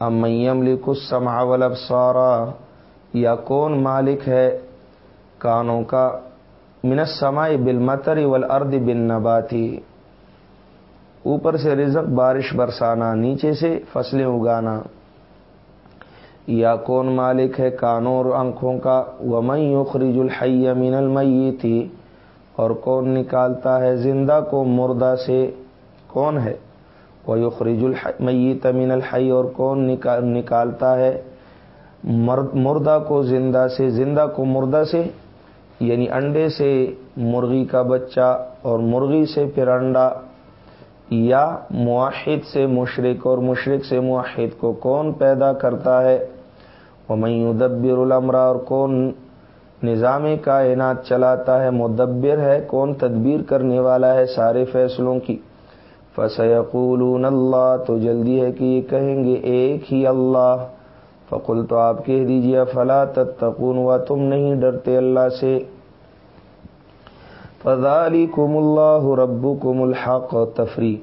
ام میم لکھ سما والابصارا یا کون مالک ہے کانوں کا من السمائی بالمطر والارض بالنباتی اوپر سے رزق بارش برسانا، نیچے سے فصلیں اگانا۔ یا کون مالک ہے کانوں اور آنکھوں کا؟ ومن یخرج الحی من المیتی اور کون نکالتا ہے زندہ کو مردہ سے؟ کون ہے؟ وہ یخرج المیت من الحی۔ اور کون نکالتا ہے مردہ کو زندہ سے زندہ کو مردہ سے یعنی انڈے سے مرغی کا بچہ اور مرغی سے پھر انڈا، یا معاہد سے مشرق اور مشرق سے معاہد کو کون پیدا کرتا ہے؟ وہ میودبر الامرا اور کون نظام کائنات چلاتا ہے؟ مدبر ہے، کون تدبیر کرنے والا ہے سارے فیصلوں کی؟ فسیقولون اللہ تو جلدی ہے کہ یہ کہیں گے ایک ہی اللہ۔ فقل تو آپ کہہ دیجیے فلا تتقون و تم نہیں ڈرتے اللہ سے؟ فضالی کم اللہ رب کم الحق، تفریح۔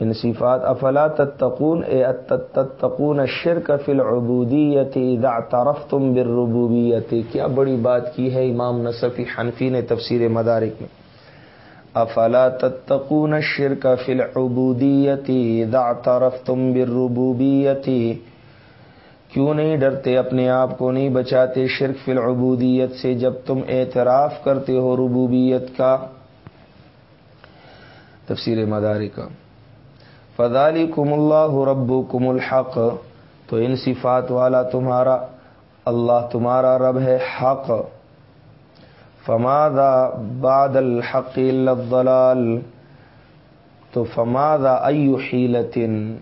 ان صفات، افلا تتقون، اے تتقون، الشرک فی العبودیت اذا اعترفتم بالربوبیت۔ کیا بڑی بات کی ہے امام نصفی حنفی نے تفسیر مدارک میں۔ افلا تتقون الشرک فی العبودیت اذا اعترفتم بالربوبیت۔ کیوں نہیں ڈرتے، اپنے آپ کو نہیں بچاتے شرک فی العبودیت سے جب تم اعتراف کرتے ہو ربوبیت کا۔ تفسیر مدارک۔ کا فضالی کم اللہ رب کم الحق۔ تو ان صفات والا تمہارا، اللہ تمہارا رب ہے حق۔ فمادا باد الحق الضلال؟ تو فمادا ایو حیلتن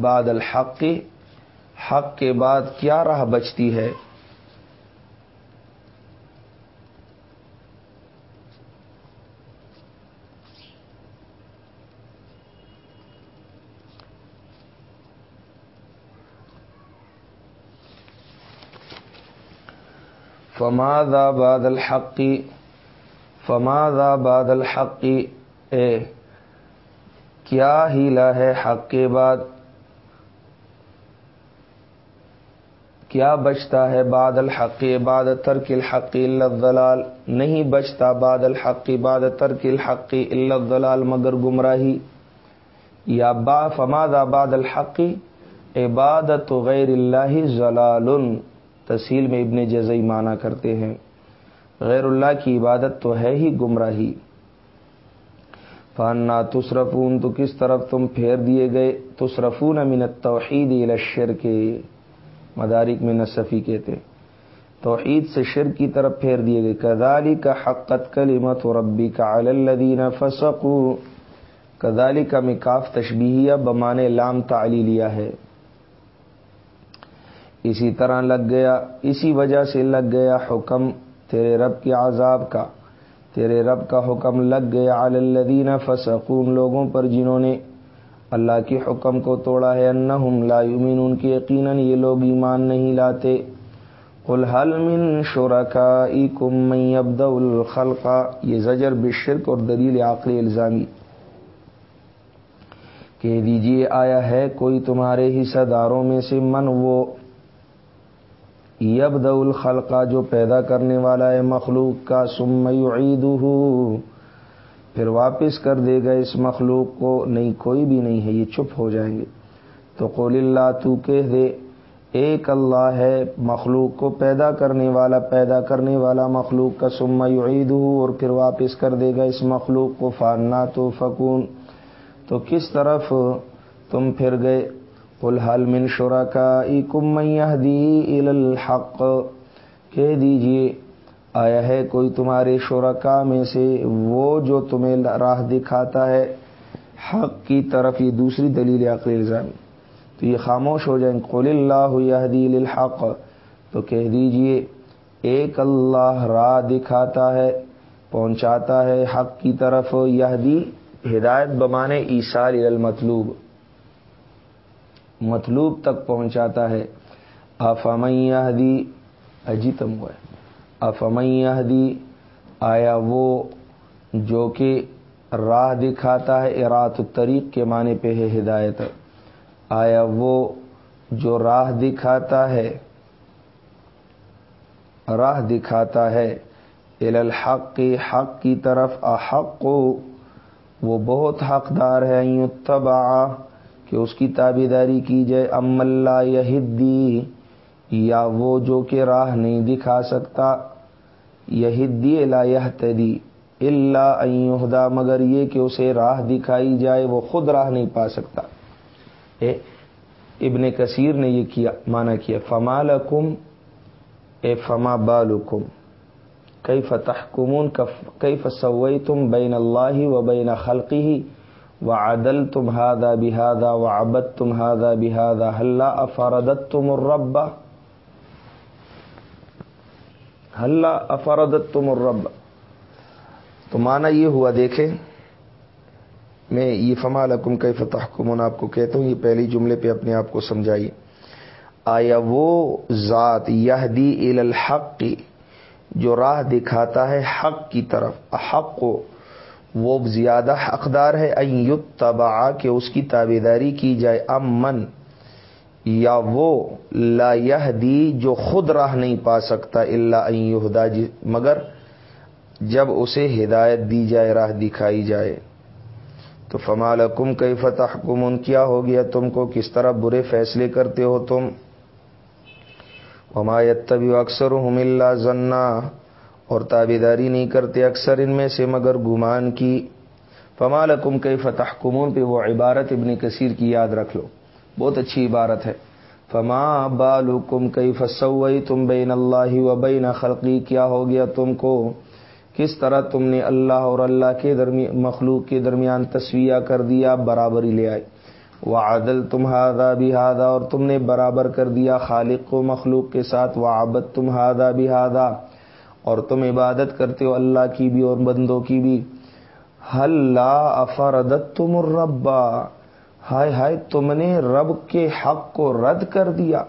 باد الحق؟ حق کے بعد کیا راہ بچتی ہے؟ فماذا بعد الحقی فماذا بعد الحقی اے، کیا ہیلا ہے حق کے بعد؟ کیا بچتا ہے بعد الحق، بعد ترک الحق الضلال؟ نہیں بچتا بعد الحق، بعد ترک الحق الضلال مگر گمراہی۔ یا با فماد آباد الحق؟ عبادت غیر اللہ ضلال۔ تحصیل میں ابن جزئی مانا کرتے ہیں۔ غیر اللہ کی عبادت تو ہے ہی گمراہی۔ فانا تصرفون، تو کس طرف تم پھیر دیے گئے؟ تصرفون امین توحید الشر کے مدارک میں نصفی کہتے توحید سے شر کی طرف پھیر دیے گئے۔ کدالی کا حقت کلیمت و ربی کا الدین فسقو۔ کدالی کا مکاف تشبیہ بمان لام تعلی لیا ہے۔ اسی طرح لگ گیا، اسی وجہ سے لگ گیا حکم تیرے رب کے عذاب کا۔ تیرے رب کا حکم لگ گیا الدین فسقون لوگوں پر جنہوں نے اللہ کے حکم کو توڑا ہے انہم لا یؤمنون کی یقیناً یہ لوگ ایمان نہیں لاتے۔ قل حل من شرکائکم من یبدأ الخلق؟ یہ زجر بشرک اور دلیل عقل الزامی۔ کہہ دیجیے، آیا ہے کوئی تمہارے حصہ داروں میں سے من وہ یبدأ الخلق جو پیدا کرنے والا ہے مخلوق کا؟ ثم یعیدہ پھر واپس کر دے گا اس مخلوق کو، نہیں کوئی بھی نہیں ہے، یہ چپ ہو جائیں گے۔ تو قول اللہ، تو کہہ دے، ایک اللہ ہے، مخلوق کو پیدا کرنے والا، پیدا کرنے والا مخلوق کا سما عید اور پھر واپس کر دے گا اس مخلوق کو۔ فاننا تو فکون۔ تو کس طرف تم پھر گئے؟ قل حل من شرا کا کم دی الحق۔ کہہ دیجیے آیا ہے کوئی تمہارے شرکا میں سے وہ جو تمہیں راہ دکھاتا ہے؟ حق کی طرف یہ دوسری دلیل عقل الزام۔ تو یہ خاموش ہو جائیں۔ قل اللہ یہدی الحق تو کہہ دیجیے، ایک اللہ راہ دکھاتا ہے، پہنچاتا ہے حق کی طرف۔ یہدی، ہدایت بمانے عیسال المطلوب مطلوب تک پہنچاتا ہے۔ افام یہدی؟ اجیتم ہوا ہے۔ افمدی آیا وہ جو کہ راہ دکھاتا ہے ارات الطریق کے معنی پہ ہے ہدایت۔ آیا وہ جو راہ دکھاتا ہے، راہ دکھاتا ہے الحق کی حق کی طرف احق کو وہ بہت حقدار ہے تبا کہ اس کی تابے داری کی جائے۔ ام اللہ یہدی، یا وہ جو کہ راہ نہیں دکھا سکتا۔ یہدی لا تدی اللہ عہدہ مگر یہ کہ اسے راہ دکھائی جائے، وہ خود راہ نہیں پا سکتا۔ اے ابن کثیر نے یہ کیا مانا کیا، فما لکم، اے فما بالکم کئی فتح کمون کئی فسوئی تم بین اللہ و بین خلقی و عدل تم ہادا بہادا و ابد تم ہادا بہادا اللہ افردت تم الربا اللہ افردت تم الرب. تو مانا یہ ہوا دیکھیں، میں یہ فما لکم کئی فتح کمون آپ کو کہتا ہوں، یہ پہلی جملے پہ اپنے آپ کو سمجھائیے آیا وہ ذات یہدی الحق کی جو راہ دکھاتا ہے حق کی طرف۔ حق کو وہ زیادہ حقدار ہے ایت تبا کہ اس کی تابے داری کی جائے۔ امن یا وہ لا دی جو خود راہ نہیں پا سکتا اللہ جی مگر جب اسے ہدایت دی جائے، راہ دکھائی جائے۔ تو فمال کم کئی فتح کمن کیا ہو گیا تم کو؟ کس طرح برے فیصلے کرتے ہو تم؟ ہمایت طبی اکثر ہم اللہ ذنا اور تابے داری نہیں کرتے اکثر ان میں سے مگر گمان کی۔ فمال کم کئی فتح کمون پہ وہ عبارت ابن کثیر کی یاد رکھ لو۔ بہت اچھی عبارت ہے۔ فما بالکم کئی فسوئی تم بین اللہ و بین خلقی کیا ہو گیا تم کو؟ کس طرح تم نے اللہ اور اللہ کے درمیان مخلوق کے درمیان تصویہ کر دیا، برابری لے آئے۔ وہ عادل تم ہادا بھی اور تم نے برابر کر دیا خالق کو مخلوق کے ساتھ۔ وہ آبد تم ہادا بھی اور تم عبادت کرتے ہو اللہ کی بھی اور بندوں کی بھی۔ حل افردت تم الربا ہائے ہائے تم نے رب کے حق کو رد کر دیا۔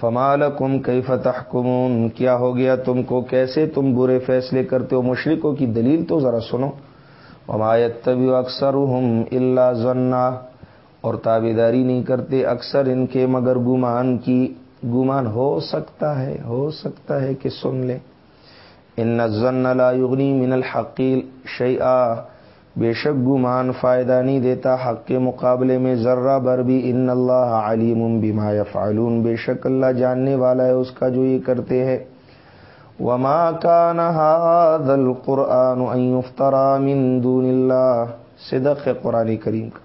فمال کم کئی فتح کمون کیا ہو گیا تم کو؟ کیسے تم برے فیصلے کرتے ہو؟ مشرقوں کی دلیل تو ذرا سنو۔ ہمایت طبی اکثر ہم اللہ ضنا اور تابیداری نہیں کرتے اکثر ان کے، مگر گمان کی، گمان ہو سکتا ہے، ہو سکتا ہے کہ سن لیں۔ ان ضن لا یغنی من الحقیل شیعہ بے شک گمان فائدہ نہیں دیتا حق کے مقابلے میں ذرہ بر بھی۔ ان اللہ علیم بما یفعلون بے شک اللہ جاننے والا ہے اس کا جو یہ کرتے ہیں۔ وما كان هذا القرآن ان يفترى من دون اللہ۔ صدق قرآن کریم۔ کا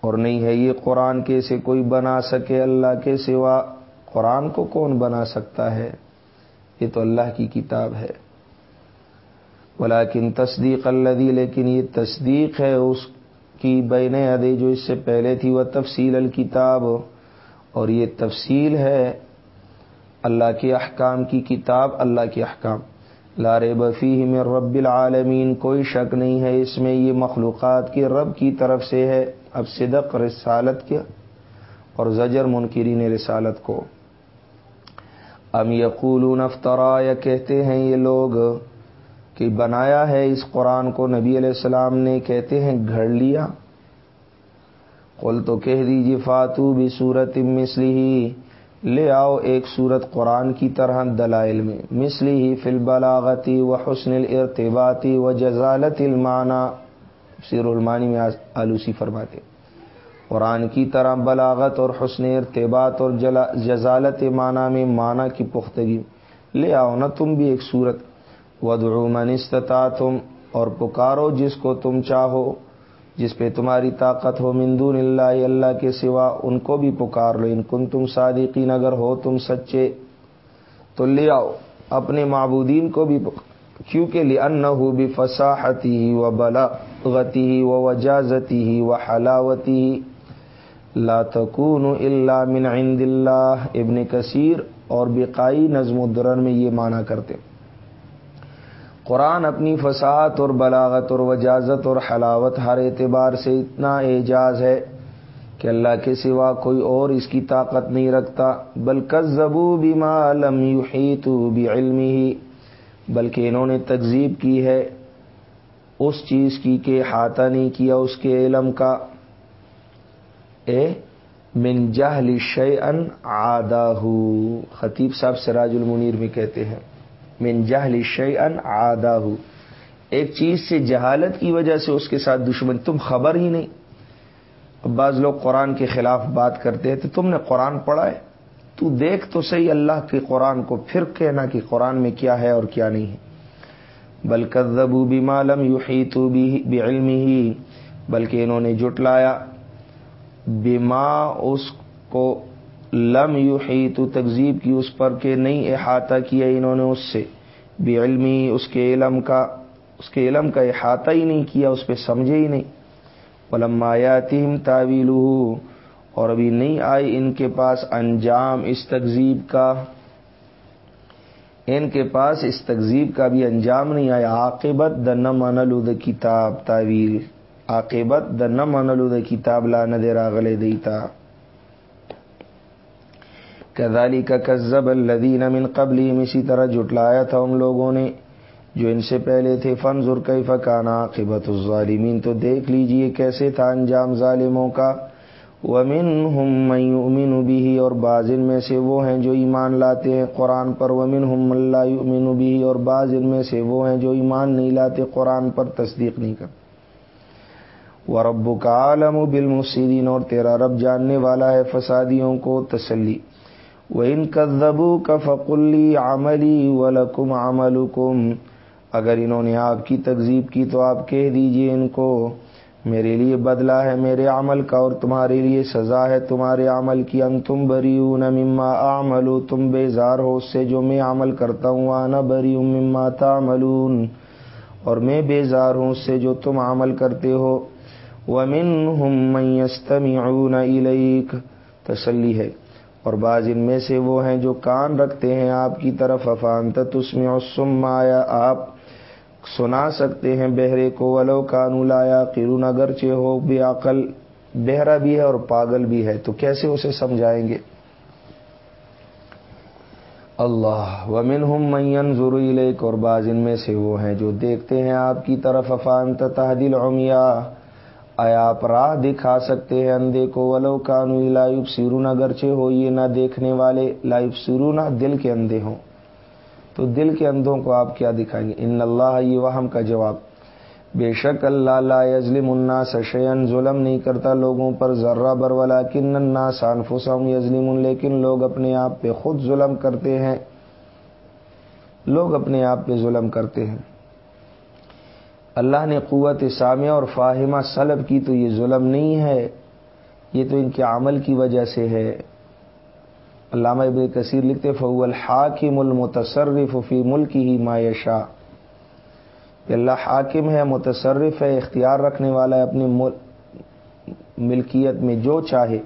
اور نہیں ہے یہ قرآن کے سے کوئی بنا سکے اللہ کے سوا۔ قرآن کو کون بنا سکتا ہے؟ یہ تو اللہ کی کتاب ہے۔ ولیکن تصدیق الدی لیکن یہ تصدیق ہے اس کی بین ادے جو اس سے پہلے تھی، وہ تفصیل الکتاب۔ اور یہ تفصیل ہے اللہ کے احکام کی کتاب، اللہ کے احکام۔ لار بفی میں رب العالمین، کوئی شک نہیں ہے اس میں یہ مخلوقات کے رب کی طرف سے ہے۔ اب صدق رسالت کے اور زجر منکرین رسالت کو۔ ام یقولون افطرا یا کہتے ہیں یہ لوگ کہ بنایا ہے اس قرآن کو نبی علیہ السلام نے کہتے ہیں گھڑ لیا۔ قل تو کہہ دیجیے فاتو بھی صورت مسلی ہی لے آؤ ایک صورت قرآن کی طرح دلائل میں۔ مسلی ہی فل بلاغتی و حسن الرتباتی و جزالت المانا سیر المانی میں آلوسی فرماتے قرآن کی طرح بلاغت اور حسن ارتباط اور جزالت معنی میں معنی کی پختگی۔ لے آؤ نا تم بھی ایک صورت۔ ودعو من استطاع تم اور پکارو جس کو تم چاہو، جس پہ تمہاری طاقت ہو۔ مندون اللہ اللہ کے سوا ان کو بھی پکار لو۔ ان کن تم صادقین، اگر ہو تم سچے، تو لے آؤ اپنے معبودین کو بھی کیونکہ لے ان ہو بھی فساحتی ہی و بلاغتی ہی و وجازتی ہی و حلاوتی ہی لا تکون اللہ من عند اللہ ابن کثیر اور بقائی نظم الدرن میں یہ معنی کرتے قرآن اپنی فساحت اور بلاغت اور وجازت اور حلاوت ہر اعتبار سے اتنا اعجاز ہے کہ اللہ کے سوا کوئی اور اس کی طاقت نہیں رکھتا۔ بلکہ زبو بیما علم یحیطو بعلمی ہی بلکہ انہوں نے تکذیب کی ہے اس چیز کی کہ ہاتھا نہیں کیا اس کے علم کا۔ اے من جہل شیئن آدھا خطیب صاحب سراج المنیر میں کہتے ہیں، من جہل شی ان ایک چیز سے جہالت کی وجہ سے اس کے ساتھ دشمن، تم خبر ہی نہیں۔ بعض لوگ قرآن کے خلاف بات کرتے ہیں، تو تم نے قرآن پڑھا ہے؟ تو دیکھ تو صحیح اللہ کے قرآن کو، پھر کہنا کہ قرآن میں کیا ہے اور کیا نہیں ہے۔ بلکہ زبو بھی معلوم یو ہی تو بھی علم ہی بلکہ انہوں نے جٹلایا بیما اس کو لم یو تو تقزیب کی اس پر کہ نہیں احاطہ کیا انہوں نے اس سے۔ بے علمی اس کے علم کا، اس کے علم کا احاطہ ہی نہیں کیا، اس پہ سمجھے ہی نہیں۔ علمایاتیم تعویل اور ابھی نہیں آئی ان کے پاس انجام اس تقزیب کا۔ ان کے پاس اس تقزیب کا بھی انجام نہیں آیا۔ عاقبت د نم انلود کتاب تعویل عاقبت د نم انلود کتاب لا ندرا غلے دیتا کدالی کا کزب الدین امن قبلی اسی طرح جٹلایا تھا ان لوگوں نے، جو ان سے پہلے تھے فن ضرقی فکانا قبت الظالمین، تو دیکھ لیجیے کیسے تھا انجام ظالموں کا۔ ومن ہم امین بھی اور بعض ان میں سے وہ ہیں جو ایمان لاتے ہیں قرآن پر۔ ومن ہم اللہ امین بھی اور بعض ان میں سے وہ ہیں جو ایمان نہیں لاتے، قرآن پر تصدیق نہیں کر وہ رب کا عالم و بالمسین اور تیرا رب جاننے والا ہے فسادیوں کو، تسلی۔ وہ ان کدبو کا فقلی عملی ولکم عمل اگر انہوں نے آپ کی تکذیب کی تو آپ کہہ دیجیے ان کو، میرے لیے بدلہ ہے میرے عمل کا، اور تمہارے لیے سزا ہے تمہارے عمل کی۔ ان تم بری مما عمل تم بیزار ہو اس سے جو میں عمل کرتا ہوں آنا بری مما تعملون۔ اور میں بیزار ہوں اس سے جو تم عمل کرتے ہو۔ ومن ہم میستمیعون الیک تسلی ہے۔ اور بعض ان میں سے وہ ہیں جو کان رکھتے ہیں آپ کی طرف۔ افان تس میں سم آیا آپ سنا سکتے ہیں بہرے کو؟ ولو کانو لایا قرون اگرچہ ہو عقل، بہرا بھی ہے اور پاگل بھی ہے۔ تو کیسے اسے سمجھائیں گے؟ اللہ۔ ومن ہم مین ضروری اور بعض ان میں سے وہ ہیں جو دیکھتے ہیں آپ کی طرف۔ افان تحدیل عمیا آیا آپ راہ دکھا سکتے ہیں اندھے کو؟ ولو کانو لائب سیرون اگرچہ ہو یہ نہ دیکھنے والے لائب سیرون دل کے اندھے ہوں۔ تو دل کے اندھوں کو آپ کیا دکھائیں گے؟ ان اللہ یہ وہم کا جواب۔ بے شک اللہ لا یظلم الناس شیئن ظلم نہیں کرتا لوگوں پر ذرہ بر ولا کن الناس انفسهم یظلم لیکن لوگ اپنے آپ پہ خود ظلم کرتے ہیں۔ لوگ اپنے آپ پہ ظلم کرتے ہیں۔ اللہ نے قوت سامع اور فاہمہ سلب کی تو یہ ظلم نہیں ہے، یہ تو ان کے عمل کی وجہ سے ہے۔ علامہ ابن کثیر لکھتے فو الحاکم المتصرف فی ملک ہی مایشا اللہ حاکم ہے، متصرف ہے، اختیار رکھنے والا ہے اپنی ملکیت میں جو چاہے۔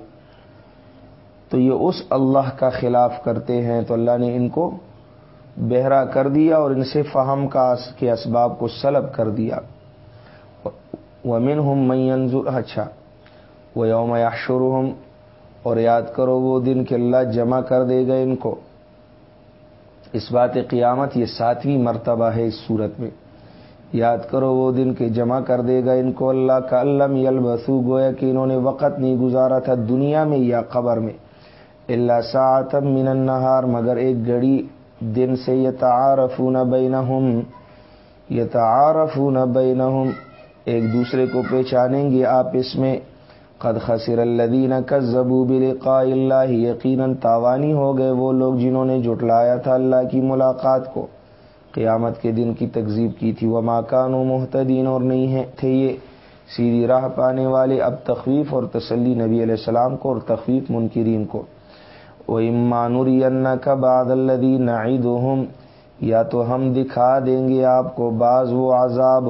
تو یہ اس اللہ کا خلاف کرتے ہیں، تو اللہ نے ان کو بہرا کر دیا اور ان سے فہم کا کے اسباب کو سلب کر دیا۔ ومن ہم منظور اچھا۔ وہ یوم شروع اور یاد کرو وہ دن کہ اللہ جمع کر دے گا ان کو۔ اس بات قیامت یہ ساتویں مرتبہ ہے اس صورت میں۔ یاد کرو وہ دن کہ جمع کر دے گا ان کو اللہ کا۔ علم یلبسو گویا کہ انہوں نے وقت نہیں گزارا تھا دنیا میں یا قبر میں۔ اللہ ساعتم من النہار مگر ایک گھڑی دن سے یہ نہ بینہم یہ تعارف بینہم، ایک دوسرے کو پہچانیں گے آپ اس میں۔ قد خسر الدین کذبوا بلقاء اللہ، یقیناً تاوانی ہو گئے وہ لوگ جنہوں نے جٹلایا تھا اللہ کی ملاقات کو۔ قیامت کے دن کی تکذیب کی تھی وہ ماکان و محتدین اور نہیں ہے تھے یہ۔ سیدھی راہ پانے والے اب تخویف اور تسلی نبی علیہ السلام کو اور تخویف منکرین کو۔ وہ امانوری کا باد الدین یا تو ہم دکھا دیں گے آپ کو بعض وہ عذاب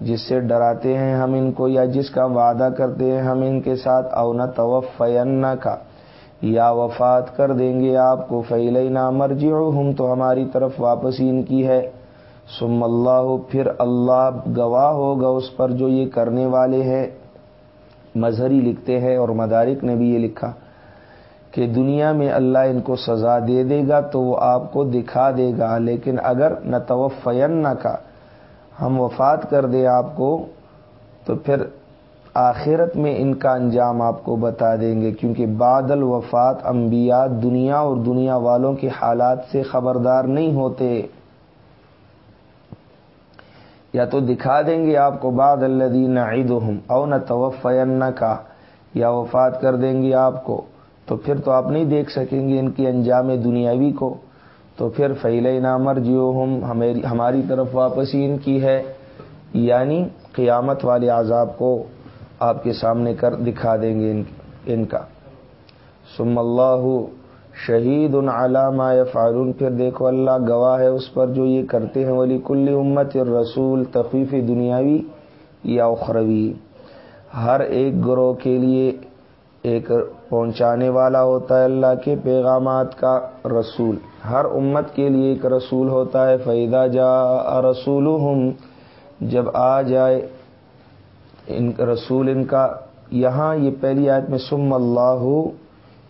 جس سے ڈراتے ہیں ہم ان کو یا جس کا وعدہ کرتے ہیں ہم ان کے ساتھ۔ او نہ توفین کا یا وفات کر دیں گے آپ کو۔ فیل نہ مرجی ہم تو ہماری طرف واپس ان کی ہے۔ سم اللہ پھر اللہ گواہ ہوگا اس پر جو یہ کرنے والے ہیں۔ مظہری لکھتے ہیں اور مدارک نے بھی یہ لکھا۔ کہ دنیا میں اللہ ان کو سزا دے دے گا تو وہ آپ کو دکھا دے گا، لیکن اگر نہ توفین نہ کا ہم وفات کر دیں آپ کو، تو پھر آخرت میں ان کا انجام آپ کو بتا دیں گے، کیونکہ بادل وفات انبیاء دنیا اور دنیا والوں کے حالات سے خبردار نہیں ہوتے۔ یا تو دکھا دیں گے آپ کو بعد الدین عید او نہ توفین کا یا وفات کر دیں گے آپ کو۔ تو پھر تو آپ نہیں دیکھ سکیں گے ان کی انجام دنیاوی کو۔ تو پھر فیل نامر جیو ہم ہماری طرف واپسی ان کی ہے۔ یعنی قیامت والے عذاب کو آپ کے سامنے کر دکھا دیں گے ان کا۔ سم اللہ شہید ان علامہ فارون پھر دیکھو اللہ گواہ ہے اس پر جو یہ کرتے ہیں۔ ولی کل امت رسول تخفیف دنیاوی یا اخروی۔ ہر ایک گروہ کے لیے ایک پہنچانے والا ہوتا ہے اللہ کے پیغامات کا رسول۔ ہر امت کے لیے ایک رسول ہوتا ہے۔ فیدا جا رسول جب آ جائے ان رسول ان کا، یہاں یہ پہلی آیت میں سم اللہ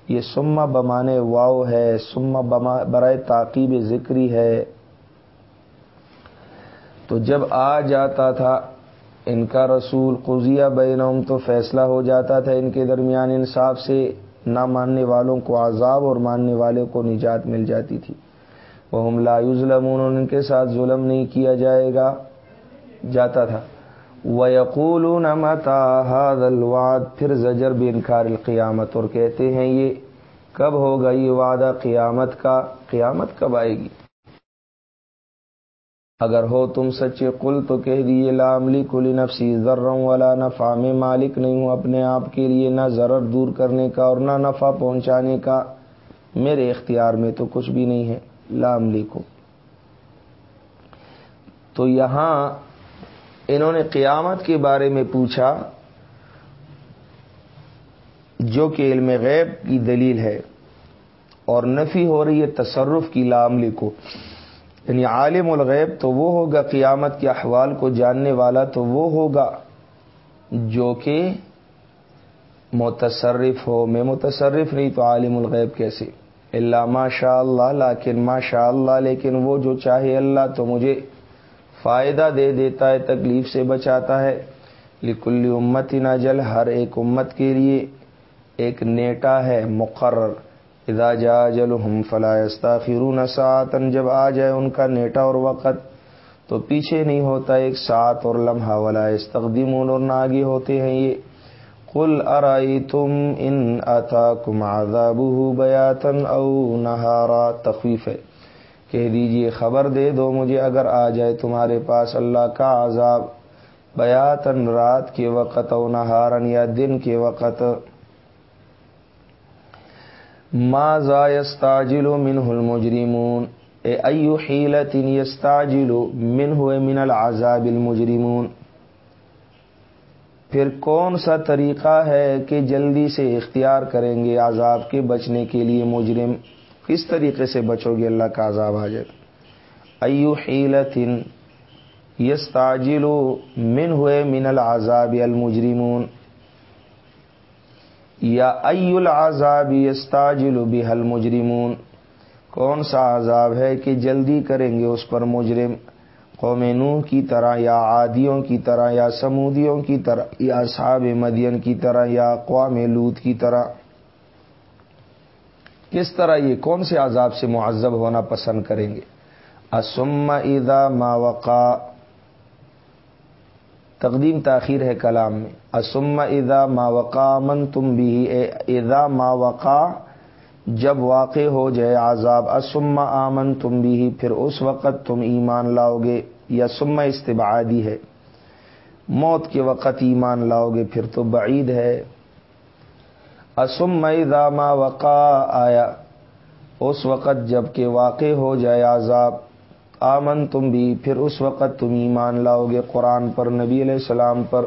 یہ سما بمانے واؤ ہے۔ سما برائے تاقیب ذکری ہے۔ تو جب آ جاتا تھا ان کا رسول قزیہ بینہم تو فیصلہ ہو جاتا تھا ان کے درمیان انصاف سے، نہ ماننے والوں کو عذاب اور ماننے والوں کو نجات مل جاتی تھی۔ وہ ہم لا ظلم ان کے ساتھ ظلم نہیں کیا جائے گا، جاتا تھا۔ وہ یقول الواد پھر زجر بھی انکار القیامت، اور کہتے ہیں یہ کب ہوگا یہ وعدہ قیامت کا، قیامت کب آئے گی؟ اگر ہو تم سچے کل تو کہہ دیے لاملی کلی نفسی ذروں والا نفع۔ میں مالک نہیں ہوں اپنے آپ کے لیے، نہ ضرر دور کرنے کا اور نہ نفع پہنچانے کا۔ میرے اختیار میں تو کچھ بھی نہیں ہے لاملی کو تو یہاں انہوں نے قیامت کے بارے میں پوچھا، جو کہ علم غیب کی دلیل ہے اور نفی ہو رہی ہے تصرف کی لاملی کو یعنی عالم الغیب، تو وہ ہوگا قیامت کے احوال کو جاننے والا، تو وہ ہوگا جو کہ متصرف ہو۔ میں متصرف نہیں تو عالم الغیب کیسے؟ اللہ ماشاء اللہ لیکن ماشاء اللہ لیکن وہ جو چاہے اللہ تو مجھے فائدہ دے دیتا ہے، تکلیف سے بچاتا ہے۔ لکل امت نہ جل، ہر ایک امت کے لیے ایک نیٹا ہے، مقرر۔ ادا جا جل ہم فلاستہ فرون ساتن جب آ جائے ان کا نیٹا اور وقت تو پیچھے نہیں ہوتا، ایک ساتھ اور لمحہ والا استقدیم اور ناگے ہوتے ہیں یہ۔ کل ارائی تم ان اتا کم آزاب بیاتن او نہارا، تخویف ہے۔ کہہ دیجیے، خبر دے دو مجھے، اگر آ جائے تمہارے پاس اللہ کا عذاب بیاتن رات کے وقت او نہارن یا دن کے وقت۔ ما زا یستاجل منہ المجرمون. اے ایو حیلت یستاجل منہ من العذاب المجرمون. پھر کون سا طریقہ ہے کہ جلدی سے اختیار کریں گے عذاب کے بچنے کے لیے مجرم؟ کس طریقے سے بچو گے اللہ کا عذاب آ جائے ایو حیلت یس تاجل من ہوئے من العذاب المجرمون. یا ای العذاب یس تاجل بحل مجرمون کون سا عذاب ہے کہ جلدی کریں گے اس پر مجرم؟ قوم نوح کی طرح یا عادیوں کی طرح یا سمودیوں کی طرح یا صحاب مدین کی طرح یا اقوام لوت کی طرح؟ کس طرح یہ کون سے عذاب سے معذب ہونا پسند کریں گے؟ اسم ادا ماوقا تقدیم تاخیر ہے کلام میں۔ اسم ادا ماوقا من تم بھی ادا ماوقا جب واقع ہو جائے عذاب اسم آمن تم بھی پھر اس وقت تم ایمان لاؤ گے، یا سما استبعادی ہے۔ موت کے وقت ایمان لاؤ گے، پھر تو بعید ہے۔ اسم داما وقا، آیا، اس وقت جبکہ واقع ہو جائے عذاب آمن تم بھی پھر اس وقت تم ایمان لاؤ گے قرآن پر، نبی علیہ السلام پر۔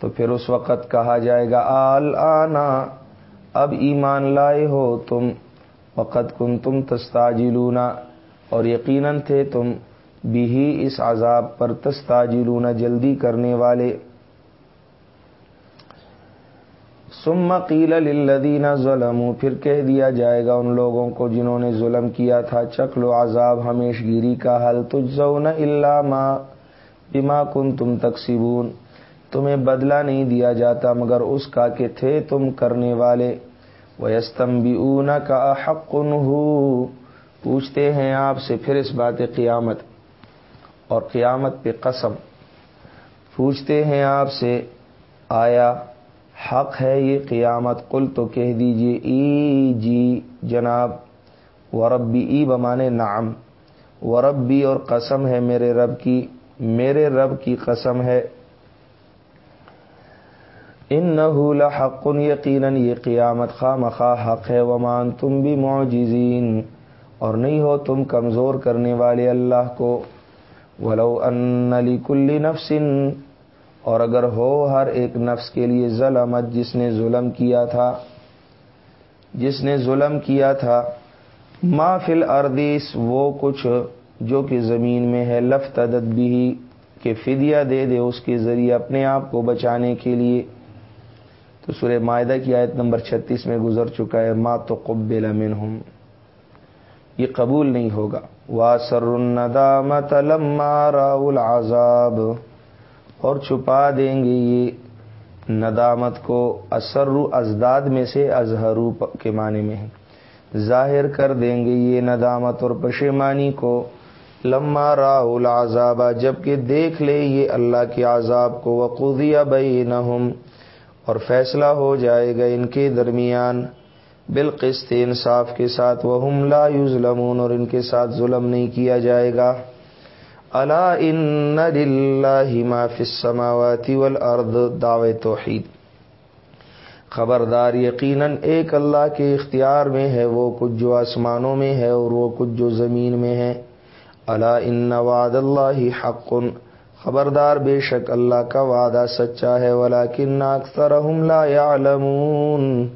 تو پھر اس وقت کہا جائے گا، آل آنا، اب ایمان لائے ہو تم۔ وقت کن تم تستاجلونا اور یقیناً تھے تم، بھی اس عذاب پر تستاجلونا جلدی کرنے والے۔ سم قیل للذین ظلموا، پھر کہہ دیا جائے گا ان لوگوں کو جنہوں نے ظلم کیا تھا چک لو عذاب ہمیش گیری کا حل تجزون الا ما بما کنتم تکسبون۔ تمہیں بدلہ نہیں دیا جاتا، مگر اس کا کہ تھے تم کرنے والے۔ ویستم بھی کا حق پوچھتے ہیں آپ سے پھر اس بات قیامت اور قیامت پہ قسم۔ پوچھتے ہیں آپ سے آیا حق ہے یہ قیامت، قل تو کہہ دیجیے، ای جی جناب، وربی، ای بمانے نعم، وربی اور قسم ہے میرے رب کی، میرے رب کی قسم ہے۔ ان نہ حق یقیناً، یہ قیامت خواہ مخواہ حق ہے ومان تم بھی معجزین اور نہیں ہو تم کمزور کرنے والے اللہ کو۔ ولو ان کل نفسن اور اگر ہو ہر ایک نفس کے لیے ظلمت جس نے ظلم کیا تھا، جس نے ظلم کیا تھا، ما فل اردیس وہ کچھ جو کہ زمین میں ہے لفت بھی، کہ فدیہ دے دے اس کے ذریعے اپنے آپ کو بچانے کے لیے۔ تو سورہ معاہدہ کی آیت نمبر چھتیس میں گزر چکا ہے، ما تو قبل منہم۔ یہ قبول نہیں ہوگا۔ وا سر الندامت العذاب۔ اور چھپا دیں گے یہ ندامت کو۔ اثر ازداد میں سے اظہرو کے معنی میں ہے۔ ظاہر کر دیں گے یہ ندامت اور پشیمانی کو۔ لما را العذاب جبکہ دیکھ لے یہ اللہ کے عذاب کو۔ وقودیا بینہم، اور فیصلہ ہو جائے گا ان کے درمیان۔ بالقسط، انصاف کے ساتھ۔ وہ لا یظلمون، اور ان کے ساتھ ظلم نہیں کیا جائے گا۔ اللہ ان السماوات والارض دعو توحید۔ خبردار یقیناً ایک اللہ کے اختیار میں ہے، وہ کچھ جو آسمانوں میں ہے اور وہ کچھ جو زمین میں ہے۔ اللہ ان وعد اللہ حق۔ خبردار بے شک اللہ کا وعدہ سچا ہے، ولیکن اکثر لا يعلمون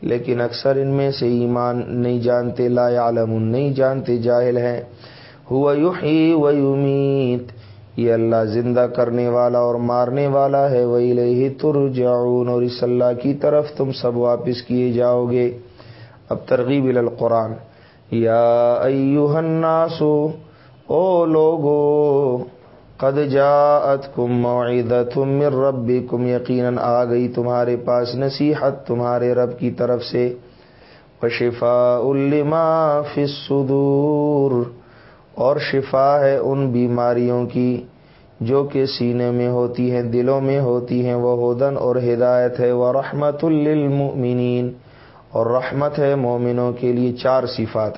لیکن اکثر ان میں سے ایمان نہیں جانتے، لا يعلمون نہیں جانتے، جاہل ہیں۔ ہوا یحیی و یمیت. یہ اللہ زندہ کرنے والا اور مارنے والا ہے وہی لہی ترجعون. اور اس اللہ کی طرف تم سب واپس کیے جاؤ گے۔ اب ترغیب القرآن۔ یا ایوہ الناس، او لوگو، قد جاءتکم موعدتم من ربکم، یقیناً آ گئی تمہارے پاس نصیحت تمہارے رب کی طرف سے۔ وشفاء لما فی الصدور۔ اور شفا ہے ان بیماریوں کی جو کہ سینے میں ہوتی ہیں، دلوں میں ہوتی ہیں۔ وہ ہدن اور ہدایت ہے۔ وہ رحمت للمؤمنین۔ اور رحمت ہے مومنوں کے لیے چار صفات۔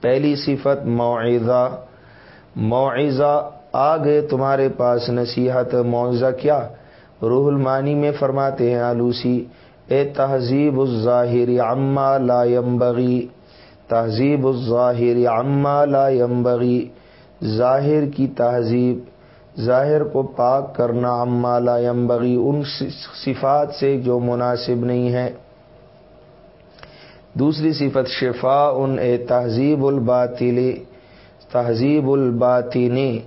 پہلی صفت معیزہ معیزہ آ گئے تمہارے پاس نصیحت، معاوضہ کیا؟ روح المانی میں فرماتے ہیں آلوسی، اے تہذیب الظاہر عما لا ينبغی تہذیب الظاہر عما لا ينبغی ظاہر کی تہذیب ظاہر کو پاک کرنا عما لا ينبغی ان صفات سے جو مناسب نہیں ہے۔ دوسری صفت شفا ان اے تہذیب الباطل تہذیب الباطنی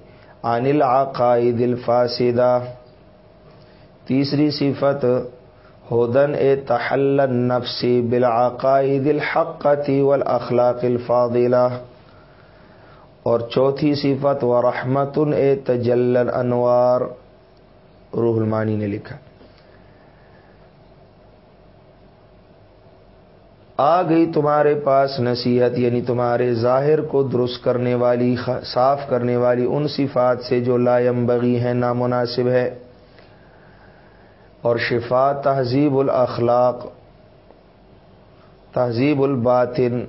عن العقائد الفاسدہ۔ تیسری صفت ہدن اے تحل نفسی بالعقائد الحقتی والاخلاق الفاضلہ۔ اور چوتھی صفت و رحمت اے تجل انوار روح المانی نے لکھا۔ آ گئی تمہارے پاس نصیحت یعنی تمہارے ظاہر کو درست کرنے والی، صاف کرنے والی ان صفات سے جو لائم بغی ہے نامناسب ہے۔ اور شفا تہذیب الاخلاق، تہذیب الباطن،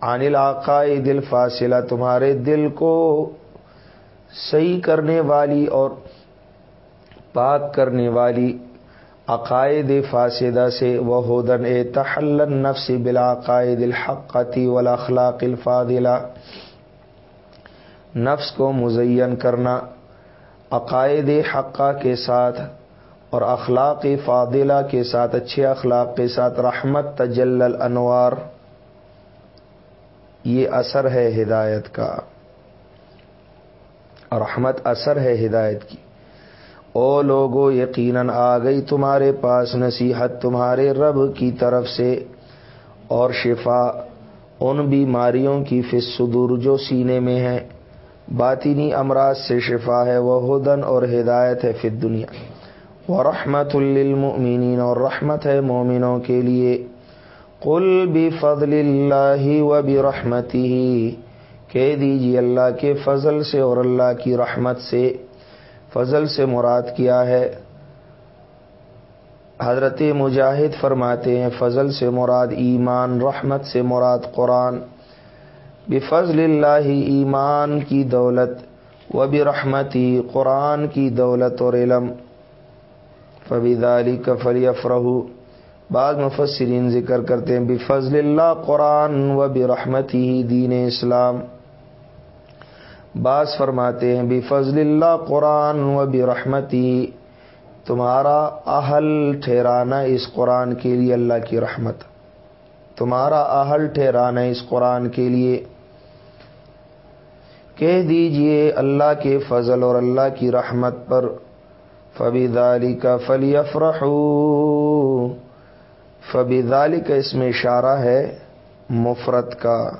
عن العقائد دل فاصلہ تمہارے دل کو صحیح کرنے والی اور پاک کرنے والی عقائد فاسدہ سے وہ ہودن اے تحل نفس بالعقائد الحقتی والاخلاق الفاضلہ۔ نفس کو مزین کرنا عقائد حقہ کے ساتھ اور اخلاق فاضلہ کے ساتھ، اچھے اخلاق کے ساتھ، رحمت تجل انوار یہ اثر ہے ہدایت کا۔ رحمت اثر ہے ہدایت کی۔ او لوگو، یقیناً آ گئی تمہارے پاس نصیحت تمہارے رب کی طرف سے۔ اور شفا ان بیماریوں کی فصدور جو سینے میں ہے باطینی امراض سے شفا ہے، وہ ہدن اور ہدایت ہے فت دنیا وہ رحمت للمؤمنین اور رحمت ہے مومنوں کے لیے قل بفضل اللہ و برحمتی کہہ دیجیے اللہ کے فضل سے اور اللہ کی رحمت سے. فضل سے مراد کیا ہے؟ حضرت مجاہد فرماتے ہیں، فضل سے مراد ایمان، رحمت سے مراد قرآن. بفضل اللہ ایمان کی دولت و برحمتی قرآن کی دولت اور علم. فبید علی کفری افرح بعض مفسرین ذکر کرتے ہیں، بفضل اللہ قرآن و برحمت ہی دین اسلام۔ بعض فرماتے ہیں، بفضل اللہ قرآن و برحمت ہی تمہارا اہل ٹھہرانا اس قرآن کے لیے اللہ کی رحمت۔ تمہارا اہل ٹھہرانا اس قرآن کے لیے۔ کہہ دیجیے اللہ کے فضل اور اللہ کی رحمت پر۔ فبی دالی کا فلی فبی کا اس میں اشارہ ہے مفرت کا۔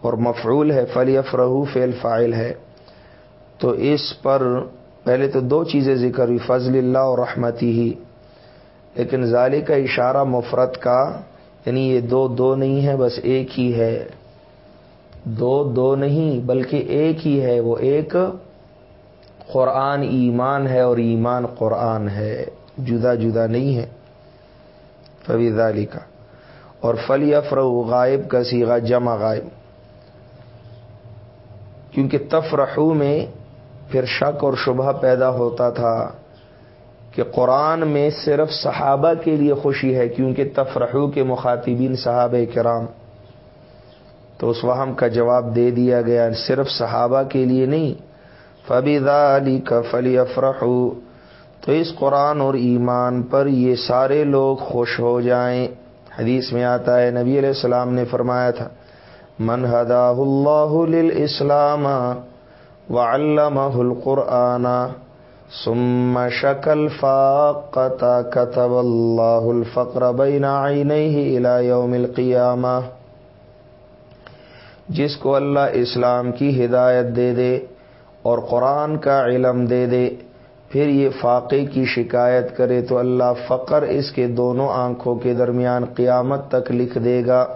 اور مفعول ہے فلی افرح فیل فائل ہے۔ تو اس پر پہلے تو دو چیزیں ذکر ہوئی، فضل اللہ اور رحمتی ہی۔ لیکن ظالی کا اشارہ مفرت کا یعنی یہ دو دو نہیں ہے، بس ایک ہی ہے۔ دو دو نہیں، بلکہ ایک ہی ہے، وہ ایک قرآن ایمان ہے اور ایمان قرآن ہے، جدا جدا نہیں ہے۔ فویز علی کا اور فلی افر غائب کا سیگا جمع غائب۔ کیونکہ تفرحو میں پھر شک اور شبہ پیدا ہوتا تھا کہ قرآن میں صرف صحابہ کے لیے خوشی ہے، کیونکہ تفرحو کے مخاطبین صحابہ کرام۔ تو اس وہم کا جواب دے دیا گیا، صرف صحابہ کے لیے نہیں فبیدا علی کا فلی افرح تو اس قرآن اور ایمان پر یہ سارے لوگ خوش ہو جائیں۔ حدیث میں آتا ہے، نبی علیہ السلام نے فرمایا تھا، من ہدا اللہ للاسلام وعلمہ القرآن ثم شکل فاقت كتب اللہ الفقر بین عینیہ الى یوم القیامہ۔ جس کو اللہ اسلام کی ہدایت دے دے اور قرآن کا علم دے دے، پھر یہ فاقے کی شکایت کرے تو اللہ فقر اس کے دونوں آنکھوں کے درمیان قیامت تک لکھ دے گا۔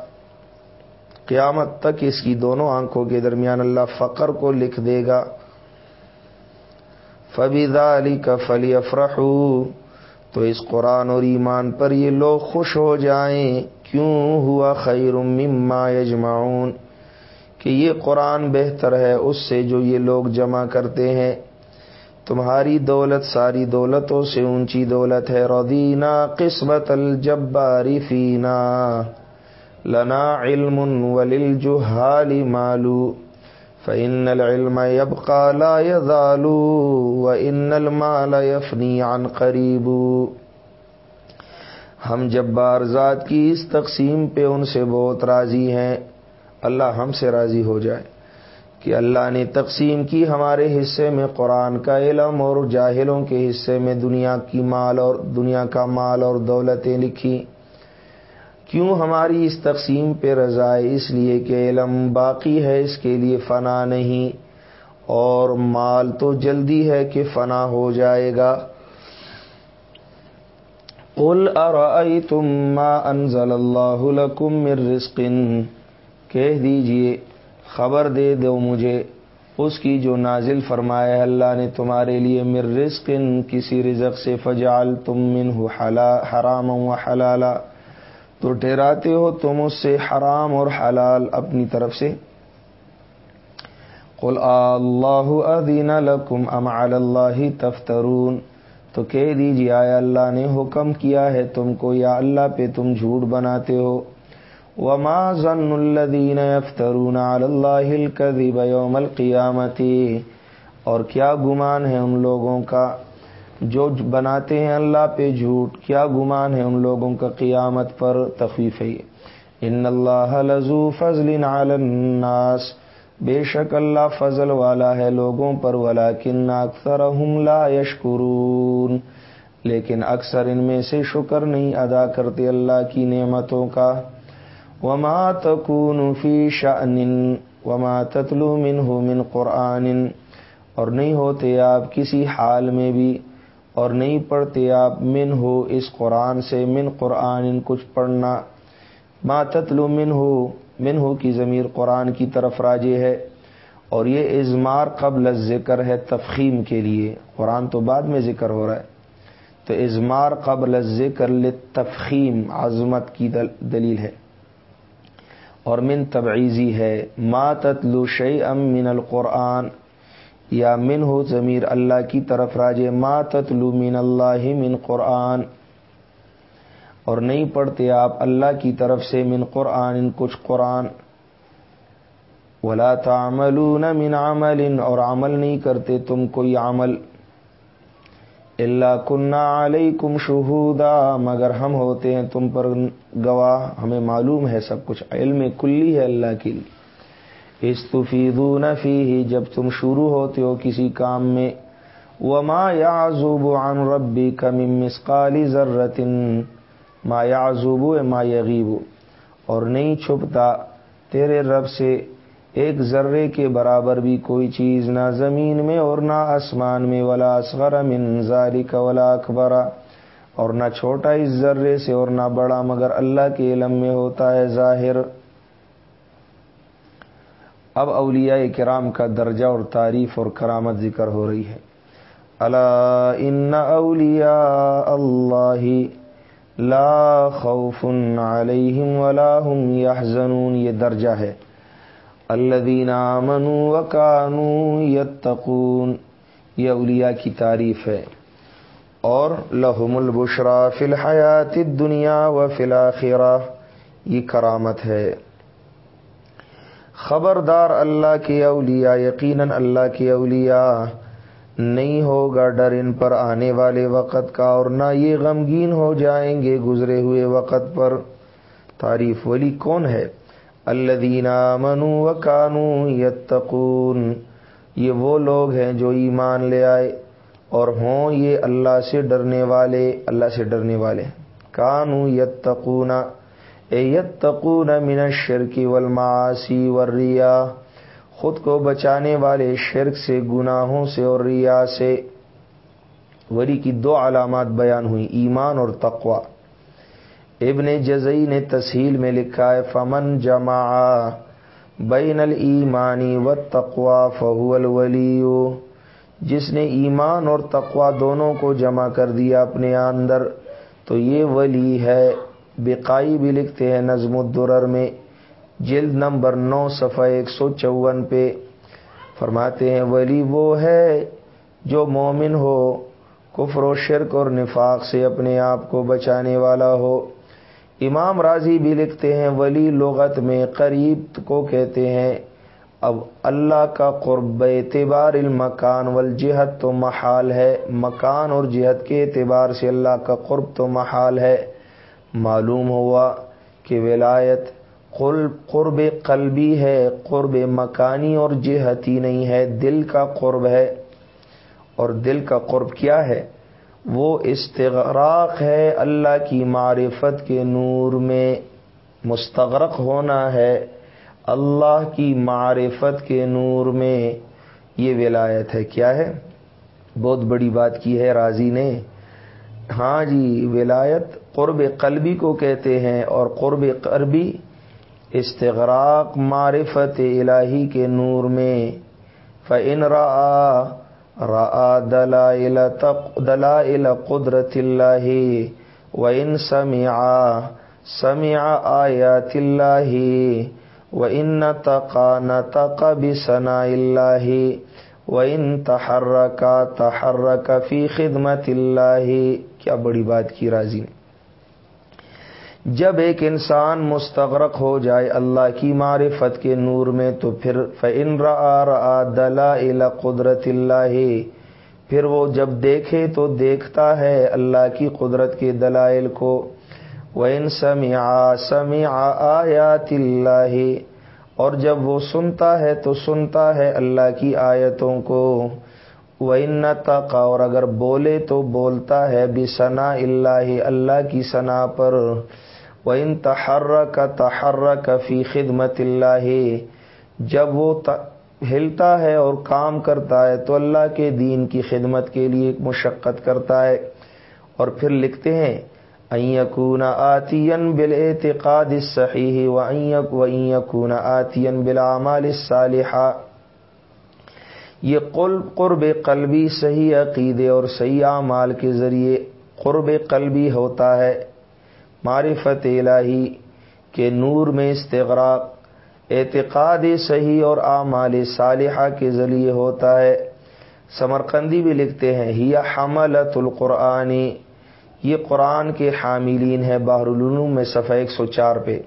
قیامت تک اس کی دونوں آنکھوں کے درمیان اللہ فقر کو لکھ دے گا۔ فبیدا علی کا فلی افرح تو اس قرآن اور ایمان پر یہ لوگ خوش ہو جائیں۔ کیوں ہوا خیر مما یجمعون؟ کہ یہ قرآن بہتر ہے، اس سے جو یہ لوگ جمع کرتے ہیں۔ تمہاری دولت ساری دولتوں سے اونچی دولت ہے۔ ردینا قسمت الجباری فینا۔ لنا علم ولل جو مالو۔ فإن العلم يبقى لا يزال وإن المال يفني عن قریب ہم جبار ذات کی اس تقسیم پہ ان سے بہت راضی ہیں۔ اللہ ہم سے راضی ہو جائے کہ اللہ نے تقسیم کی ہمارے حصے میں قرآن کا علم اور جاہلوں کے حصے میں دنیا کی مال اور دنیا کا مال اور دولتیں لکھی۔ کیوں ہماری اس تقسیم پہ رضا ہے؟ اس لیے کہ علم باقی ہے، اس کے لیے فنا نہیں۔ اور مال تو جلدی ہے کہ فنا ہو جائے گا۔ قل ارأيتم ما انزل الله لكم من رزق؟ کہہ دیجیے، خبر دے دو مجھے۔ اس کی جو نازل فرمایا اللہ نے تمہارے لیے مر رزق، کسی رزق سے فجال تم من حرام و حلالا۔ تو ٹھہراتے ہو تم اس سے حرام اور حلال اپنی طرف سے۔ قل اللہ ادین لکم ام علی اللہ تفترون۔ تو کہہ دیجیے آیا اللہ نے حکم کیا ہے تم کو، یا اللہ پہ تم جھوٹ بناتے ہو۔ وما ظن الذین یفترون علی اللہ الكذب یوم القیامت اور کیا گمان ہے ان لوگوں کا؟ جو بناتے ہیں اللہ پہ جھوٹ، کیا گمان ہے ان لوگوں کا قیامت پر تخفیف ہے؟ ان اللہ لذو فضل علی الناس۔ بے شک اللہ فضل والا ہے لوگوں پر ولا کن اکثر لا یشکرون لیکن اکثر ان میں سے شکر نہیں ادا کرتے اللہ کی نعمتوں کا۔ وما تکون فی شأن وما تتلو منہ من قرآن، اور نہیں ہوتے آپ کسی حال میں بھی، اور نہیں پڑھتے آپ من ہو اس قرآن سے، من قرآن کچھ پڑھنا۔ ما تتلو من ہو من ہو کی ضمیر قرآن کی طرف راجے ہے۔ اور یہ ازمار قبل ذکر ہے تفخیم کے لیے۔ قرآن تو بعد میں ذکر ہو رہا ہے۔ تو ازمار قبل ذکر تفخیم عظمت کی دلیل ہے۔ اور من تبعیزی ہے، ما تتلو شعی ام من القرآن، یا من ہو ضمیر اللہ کی طرف راج ما تتلو من اللہ من قرآن۔ اور نہیں پڑھتے آپ اللہ کی طرف سے من قرآن، ان کچھ قرآن۔ ولا تعملون من عمل، اور عمل نہیں کرتے تم کوئی عمل۔ اللہ کنہ علیکم شہودا، مگر ہم ہوتے ہیں تم پر گواہ، ہمیں معلوم ہے سب کچھ، علم کلی ہے اللہ کے لیے استفیدون فی جب تم شروع ہوتے ہو کسی کام میں۔ وما یعزوب عن ربی کم مسقالی ذرت ما یعزوب ما یغیب۔ اور نہیں چھپتا تیرے رب سے ایک ذرے کے برابر بھی کوئی چیز نہ زمین میں اور نہ آسمان میں، ولا اصغر من ذالک ولا اکبر۔ اور نہ چھوٹا اس ذرے سے اور نہ بڑا، مگر اللہ کے علم میں ہوتا ہے ظاہر۔ اب اولیاء کرام کا درجہ اور تعریف اور کرامت ذکر ہو رہی ہے۔ اللہ ان اولیاء اللہ لا خوف علیہم ولا هم يحزنون یہ درجہ ہے۔ الذین آمنوا وکانوا یتقون، یہ اولیاء کی تعریف ہے۔ اور لہم البشرا فی الحیات الدنیا و فی یہ کرامت ہے۔ خبردار اللہ کی اولیاء، یقیناً اللہ کی اولیاء، نہیں ہوگا ڈر ان پر آنے والے وقت کا اور نہ یہ غمگین ہو جائیں گے گزرے ہوئے وقت پر۔ تعریف ولی کون ہے؟ اللہ منو و کانو یتقون۔ یہ وہ لوگ ہیں جو ایمان لے آئے اور ہوں یہ اللہ سے ڈرنے والے، اللہ سے ڈرنے والے۔ کانو یتقون۔ اے یتقون من الشرک والمعاصی والریا۔ خود کو بچانے والے شرک سے، گناہوں سے اور ریا سے۔ وری کی دو علامات بیان ہوئی ایمان اور تقوا ابن جزئی نے تسہیل میں لکھا ہے، فمن جمع بین المانی و تقوا فہو الولی جس نے ایمان اور تقوا دونوں کو جمع کر دیا اپنے اندر، تو یہ ولی ہے۔ بقائی بھی لکھتے ہیں نظم الدرر میں، جلد نمبر نو، صفحہ ایک سو چون پہ۔ فرماتے ہیں، ولی وہ ہے جو مومن ہو، کفر و شرک اور نفاق سے اپنے آپ کو بچانے والا ہو۔ امام راضی بھی لکھتے ہیں، ولی لغت میں قریب کو کہتے ہیں، اب اللہ کا قرب اعتبار المکان والجہت تو محال ہے۔ مکان اور جہت کے اعتبار سے اللہ کا قرب تو محال ہے۔ معلوم ہوا کہ ولایت قرب قلبی ہے، قرب مکانی اور جہتی نہیں ہے۔ دل کا قرب ہے۔ اور دل کا قرب کیا ہے؟ وہ استغراق ہے اللہ کی معرفت کے نور میں مستغرق ہونا ہے اللہ کی معرفت کے نور میں یہ ولایت ہے کیا ہے بہت بڑی بات کی ہے راضی نے ہاں جی ولایت قرب قلبی کو کہتے ہیں اور قرب قربی استغراق معرفت الہی کے نور میں فن را را دلائل دلائل قدرت اللہ و ان سمع سمع آیات اللہ و ان تقا نتق بسنا اللہ و ان تحرکا تحرک فی خدمت اللہ کیا بڑی بات کی راضی؟ نے جب ایک انسان مستغرق ہو جائے اللہ کی معرفت کے نور میں، تو پھر فن را را دلا قدرت اللہ پھر وہ جب دیکھے تو دیکھتا ہے اللہ کی قدرت کے دلائل کو۔ وہ ان سمیا سمیا آیات اللہ اور جب وہ سنتا ہے تو سنتا ہے اللہ کی آیتوں کو۔ وہ ان تقا اور اگر بولے تو بولتا ہے بھی ثنا اللہ اللہ کی ثنا پر۔ وہ ان تحر کا تحر فی خدمت اللہ جب وہ ہلتا ہے اور کام کرتا ہے، تو اللہ کے دین کی خدمت کے لیے مشقت کرتا ہے۔ اور پھر لکھتے ہیں ایکون آتین بل اعتقاد صحیح و ایکون آتین بالعمال الصالحہ یہ قلب قرب قلبی صحیح عقیدے اور صحیح اعمال کے ذریعے قرب قلبی ہوتا ہے۔ معرفت الہی کے نور میں استغراق، اعتقاد صحیح اور اعمال صالحہ کے ذریعے ہوتا ہے۔ سمرقندی بھی لکھتے ہیں ہی حملت القرآنی یہ قرآن کے حاملین ہے باہر العلوم میں صفحہ ایک سو چار پہ۔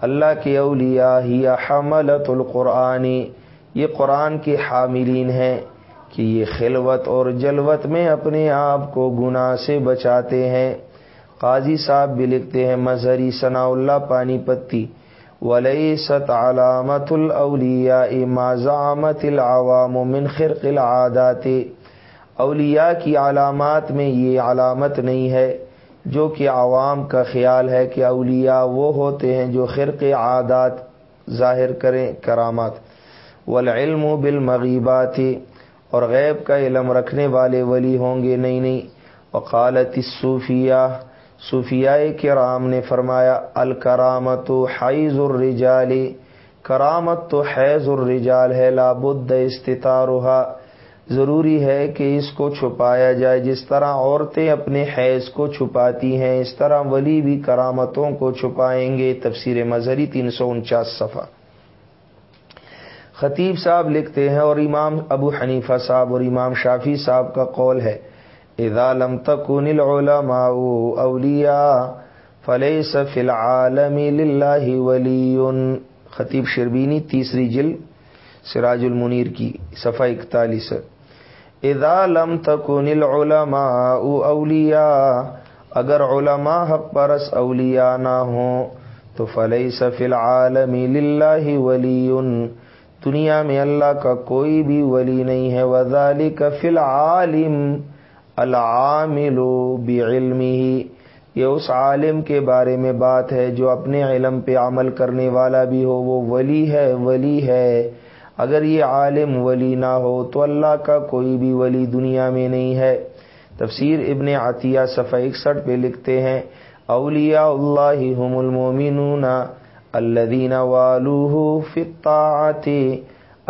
اللہ کے اولیاء ہی حملت القرآنی یہ قرآن کے حاملین ہیں کہ یہ خلوت اور جلوت میں اپنے آپ کو گناہ سے بچاتے ہیں۔ قاضی صاحب بھی لکھتے ہیں، مظہری ثناء اللہ پانی پتی۔ ولی ست علامت الاولیا ماضامت العوام من خرق العادات۔ اولیاء کی علامات میں یہ علامت نہیں ہے، جو کہ عوام کا خیال ہے کہ اولیاء وہ ہوتے ہیں جو خرق عادات ظاہر کریں کرامات۔ والعلم بالمغیبات اور غیب کا علم رکھنے والے ولی ہوں گے، نہیں نہیں۔ وقالت الصوفیہ صوفیاء کرام نے فرمایا الکرامت حیض الرجالی، کرامت تو حیض الرجال ہے لابد استطارها ضروری ہے کہ اس کو چھپایا جائے۔ جس طرح عورتیں اپنے حیض کو چھپاتی ہیں، اس طرح ولی بھی کرامتوں کو چھپائیں گے۔ تفسیر مظہری تین سو انچاس صفحہ۔ خطیب صاحب لکھتے ہیں اور امام ابو حنیفہ صاحب اور امام شافی صاحب کا قول ہے۔ اذا لم تكن العلماء اولیاء فليس في العالم لله ولی خطیب شربینی تیسری جل سراج المنیر کی صفحہ اکتالیس اذا لم تكن العلماء اولیاء، اگر علماء حق پرس اولیاء نہ ہوں، تو فلیس فی العالم للہ ولی۔ دنیا میں اللہ کا کوئی بھی ولی نہیں ہے۔ وذالک فی العالم۔ العامل بعلمه، یہ اس عالم کے بارے میں بات ہے جو اپنے علم پہ عمل کرنے والا بھی ہو، وہ ولی ہے ولی ہے۔ اگر یہ عالم ولی نہ ہو تو اللہ کا کوئی بھی ولی دنیا میں نہیں ہے۔ تفسیر ابن عطیہ صفحہ اکسٹھ پہ لکھتے ہیں، اولیاء اللہ هم المومنون الذین والوہ فی الطاعت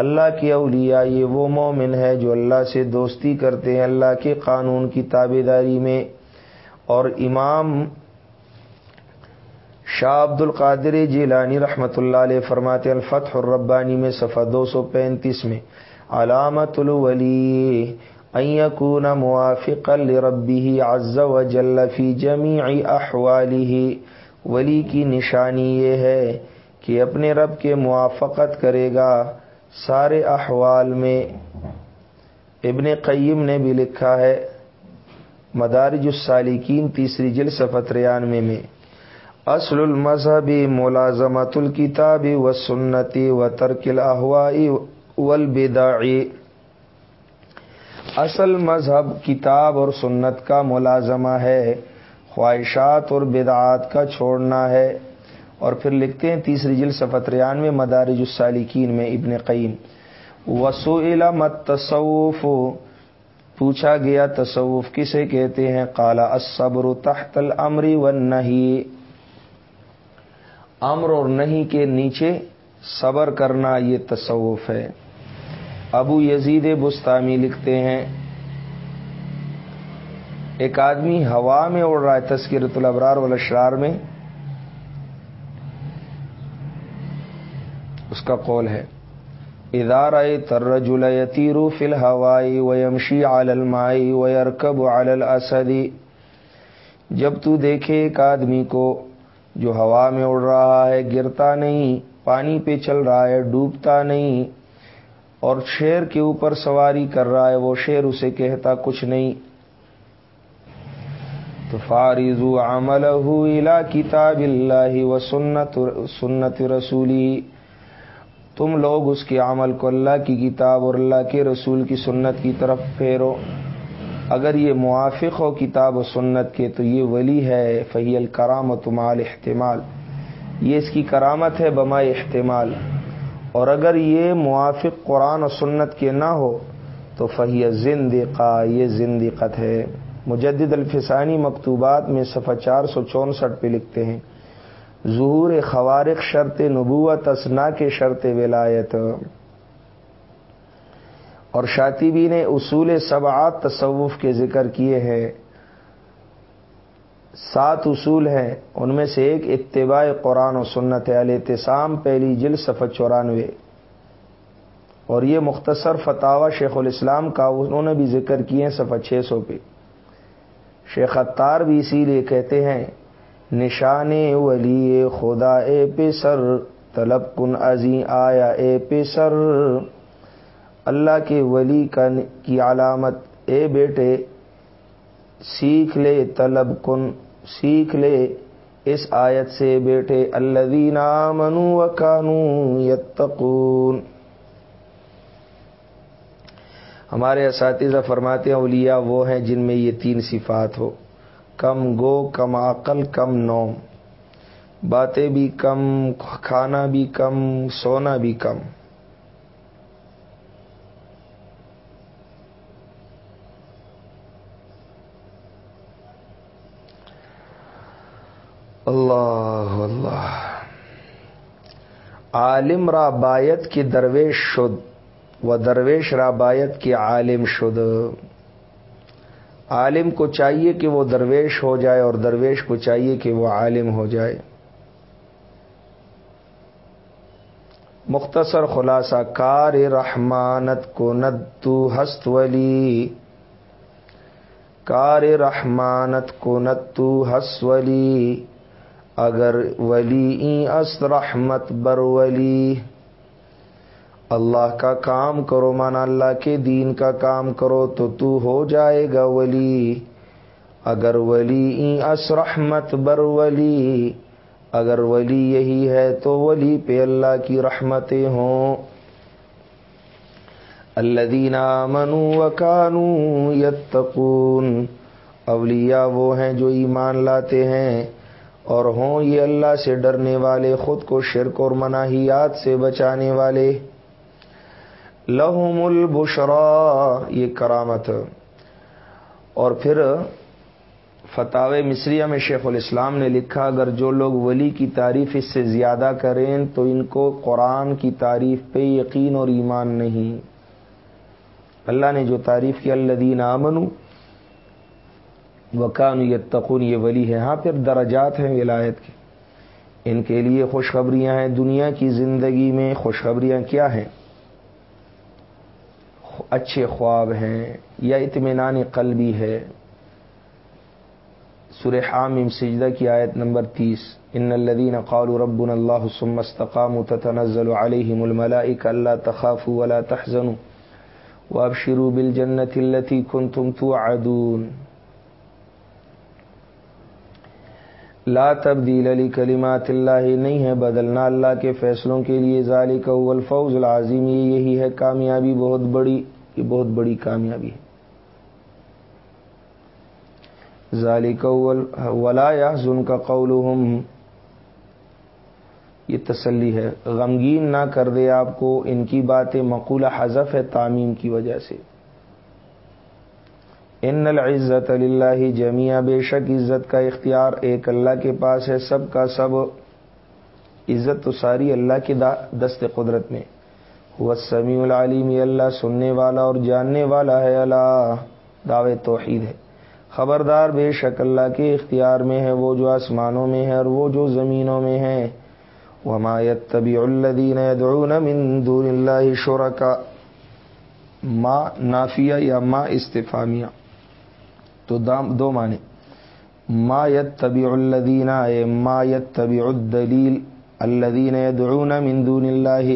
اللہ کے اولیاء یہ وہ مومن ہے جو اللہ سے دوستی کرتے ہیں، اللہ کے قانون کی تابے داری میں۔ اور امام شاہ عبد القادر جیلانی رحمۃ اللہ علیہ فرمات الفتح الربانی میں صفحہ دو سو پینتیس میں علامت الولی ایکون موافق لربه عز وجل فی جمیع احواله۔ ولی کی نشانی یہ ہے کہ اپنے رب کے موافقت کرے گا۔ سارے احوال میں ابن قیم نے بھی لکھا ہے، مدارج السالکین تیسری جل تریانوے میں، اصل المذہب ملازمت الکتاب و سنتی و ترک الاحوائی والبداعی اصل مذہب کتاب اور سنت کا ملازمہ ہے، خواہشات اور بدعات کا چھوڑنا ہے۔ اور پھر لکھتے ہیں تیسری جل ریانوے مدارج السالکین میں ابن قیم۔ وسو مت تصوف پوچھا گیا تصوف کسے کہتے ہیں؟ کالا الصبر تحت الامر و نہیں امر اور نہیں کے نیچے صبر کرنا یہ تصوف ہے۔ ابو یزید بستانی لکھتے ہیں، ایک آدمی ہوا میں اڑ رہا ہے تذکرت الابرار والاشرار میں۔ اس کا قول ہے۔ ادارہ ترجل یتیرو فل ہوائی ویمشی عالمائی ویرکب الاسدی جب تو دیکھے ایک آدمی کو جو ہوا میں اڑ رہا ہے، گرتا نہیں، پانی پہ چل رہا ہے، ڈوبتا نہیں اور شیر کے اوپر سواری کر رہا ہے، وہ شیر اسے کہتا، کچھ نہیں۔ تو فارضو عمل کتاب اللہ و سنت سنت رسولی۔ تم لوگ اس کے عمل کو اللہ کی کتاب اور اللہ کے رسول کی سنت کی طرف پھیرو۔ اگر یہ موافق ہو کتاب و سنت کے تو یہ ولی ہے، فہی الکرامت مال احتمال یہ اس کی کرامت ہے بما احتمال۔ اور اگر یہ موافق قرآن و سنت کے نہ ہو تو فہی زندقہ، یہ زندقت ہے۔ مجدد الفسانی مکتوبات میں صفحہ چار سو چونسٹھ پہ لکھتے ہیں۔ ظہور خوارق شرط نبوت اسنا کے شرط ولایت۔ اور شاطبی نے اصول سبعات تصوف کے ذکر کیے ہیں۔ سات اصول ہیں، ان میں سے ایک اتباع قرآن و سنت التسام پہلی جل صفح چورانوے۔ اور یہ مختصر فتح شیخ الاسلام کا، انہوں نے بھی ذکر کیے ہیں صفحہ چھ سو پہ۔ شیخ اتار بھی اسی لیے کہتے ہیں نشان ولی خدا، اے پسر طلب کن ازی آیا، اے پسر اللہ کے ولی کا کی علامت، اے بیٹے، سیکھ لے، طلب کن، سیکھ لے۔ اس آیت سے بیٹے اللہ منو و یتقون۔ ہمارے اساتذہ فرماتے ہیں، اولیاء وہ ہیں جن میں یہ تین صفات ہو۔ کم گو، کم عقل، کم نوم۔ باتیں بھی کم، کھانا بھی کم، سونا بھی کم۔ اللہ اللہ۔ عالم را بایت کی درویش شد، و درویش را بایت کی عالم شد۔ عالم کو چاہیے کہ وہ درویش ہو جائے اور درویش کو چاہیے کہ وہ عالم ہو جائے۔ مختصر خلاصہ، کار رحمانت کو ندو ہست ولی۔ کار رحمانت کو نتو ہس ولی۔ اگر ولی اس رحمت بر ولی۔ اللہ کا کام کرو، مانا اللہ کے دین کا کام کرو تو تو ہو جائے گا ولی۔ اگر ولی اس رحمت بر ولی، اگر ولی یہی ہے تو ولی پہ اللہ کی رحمتیں ہوں۔ الدین منو وکانو یتقون، اولیاء وہ ہیں جو ایمان لاتے ہیں۔ اور ہوں، یہ اللہ سے ڈرنے والے، خود کو شرک اور مناہیات سے بچانے والے۔ لہم البشرا یہ کرامت۔ اور پھر فتح مصریہ میں شیخ الاسلام نے لکھا، اگر جو لوگ ولی کی تعریف اس سے زیادہ کریں تو ان کو قرآن کی تعریف پہ یقین اور ایمان نہیں۔ اللہ نے جو تعریف کی اللہ دین امن وکان یتقون، یہ ولی ہے ہاں پھر درجات ہیں ولایت کے۔ ان کے لیے خوشخبریاں ہیں۔ دنیا کی زندگی میں خوشخبریاں کیا ہیں؟ اچھے خواب ہیں یا اطمینان قلبی ہے۔ سورہ حامم سجدہ کی آیت نمبر تیس۔ ان الدین قالوا ربنا اللہ ثم استقاموا تتنزل علیہم الملائکہ اللہ تخافوا ولا تحزنوا وابشروا بالجنة التي كنتم توعدون۔ لا تبدیل علی کلمات اللہ نہیں ہے، بدلنا اللہ کے فیصلوں کے لیے ذالک هو الفوز العظیم یہی ہے، کامیابی بہت بڑی، یہ بہت بڑی کامیابی ہے۔ ذالک ولا یحزن کا قول یہ تسلی ہے۔ غمگین نہ کر دے آپ کو، ان کی باتیں مقولہ حذف ہے تعمیم کی وجہ سے۔ ان العزت اللہ جمیا بے شک عزت کا اختیار ایک اللہ کے پاس ہے، سب کا سب عزت تو ساری اللہ کی دست قدرت میں۔ وہ سمیع العالم اللہ سننے والا اور جاننے والا ہے اللہ دعوے توحید ہے۔ خبردار بے شک اللہ کے اختیار میں ہے، وہ جو آسمانوں میں ہے اور وہ جو زمینوں میں ہے۔ وما يتبع الذين يدعون من دون الله شركاء ما نافیہ یا ما استفامیہ۔ تو دو معنی۔ ما يتبع الذين ما يتبع الدلیل الذين يدعون من دون الله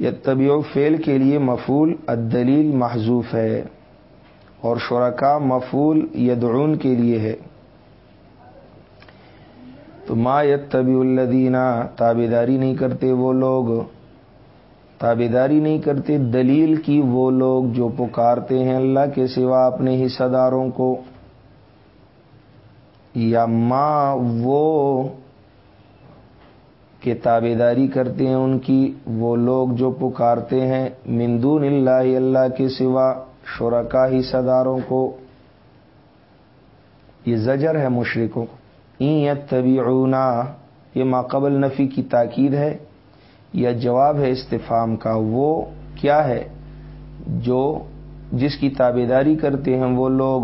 يتبع فعل کے لیے مفول الدلیل محذوف ہے۔ اور شرکا مفول یدعون کے لیے ہے۔ تو ما یت طبی الدینہ تابے داری نہیں کرتے وہ لوگ۔ تابے داری نہیں کرتے، دلیل کی وہ لوگ جو پکارتے ہیں اللہ کے سوا اپنے حصہ داروں کو، یا ماں وہ کہ تابے داری کرتے ہیں ان کی، وہ لوگ جو پکارتے ہیں مندون اللہ اللہ کے سوا شرکا ہی صداروں کو، یہ زجر ہے مشرقوں کو۔ این طبی یہ ماقبل نفی کی تاکید ہے۔ یا جواب ہے استفام کا، وہ کیا ہے؟ جو جس کی تابے داری کرتے ہیں وہ لوگ،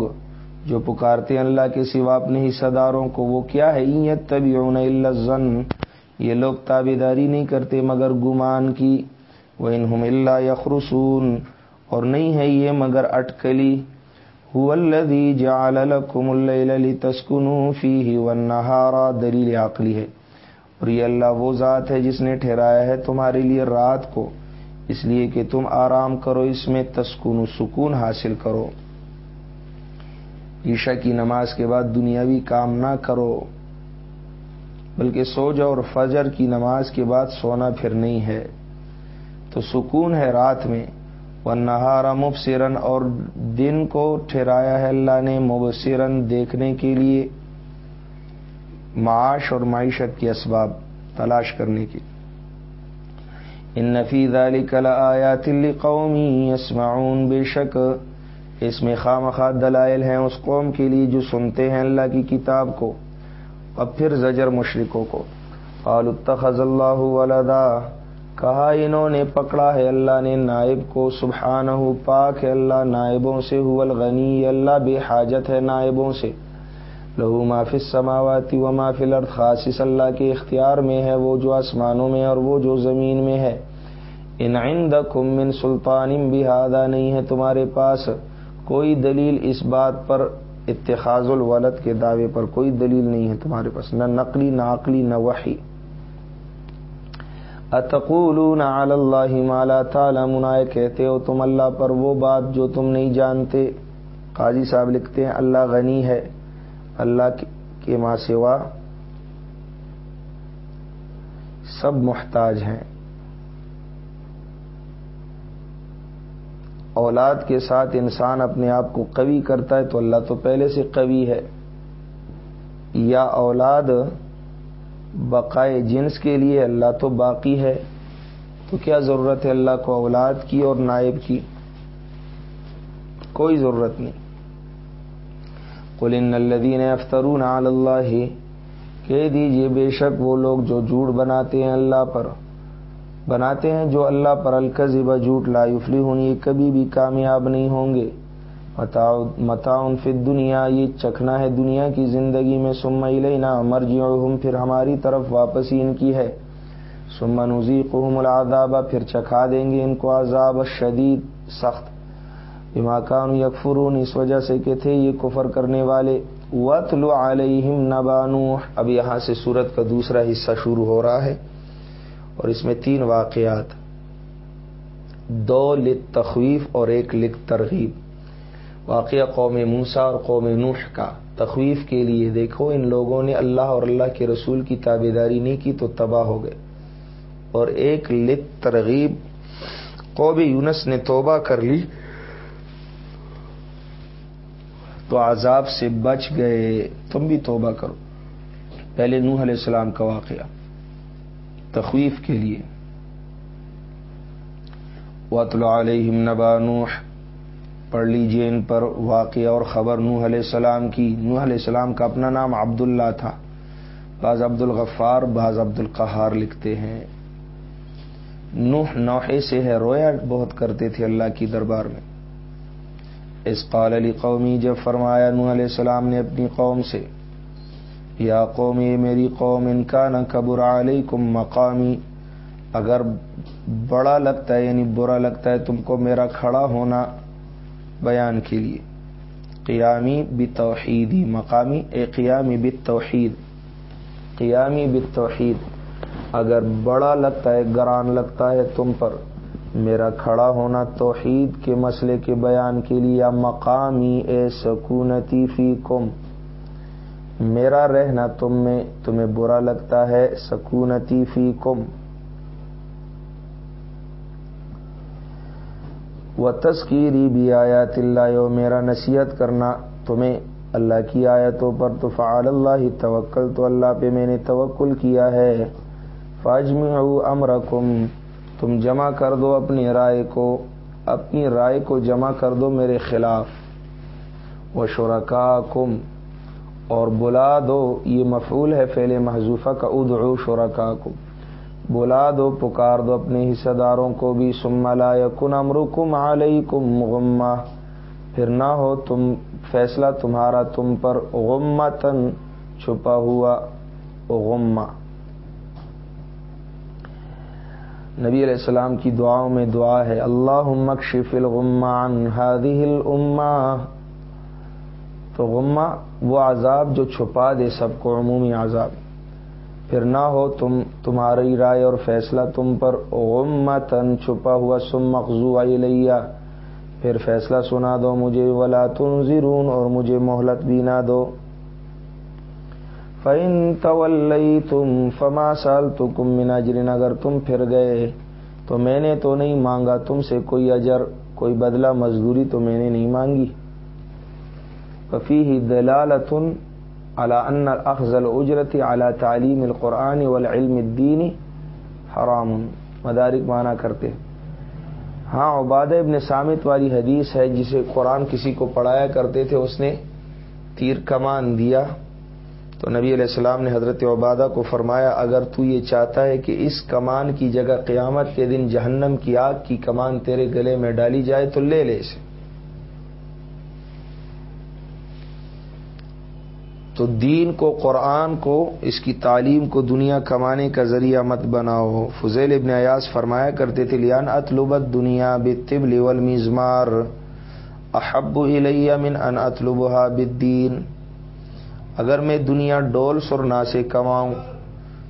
جو پکارتے ہیں اللہ کے سوا اپنے ہی صداروں کو، وہ کیا ہے؟ ایت طبی اللہ یہ لوگ تابے داری نہیں کرتے مگر گمان کی وہ انہم اللہ یخرسون اور نہیں ہے یہ مگر اٹکلی۔ الذي جعل لكم الليل لتسكنوا فيه والنهار، دلیل عقلی ہے۔ اور یہ اللہ وہ ذات ہے جس نے ٹھہرایا ہے تمہارے لیے رات کو۔ اس لیے کہ تم آرام کرو، اس میں تسکون و سکون حاصل کرو۔ عشاء کی نماز کے بعد دنیاوی کام نہ کرو، بلکہ سو جاؤ اور فجر کی نماز کے بعد سونا پھر نہیں ہے۔ تو سکون ہے رات میں۔ و نہارا مبصرن اور دن کو ٹھہرایا ہے اللہ نے مبصرن دیکھنے کے لیے۔ معاش اور معیشت کے اسباب تلاش کرنے کی۔ ان نفیز علی کلا آیا تلی قومی یسمعون، بے شک اس میں خام خواہ دلائل ہیں اس قوم کے لیے جو سنتے ہیں اللہ کی کتاب کو اب پھر زجر مشرقوں کو۔ قال اتخذ اللہ ولدا، کہا انہوں نے، پکڑا ہے اللہ نے نائب کو۔ سبحانہ، پاک ہے اللہ، نائبوں سے۔ ہو الغنی، اللہ بے حاجت ہے نائبوں سے۔ لہو معاف سماواتی و معاف الارض خاص اللہ کے اختیار میں ہے وہ جو آسمانوں میں اور وہ جو زمین میں ہے۔ ان عندکم من سلطان بہادہ نہیں ہے تمہارے پاس کوئی دلیل اس بات پر، اتخاذ الولد کے دعوے پر کوئی دلیل نہیں ہے تمہارے پاس، نہ نقلی، نہ عقلی، نہ وحی۔ اتقولون علی اللہ مالا تعالی منائے کہتے ہو تم اللہ پر وہ بات جو تم نہیں جانتے۔ قاضی صاحب لکھتے ہیں، اللہ غنی ہے۔ اللہ کے ماں سوا سب محتاج ہیں۔ اولاد کے ساتھ انسان اپنے آپ کو قوی کرتا ہے تو اللہ تو پہلے سے قوی ہے۔ یا اولاد بقائے جنس کے لیے اللہ تو باقی ہے۔ تو کیا ضرورت ہے اللہ کو اولاد کی اور نائب کی؟ کوئی ضرورت نہیں۔ قل ان الذين يفترون على الله، کہہ دیجیے بے شک وہ لوگ جو جھوٹ بناتے ہیں اللہ پر، بناتے ہیں جو اللہ پر الکذب جھوٹ، لا یفلحون یہ کبھی بھی کامیاب نہیں ہوں گے۔ متا فی دنیا یہ چکھنا ہے دنیا کی زندگی میں سما لینا مرجی پھر ہماری طرف واپسی ان کی ہے۔ سما نزی العذاب، پھر چکھا دیں گے ان کو عذاب شدید، سخت اماکان یکفرون اس وجہ سے کہ تھے یہ کفر کرنے والے۔ وطل علیہم نبانو اب یہاں سے سورت کا دوسرا حصہ شروع ہو رہا ہے اور اس میں تین واقعات۔ دو لت تخویف اور ایک لکھ ترغیب۔ واقعہ قوم موسا اور قوم نوح کا۔ تخویف کے لیے دیکھو، ان لوگوں نے اللہ اور اللہ کے رسول کی تابے داری نہیں کی تو تباہ ہو گئے۔ اور ایک لت ترغیب۔ قوم یونس نے توبہ کر لی۔ تو عذاب سے بچ گئے، تم بھی توبہ کرو۔ پہلے نوح علیہ السلام کا واقعہ، تخویف کے لیے۔ وطل علیہم نبا نوح۔ پڑھ لیجیے ان پر واقعہ اور خبر نوح علیہ السلام کی۔ نوح علیہ السلام کا اپنا نام عبداللہ تھا۔ بعض عبد الغفار بعض عبد القہار لکھتے ہیں۔ نوح نوحے سے ہے، رویا بہت کرتے تھے اللہ کی دربار میں۔ اس قال علی قومی جب فرمایا نو علیہ السلام نے اپنی قوم سے، یا قومی میری قوم ان کا نہ قبر علیکم مقامی، اگر بڑا لگتا ہے یعنی برا لگتا ہے تم کو میرا کھڑا ہونا بیان کے لیے۔ قیامی بتوحیدی مقامی، اے قیامی بتوحید قیامی بتوحید، اگر بڑا لگتا ہے، گران لگتا ہے تم پر میرا کھڑا ہونا توحید کے مسئلے کے بیان کے لیے مقامی اے سکونتی فی کم میرا رہنا تم میں، تمہیں برا لگتا ہے، سکونتی فی کم و تسکیری بھی آیات اللہ میرا نصیحت کرنا، تمہیں اللہ کی آیتوں پر تو فعال اللہ توکل، تو اللہ پہ میں نے توکل کیا ہے۔ فاجم امرکم تم جمع کر دو اپنی رائے کو، اپنی رائے کو جمع کر دو میرے خلاف۔ وہ شرکا کم اور بلا دو، یہ مفعول ہے فیل محضوفہ کا، ادعو شرکا کم بلا دو، پکار دو اپنے حصہ داروں کو بھی۔ سما لا کن امر کم علیہ کم پھر نہ ہو تم، فیصلہ تمہارا تم پر غمتن چھپا ہوا غمہ۔ نبی علیہ السلام کی دعاؤں میں دعا ہے اللہ مکشف الغمان هذه الامہ. تو غمہ وہ عذاب جو چھپا دے سب کو، عمومی عذاب۔ پھر نہ ہو تم، تمہاری رائے اور فیصلہ تم پر غمتن چھپا ہوا سم مخضو علیہ پھر فیصلہ سنا دو مجھے، ولا تنظرون اور مجھے مہلت بھی نہ دو۔ فعن طول تم فما سال تو کم منا جرین اگر تم پھر گئے تو میں نے تو نہیں مانگا تم سے کوئی اجر، کوئی بدلہ، مزدوری تو میں نے نہیں مانگی۔ ففی ہی دلالتن اعلی ان افضل اجرتی اعلیٰ تعلیم القرآن والعلم الدینی حرام۔ مدارک مانا کرتے ہاں عباد ابن سامت والی حدیث ہے، جسے قرآن کسی کو پڑھایا کرتے تھے، اس نے تیر کمان دیا۔ تو نبی علیہ السلام نے حضرت عبادہ کو فرمایا، اگر تو یہ چاہتا ہے کہ اس کمان کی جگہ قیامت کے دن جہنم کی آگ کی کمان تیرے گلے میں ڈالی جائے تو لے لے اسے۔ تو دین کو، قرآن کو، اس کی تعلیم کو دنیا کمانے کا ذریعہ مت بناؤ۔ فضیل ابن ایاز فرمایا کرتے تھے، لیان اطلبت دنیا بتبل والمیزمار احب الیہ من ان اطلبها بالدین۔ اگر میں دنیا ڈول سرنا سے کماؤں،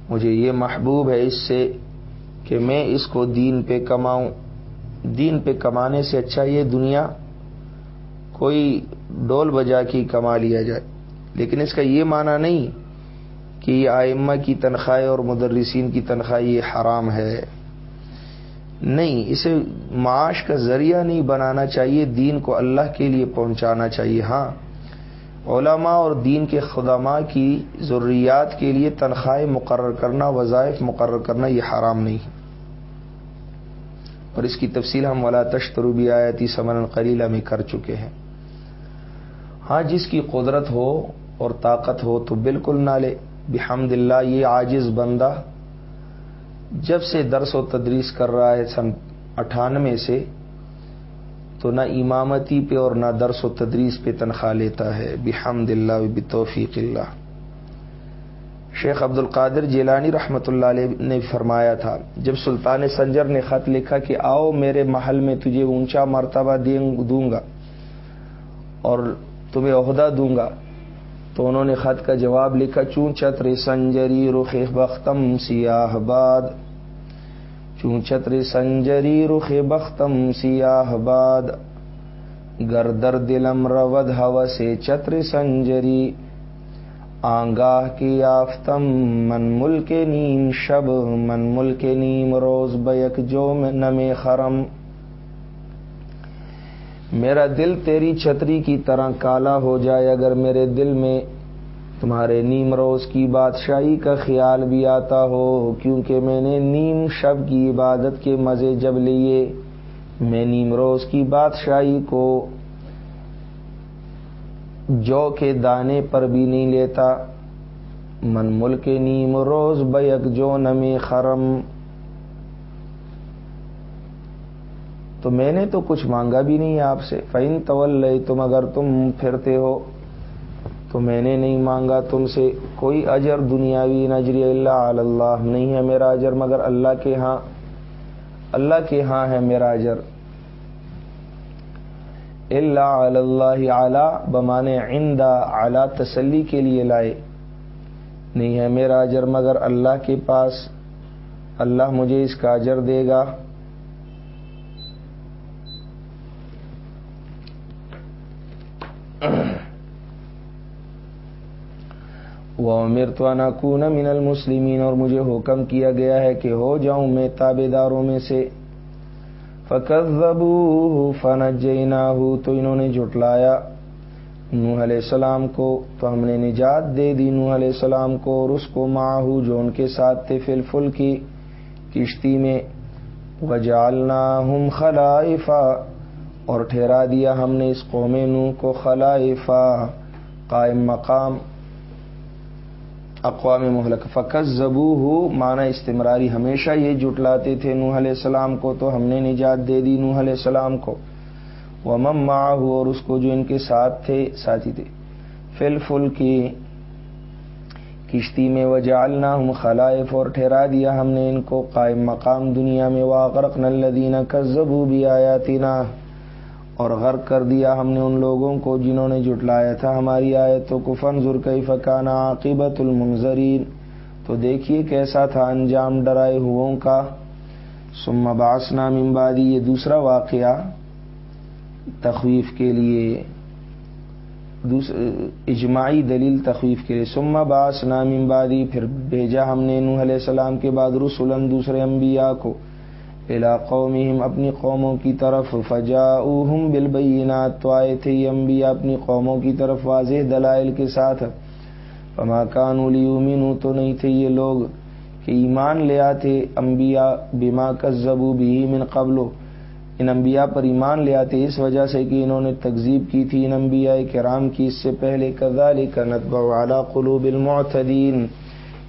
مجھے یہ محبوب ہے اس سے کہ میں اس کو دین پہ کماؤں۔ دین پہ کمانے سے اچھا یہ دنیا کوئی ڈول بجا کی کما لیا جائے۔ لیکن اس کا یہ معنی نہیں کہ یہ آئمہ کی تنخواہ اور مدرسین کی تنخواہ یہ حرام ہے۔ نہیں، اسے معاش کا ذریعہ نہیں بنانا چاہیے، دین کو اللہ کے لیے پہنچانا چاہیے۔ ہاں علماء اور دین کے خدماء کی ضروریات کے لیے تنخواہیں مقرر کرنا، وظائف مقرر کرنا یہ حرام نہیں اور اس کی تفصیل ہم ولا تشتروبی آیتی سمن قلیلہ میں کر چکے ہیں۔ ہاں جس کی قدرت ہو اور طاقت ہو تو بالکل نہ لے۔ بحمد اللہ، یہ عاجز بندہ جب سے درس و تدریس کر رہا ہے سن اٹھانوے سے تو نہ امامتی پہ اور نہ درس و تدریس پہ تنخواہ لیتا ہے۔ بحمد اللہ بتوفیق اللہ۔ شیخ عبد القادر جیلانی رحمۃ اللہ علیہ نے فرمایا تھا، جب سلطان سنجر نے خط لکھا کہ آؤ میرے محل میں تجھے اونچا مرتبہ دوں گا اور تمہیں عہدہ دوں گا، تو انہوں نے خط کا جواب لکھا چون چتر سنجری رخ بختم سیاہ باد۔ چون چتر سنجری رخ بختم سیاہ باد، گردر دلم رود ہوا سے چتر سنجری، آنگاہ کی آفتم من ملک نیم شب، من ملک نیم روز بیک جو نم خرم۔ میرا دل تیری چھتری کی طرح کالا ہو جائے، اگر میرے دل میں تمہارے نیم روز کی بادشاہی کا خیال بھی آتا ہو، کیونکہ میں نے نیم شب کی عبادت کے مزے جب لیے۔ میں نیم روز کی بادشاہی کو جو کے دانے پر بھی نہیں لیتا۔ من ملک نیم روز بیک جو نمی خرم۔ تو میں نے تو کچھ مانگا بھی نہیں آپ سے۔ فین طول تم اگر تم پھرتے ہو تو میں نے نہیں مانگا تم سے کوئی اجر دنیاوی نجری اللہ اللہ نہیں ہے میرا اجر، مگر اللہ کے ہاں اللہ کے ہاں ہے میرا اجر۔ اللہ اللہ اعلی بمانے عند اعلی تسلی کے لیے لائے۔ نہیں ہے میرا اجر، مگر اللہ کے پاس۔ اللہ مجھے اس کا اجر دے گا۔ وہ امیر تو ناکون من المسلمین اور مجھے حکم کیا گیا ہے کہ ہو جاؤں میں تابے داروں میں سے۔ فکبو فن تو انہوں نے جھٹلایا نوح علیہ السلام کو۔ تو ہم نے نجات دے دی نوح علیہ السلام کو اور اس کو ماہو جو ان کے ساتھ تھے فل فل کی کشتی میں۔ وجالنا ہم خلائفا اور ٹھہرا دیا ہم نے اس قوم نو کو خلائفا قائم مقام۔ اقوام مہلک۔ فقط زبو ہو مانا استمراری، ہمیشہ یہ جٹلاتے تھے نوح علیہ السلام کو، تو ہم نے نجات دے دی نوح علیہ السلام کو۔ وہ مم ہو اور اس کو جو ان کے ساتھ تھے، ساتھی تھے۔ فل فل کی کشتی میں وہ جالنا ہم خلائف، اور ٹھہرا دیا ہم نے ان کو قائم مقام دنیا میں۔ واقرق نلدینہ کزبو بھی آیا تینا اور غرق کر دیا ہم نے ان لوگوں کو جنہوں نے جٹلایا تھا ہماری آیتوں کو فن ذرکئی فکانہ عاقبت المنظرین۔ تو دیکھیے کیسا تھا انجام ڈرائے ہو کا۔ سم باس نام امبادی یہ دوسرا واقعہ تخویف کے لیے اجماعی دلیل تخویف کے لیے۔ سما باس نام امبادی پھر بھیجا ہم نے نوح علیہ السلام کے بعد رسولن دوسرے انبیاء کو۔ قومہم اپنی قوموں کی طرف فجا بالبینات، تو آئے تھے یہ انبیاء اپنی قوموں کی طرف واضح دلائل کے ساتھ۔ فما کانوا لیومنوا تو نہیں تھے یہ لوگ کہ ایمان لے آتے انبیاء بما کذبوا به من قبل۔ ان انبیاء پر ایمان لے آتے اس وجہ سے کہ انہوں نے تکذیب کی تھی ان انبیاء کرام کی، اس سے پہلے کذالک نتبع علی قلوب المعتدین۔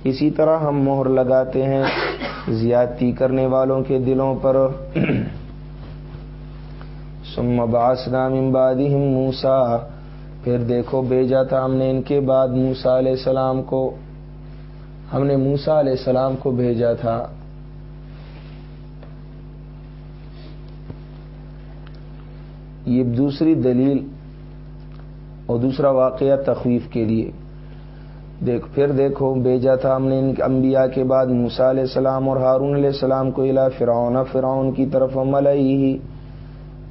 اسی طرح ہم مہر لگاتے ہیں زیادتی کرنے والوں کے دلوں پر۔ سم باس نام امبادی موسا پھر دیکھو بھیجا تھا ہم نے ان کے بعد موسا علیہ السلام کو۔ ہم نے موسا علیہ السلام کو بھیجا تھا۔ یہ دوسری دلیل اور دوسرا واقعہ تخویف کے لیے۔ دیکھ، پھر دیکھو، بھیجا تھا ہم نے ان انبیاء کے بعد موسا علیہ السلام اور ہارون علیہ السلام کو الا فرعون فرعون کی طرف عمل ہی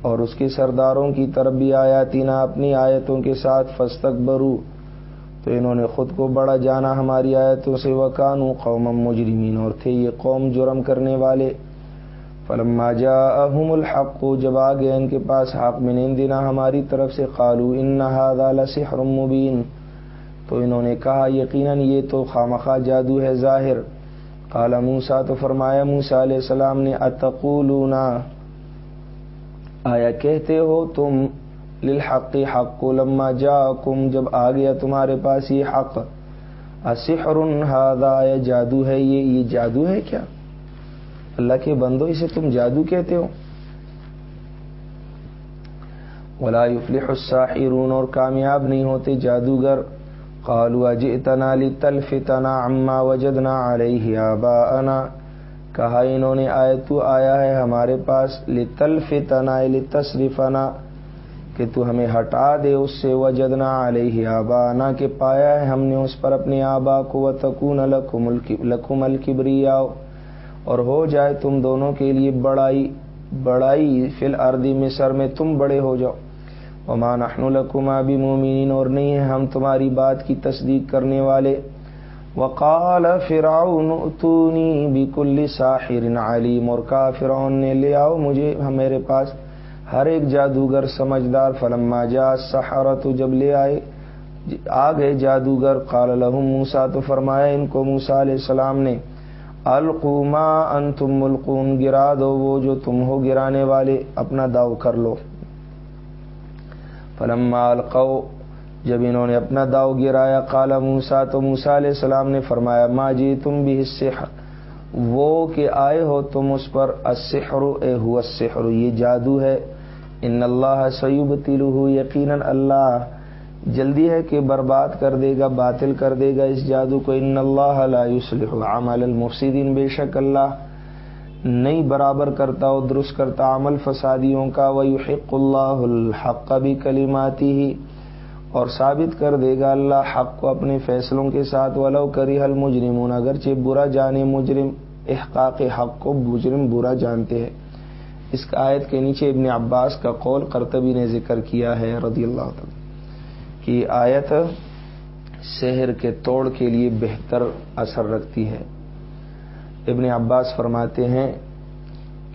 اور اس کے سرداروں کی طرف بھی آیا تینا اپنی آیتوں کے ساتھ فستک برو تو انہوں نے خود کو بڑا جانا ہماری آیتوں سے وکانو قوم مجرمین اور تھے یہ قوم جرم کرنے والے۔ فلما جاءهم الحق، جب آ گئے ان کے پاس حق من دینا ہماری طرف سے قالو ان هذا لسحر مبین۔ تو انہوں نے کہا، یقیناً یہ تو خامخواہ جادو ہے ظاہر. قال موسا تو فرمایا موسا علیہ السلام نے، اتقولون؟ آیا، کہتے ہو تم، للحق حق کو لما جاءکم جب آ گیا تمہارے پاس یہ حق۔ اسحر هذا یا جادو ہے، یہ یہ جادو ہے کیا؟ اللہ کے بندو اسے تم جادو کہتے ہو۔ ولا يفلح الساحرون اور کامیاب نہیں ہوتے جادوگر۔ قالوا اجئتنا لتلفتنا عما وجدنا علیہ آباءنا۔ کہا، انہوں نے، آئے تو آیا ہے ہمارے پاس، لتلفتنا، لتصرفنا، کہ تو ہمیں ہٹا دے، اس سے وجدنا علیہ آباءنا، کہ پایا ہے ہم نے اس پر اپنے آبا کو، وتکون لکم الکبریاء۔ اور ہو جائے تم دونوں کے لیے بڑائی بڑائی فل اردی مصر میں تم بڑے ہو جاؤ۔ وما نحن لکما بمومنین اور نہیں ہے ہم تمہاری بات کی تصدیق کرنے والے۔ وقال فرعون اتونی بکل ساحر علیم۔ اور کہا فرعون نے، لے آؤ مجھے میرے پاس ہر ایک جادوگر سمجھدار۔ فلما جا سحرت جب لے آئے، آ گئے جادوگر۔ قال لهم موسا تو فرمایا، ان کو موسا علیہ السلام نے القوما ان تم گرا دو وہ جو تم ہو گرانے والے، اپنا داؤ کر لو۔ فلما القو جب انہوں نے اپنا داؤ گرایا کالا موسا تو موسا علیہ السلام نے فرمایا ماں جی تم بھی حصے وہ کہ آئے ہو تم اس پر اسحر اے ہو اسحر یہ جادو ہے، ان اللہ سیوب تلو یقیناً، اللہ جلدی ہے کہ برباد کر دے گا، باطل کر دے گا اس جادو کو، ان اللہ لا يصلح عمل المفسدین، بے شک اللہ نہیں برابر کرتا اور درست کرتا عمل فسادیوں کا ویحق اللہ الحق بھی کلیماتی ہی اور ثابت کر دے گا اللہ حق کو اپنے فیصلوں کے ساتھ، ولو کری حل مجرمون اگرچہ برا جانے مجرم، احقاق حق کو مجرم برا جانتے ہیں۔ اس آیت کے نیچے ابن عباس کا قول کرتبی نے ذکر کیا ہے، رضی اللہ تعالی کی آیت شہر کے توڑ کے لیے بہتر اثر رکھتی ہے۔ ابن عباس فرماتے ہیں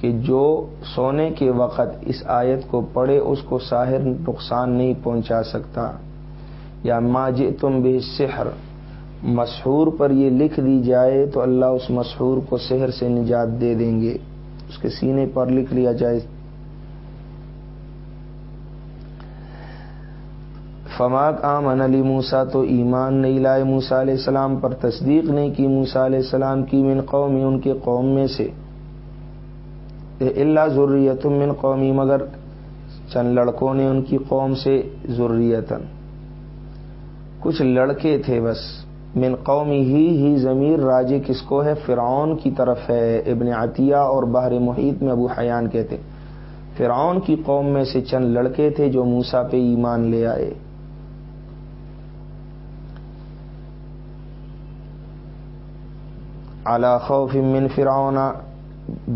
کہ جو سونے کے وقت اس آیت کو پڑھے اس کو ساحر نقصان نہیں پہنچا سکتا۔ یا ماج تم بھی سحر مشہور پر یہ لکھ دی جائے تو اللہ اس مشہور کو شہر سے نجات دے دیں گے۔ اس کے سینے پر لکھ لیا جائے۔ فماک آمن علی موسا تو ایمان نہیں لائے موسا علیہ السلام پر تصدیق نہیں کی موسا علیہ السلام کی من قومی ان کے قوم میں سے۔ اللہ ضروریت من قومی مگر چند لڑکوں نے ان کی قوم سے ضروریتن کچھ لڑکے تھے بس، من قومی ہی ہی ضمیر راجے کس کو ہے؟ فرعون کی طرف ہے۔ ابن عطیہ اور بحر محیط میں ابو حیان کہتے فرعون کی قوم میں سے چند لڑکے تھے جو موسا پہ ایمان لے آئے۔ اعلی خوف من فرعون،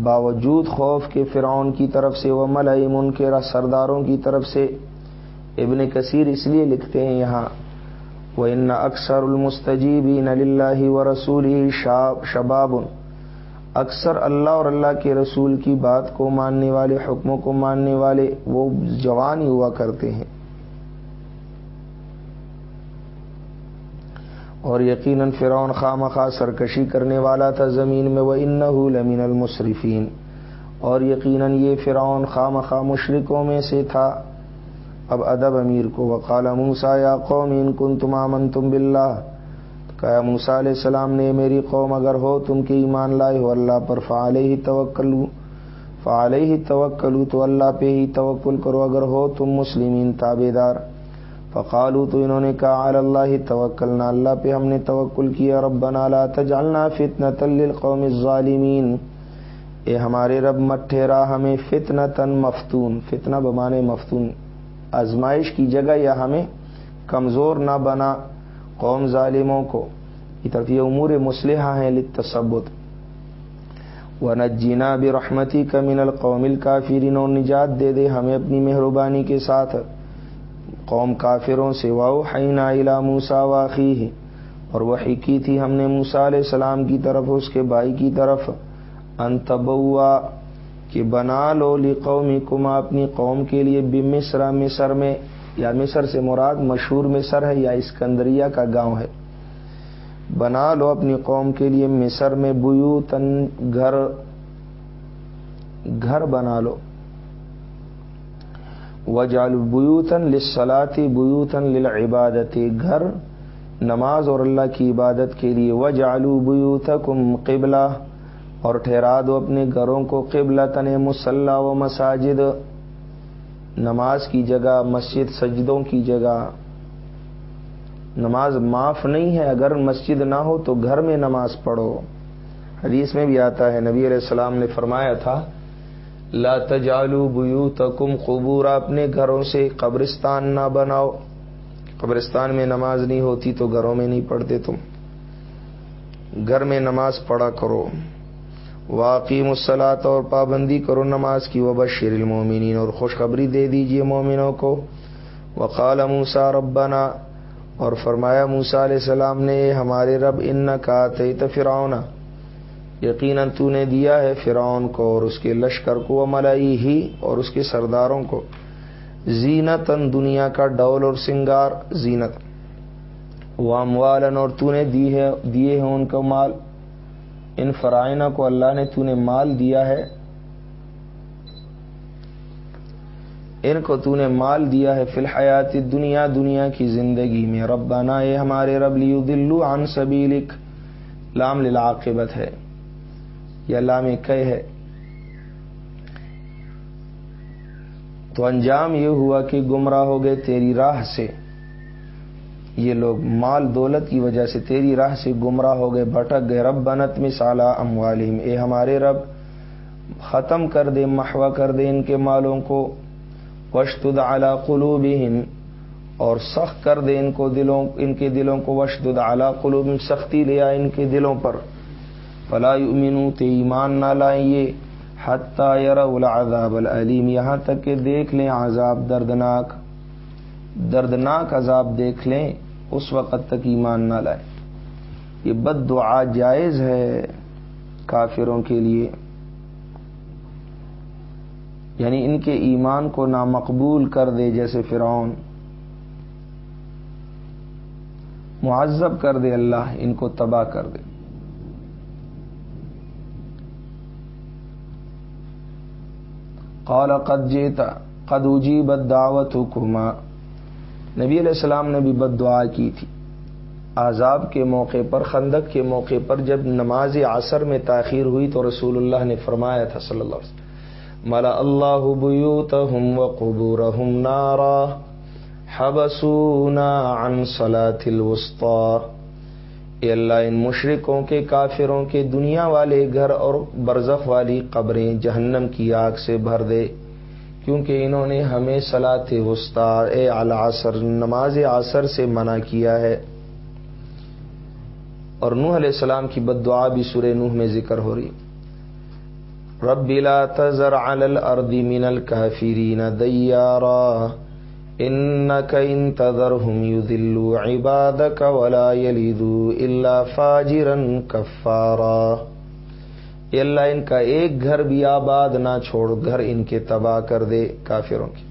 باوجود خوف کے فرعون کی طرف سے وہ ملئی ان کے سرداروں کی طرف سے۔ ابن کثیر اس لیے لکھتے ہیں یہاں وہ ان اکثر المستجیبین اللہ و رسول شباب۔ اکثر اللہ اور اللہ کے رسول کی بات کو ماننے والے، حکموں کو ماننے والے وہ جوان ہی ہوا کرتے ہیں۔ اور یقیناً فرعون خام خواہ سرکشی کرنے والا تھا زمین میں وہ ان فقالو تو انہوں نے کہا اللہ توکلنا، اللہ پہ ہم نے توکل کیا، ربنا لا تجعلنا فتنة للقوم الظالمین۔ اے ہمارے رب، مت ٹھہرا ہمیں فتنة مفتون، فتنہ بمانے مفتون۔ آزمائش کی جگہ یا ہمیں کمزور نہ بنا قوم ظالموں کو۔ یہ طرف یہ امور مسلحہ ہیں لتصبت ونجینا برحمتی کا من القوم الکافرین اور نجات دے دے ہمیں اپنی مہربانی کے ساتھ۔ قوم کافروں سے واؤ حینا الا موسا واقعی اور وہی کی تھی ہم نے موسا علیہ السلام کی طرف، اس کے بھائی کی طرف۔ انتبوا کہ بنا لو لی قومی کما اپنی قوم کے لیے بے مصر مصر میں، یا مصر سے مراد مشہور مصر ہے، یا اسکندریہ کا گاؤں ہے۔ بنا لو اپنی قوم کے لیے مصر میں بیوتن گھر گھر بنا لو۔ وجال بیوتن لسلاتی بیوتن للعبادتی گھر، نماز اور اللہ کی عبادت کے لیے وجالو بیوتکم قبلہ، اور ٹھہرا دو اپنے گھروں کو قبلہ تن مسلح و مساجد. نماز کی جگہ، مسجد سجدوں کی جگہ. نماز معاف نہیں ہے، اگر مسجد نہ ہو تو گھر میں نماز پڑھو. حدیث میں بھی آتا ہے، نبی علیہ السلام نے فرمایا تھا لا تجالو بیو تکم قبور، اپنے گھروں سے قبرستان نہ بناؤ۔ قبرستان میں نماز نہیں ہوتی تو گھروں میں نہیں پڑھتے تم۔ گھر میں نماز پڑھا کرو۔ واقعی مسلاط اور پابندی کرو نماز کی۔ وبا شیر المومنین اور خوشخبری دے دیجیے مومنوں کو۔ وقال موسا ربنا، اور فرمایا موسا علیہ السلام نے، ہمارے رب ان کا تیت فراؤنا یقیناً تو نے دیا ہے فرعون کو اور اس کے لشکر کو ملائی ہی اور اس کے سرداروں کو۔ زینتن دنیا کا ڈول اور سنگار، زینت۔ واموالن اور تو نے دی ہے، دیے ہیں ان کو مال۔ ان فرائنہ کو اللہ نے تو نے مال دیا ہے۔ ان کو تو نے مال دیا ہے فی الحیات دنیا دنیا کی زندگی میں۔ ربنا یہ ہمارے رب لیو دلو عن سبیلک۔ لام للعاقبت ہے۔ یا لام کہ ہے۔ تو انجام یہ ہوا کہ گمراہ ہو گئے تیری راہ سے۔ یہ لوگ مال دولت کی وجہ سے تیری راہ سے گمراہ ہو گئے، بھٹک گئے۔ رب بنت میں سالہ اے ہمارے رب، ختم کر دے محوا کر دے ان کے مالوں کو۔ وشتد اعلی قلوبہم۔ اور سخت کر دے ان کو دلوں، ان کے دلوں کو۔ وشتد اعلی قلوب سختی لیا ان کے دلوں پر۔ فلا یؤمنو تے ایمان نہ لائیں یہ، حتیٰ العذاب العلیم یہاں تک کہ دیکھ لیں عذاب دردناک۔ دردناک عذاب دیکھ لیں، اس وقت تک ایمان نہ لائیں۔ یہ بد دعا جائز ہے کافروں کے لیے۔ یعنی ان کے ایمان کو نامقبول کر دے جیسے فرعون۔ معذب کر دے اللہ، ان کو تباہ کر دے۔ قال قد جیتا قد اجیبت دعوت حکما نبی علیہ السلام نے بھی بد دعا کی تھی۔ عذاب کے موقع پر، خندق کے موقع پر جب نماز عصر میں تاخیر ہوئی تو رسول اللہ نے فرمایا تھا صلی اللہ علیہ وسلم، ملا اللہ بیوتہم و قبورہم نارا حبسونا عن صلاة الوسطى اے اللہ ان مشرقوں کے کافروں کے دنیا والے گھر اور برزخ والی قبریں جہنم کی آگ سے بھر دے، کیونکہ انہوں نے ہمیں صلاح وسطار اے العصر، نماز عصر سے منع کیا ہے۔ اور نوح علیہ السلام کی بد دعا بھی سورہ نوح میں ذکر ہو رہی۔ رب لا تذر علی الارض من الكافرین دیارا۔ ان تذرهم يذلوا عبادك ولا يلدوا الا فاجرا كفارا۔ اللہ ان کا ایک گھر بھی آباد نہ چھوڑ، گھر ان کے تباہ کر دے کافروں کی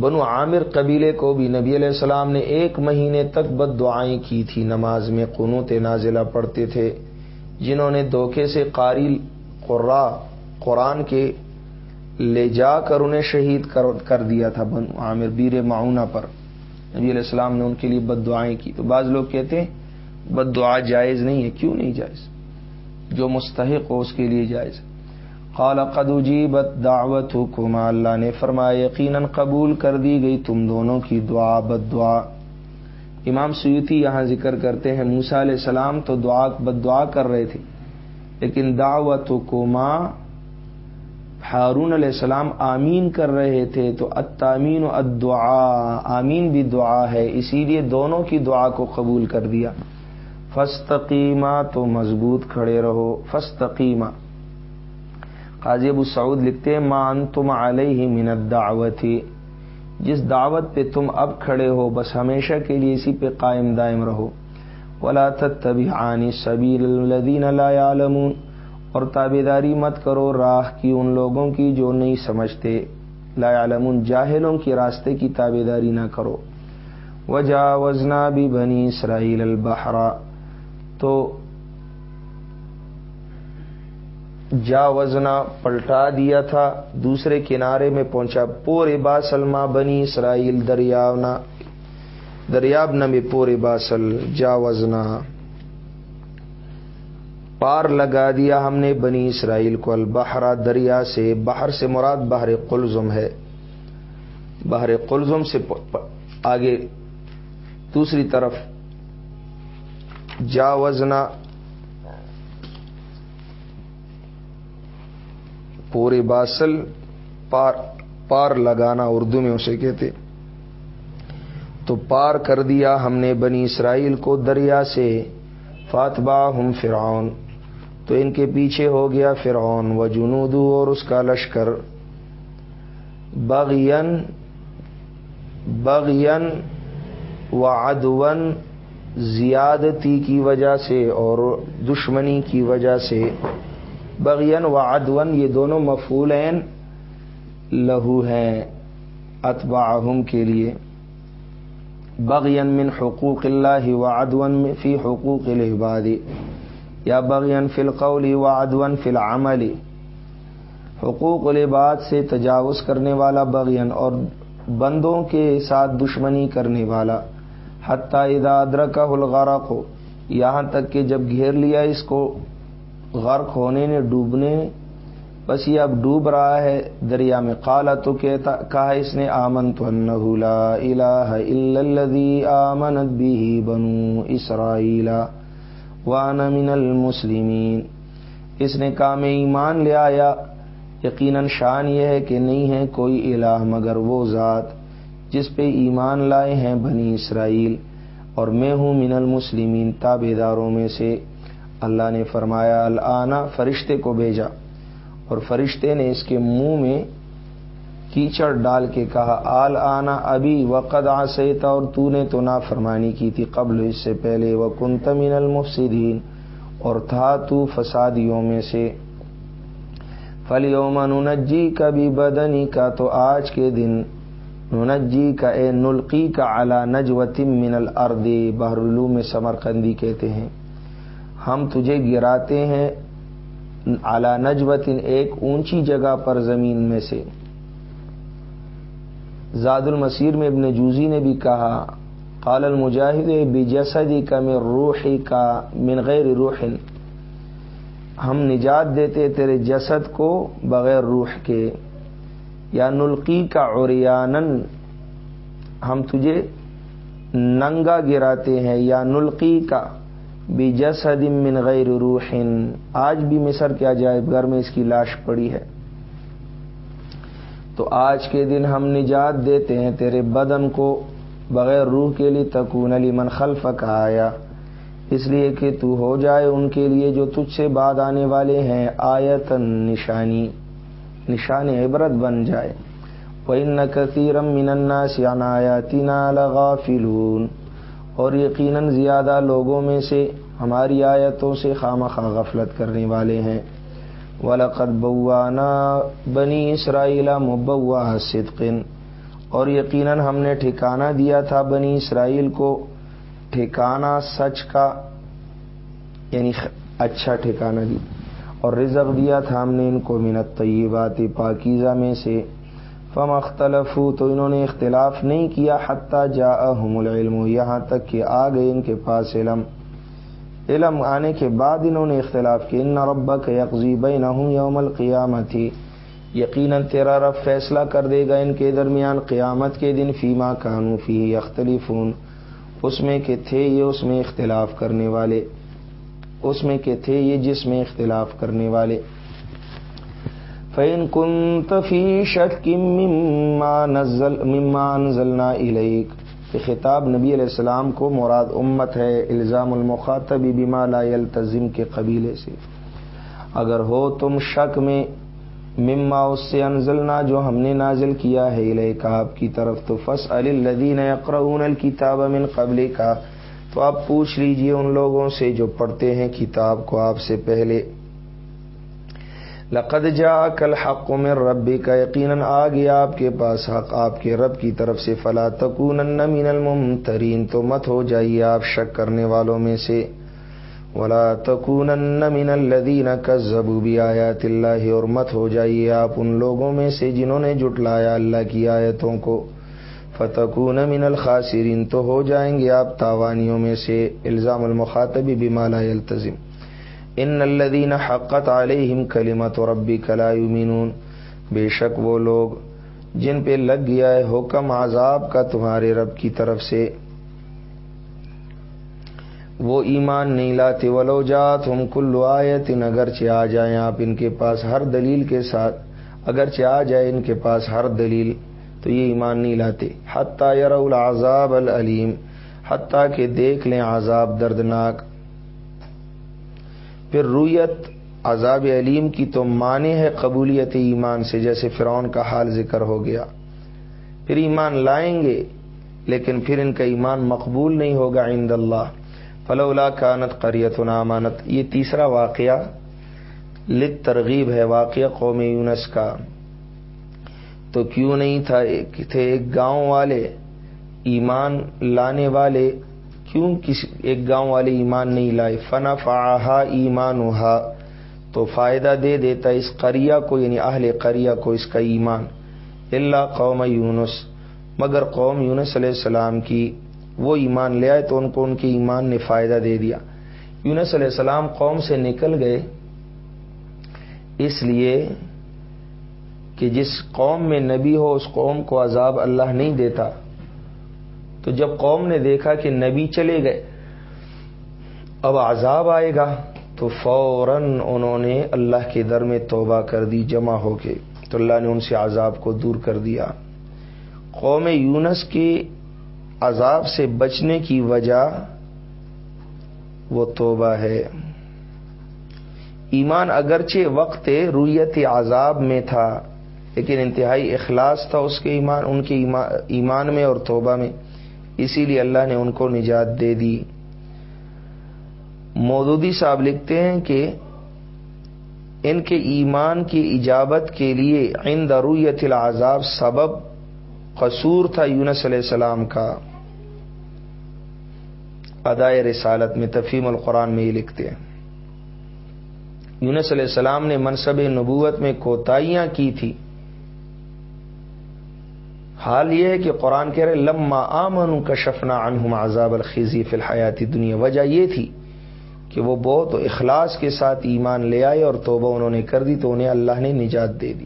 بنو عامر قبیلے کو بھی نبی علیہ السلام نے ایک مہینے تک بد دعائیں کی تھی۔ نماز میں قنوت نازلہ پڑھتے تھے، جنہوں نے دھوکے سے قاری قرا قرآن کے لے جا کر انہیں شہید کر دیا تھا بن عامر بیر معاونہ پر۔ نبی علیہ السلام نے ان کے لیے بد دعائیں کی۔ تو بعض لوگ کہتے ہیں بد دعا جائز نہیں ہے۔ کیوں نہیں جائز؟ جو مستحق ہو اس کے لیے جائز قال قد اجیبت دعوت حکما اللہ نے فرمایا، یقیناً قبول کر دی گئی تم دونوں کی دعا بد دعا امام سیوتی یہاں ذکر کرتے ہیں موسا علیہ السلام تو دعا بد دعا کر رہے تھے، لیکن دعوت حکما ہارون علیہ السلام آمین کر رہے تھے تو اتامین و ادعا آمین بھی دعا ہے، اسی لیے دونوں کی دعا کو قبول کر دیا۔ فستقیمہ تو مضبوط کھڑے رہو فستقیمہ قاضی ابو سعود لکھتے ہیں مان تم علیہ من دعوت جس دعوت پہ تم اب کھڑے ہو، بس ہمیشہ کے لیے اسی پہ قائم دائم رہو۔ ولا تتبعانی سبیل الذین لا يعلمون۔ اور تابے داری مت کرو راہ کی ان لوگوں کی جو نہیں سمجھتے۔ لا يعلمون جاہلوں کی راستے کی تابے داری نہ کرو۔ وجا وزنا بھی بنی اسرائیل البحرا تو جا وزنا پلٹا دیا تھا، دوسرے کنارے میں پہنچا۔ پورے با سلما بنی اسرائیل دریاونا دریاب نہ میں پورے باسل جا وزنا پار لگا دیا ہم نے بنی اسرائیل کو۔ البحرا دریا سے باہر سے مراد بحر قلزم ہے۔ بحر قلزم سے آگے دوسری طرف۔ جا وزنا پورے باسل پار پار لگانا اردو میں اسے کہتے تو پار کر دیا ہم نے بنی اسرائیل کو دریا سے۔ فاتبہ ہم فرعون۔ تو ان کے پیچھے ہو گیا فرعون و جنودو اور اس کا لشکر۔ بغین بغین و ادون زیادتی کی وجہ سے اور دشمنی کی وجہ سے۔ بغین و ادون یہ دونوں مفولین لہو ہیں اتباہم کے لیے۔ بغین من حقوق اللہ و ادون فی حقوق العباد۔ یا بغین فی القول و ادون فی العمل۔ حقوق العباد سے تجاوز کرنے والا بغین اور بندوں کے ساتھ دشمنی کرنے والا۔ حتیٰ ادا ادرک الغرق ہو یہاں تک کہ جب گھیر لیا اس کو، غرق ہونے نے ڈوبنے، بس یہ اب ڈوب رہا ہے۔ دریا میں کالا تو کہتا، کہا اس نے آمن تو لا الہ الا الذی آمنت بھی بنو اسرائیل۔ وانا من المسلمین اس نے کہا، میں ایمان لے آیا۔ یقیناً شان یہ ہے کہ نہیں ہے کوئی الہ مگر وہ ذات جس پہ ایمان لائے ہیں بنی اسرائیل۔ اور میں ہوں من المسلمین تابے داروں میں سے۔ اللہ نے فرمایا النا فرشتے کو بھیجا۔ اور فرشتے نے اس کے منہ میں کیچڑ ڈال کے کہا، آل آنا ابھی وقد آسیتا اور تو نے تو نہ فرمانی کی تھی قبل اس سے پہلے وہ کنتمین المفسدین اور تھا تو فسادیوں میں سے۔ فلیوم ننجی کا بھی بدنی کا تو آج کے دن ننجی کا اے نلقی کا اعلی نجوتم من الارض بحرالو میں سمرقندی کہتے ہیں۔ ہم تجھے گراتے ہیں اعلی نجوتن ایک اونچی جگہ پر زمین میں سے۔ زاد المسیر میں ابن جوزی نے بھی کہا، قال المجاہد بجسدی کا میں روحی کا من غیر روح۔ ہم نجات دیتے تیرے جسد کو بغیر روح کے۔ یا نلقی کا اوریانن ہم تجھے ننگا گراتے ہیں۔ یا نلقی کا بھی جسد من غیر روح۔ آج بھی مصر کے عجائب گھر میں اس کی لاش پڑی ہے۔ تو آج کے دن ہم نجات دیتے ہیں، تیرے بدن کو بغیر روح کے لیے تکون علی من خلف کا آیا۔ اس لیے کہ تو ہو جائے ان کے لیے جو تجھ سے بعد آنے والے ہیں آیتن نشانی نشان عبرت بن جائے۔ وہ ان کثیرم مننا سیانا آیاتینا لغا فلون اور یقیناً زیادہ لوگوں میں سے ہماری آیتوں سے خام غفلت کرنے والے ہیں۔ ولقد بوانا بنی اسرائیل مبوا صدقن اور یقیناً ہم نے ٹھکانہ دیا تھا بنی اسرائیل کو۔ ٹھکانہ سچ کا یعنی اچھا ٹھکانہ دی۔ اور رزق دیا تھا ہم نے ان کو منت طیبات پاکیزہ میں سے۔ فم اختلف تو انہوں نے اختلاف نہیں کیا۔ حتیٰ جا العلم، یہاں تک کہ آ گئے ان کے پاس علم۔ علم آنے کے بعد انہوں نے اختلاف کیا ان ربا کے یکزیب نہ ہوں یوم القیامت. ہی یقیناً تیرا رب فیصلہ کر دے گا ان کے درمیان، قیامت کے دن فیما کانو فی اختلیف اس میں کہ تھے یہ اس میں اختلاف کرنے والے۔ اس میں کہ تھے یہ جس میں اختلاف کرنے والے۔ فین کن تفی شک مما نزل مما انزلنا الیک کہ خطاب نبی علیہ السلام کو مراد امت ہے، الزام المخاطبی بما لا يلتزم کے قبیلے سے۔ اگر ہو تم شک میں، مما اس سے انزلنا جو ہم نے نازل کیا ہے آپ کی طرف تو فس الدین اقرون الکتاب من قبل کا تو آپ پوچھ لیجیے ان لوگوں سے جو پڑھتے ہیں کتاب کو آپ سے پہلے۔ لقد جا کل حق میں ربی کا یقیناً آ گیا آپ کے پاس حق. آپ کے رب کی طرف سے فلا تکون من الممترین. تو مت ہو جائیے آپ شک کرنے والوں میں سے. ولا تکون من الذین کذبوا بآیات اللہ. اور مت ہو جائیے آپ ان لوگوں میں سے جنہوں نے جٹلایا اللہ کی آیتوں کو. فتکون من الخاسرین. تو ہو جائیں گے آپ تاوانیوں میں سے. الزام المخاطبی بما لا يلتزم ان الدین حقت علیہم کلیمت و ربی کلامینون بے شک وہ لوگ جن پہ لگ گیا ہے حکم عذاب کا تمہارے رب کی طرف سے۔ وہ ایمان نہیں لاتے، ولو جات ہم کلو آیت اگرچہ آ جائیں آپ ان کے پاس ہر دلیل کے ساتھ، اگرچہ آ جائے ان کے پاس ہر دلیل، تو یہ ایمان نہیں لاتے۔ حتیٰ یار العذاب العلیم، حتیٰ کہ دیکھ لیں عذاب دردناک۔ پھر رویت عذاب علیم کی تو معنی ہے قبولیت ایمان سے، جیسے فرعون کا حال ذکر ہو گیا۔ پھر ایمان لائیں گے، لیکن پھر ان کا ایمان مقبول نہیں ہوگا عند اللہ۔ فلولا کانت قریت و نامانت یہ تیسرا واقعہ لت ترغیب ہے، واقعہ قوم یونس کا۔ تو کیوں نہیں تھا تھے ایک گاؤں والے، ایمان لانے والے کیوں کسی ایک گاؤں والے ایمان نہیں لائے؟ فنا فاحا ایمان تو فائدہ دے دیتا اس قریہ کو یعنی اہل قریہ کو اس کا ایمان۔ اللہ قوم یونس۔ مگر قوم یونس علیہ السلام کی وہ ایمان لے آئے تو ان کو ان کے ایمان نے فائدہ دے دیا۔ یونس علیہ السلام قوم سے نکل گئے۔ اس لیے کہ جس قوم میں نبی ہو، اس قوم کو عذاب اللہ نہیں دیتا۔ تو جب قوم نے دیکھا کہ نبی چلے گئے، اب عذاب آئے گا، تو فوراً انہوں نے اللہ کے در میں توبہ کر دی، جمع ہو کے، تو اللہ نے ان سے عذاب کو دور کر دیا۔ قوم یونس کے عذاب سے بچنے کی وجہ وہ توبہ ہے۔ ایمان اگرچہ وقت رویت عذاب میں تھا، لیکن انتہائی اخلاص تھا اس کے ایمان، ان کے ایمان میں اور توبہ میں۔ اسی لیے اللہ نے ان کو نجات دے دی۔ مودودی صاحب لکھتے ہیں کہ ان کے ایمان کی ایجابت کے لیے عند رویت العذاب سبب قصور تھا یونس علیہ السلام کا۔ ادائے رسالت میں تفیم القرآن میں یہ لکھتے ہیں۔ یونس علیہ السلام نے منصب نبوت میں کوتاہیاں کی تھی۔ حال یہ ہے کہ قرآن کہہ رہے لما آمن کا شفنا انہم عذاب الخزی فی الحیاتی دنیا وجہ یہ تھی کہ وہ بہت اخلاص کے ساتھ ایمان لے آئے اور توبہ انہوں نے کر دی تو انہیں اللہ نے نجات دے دی۔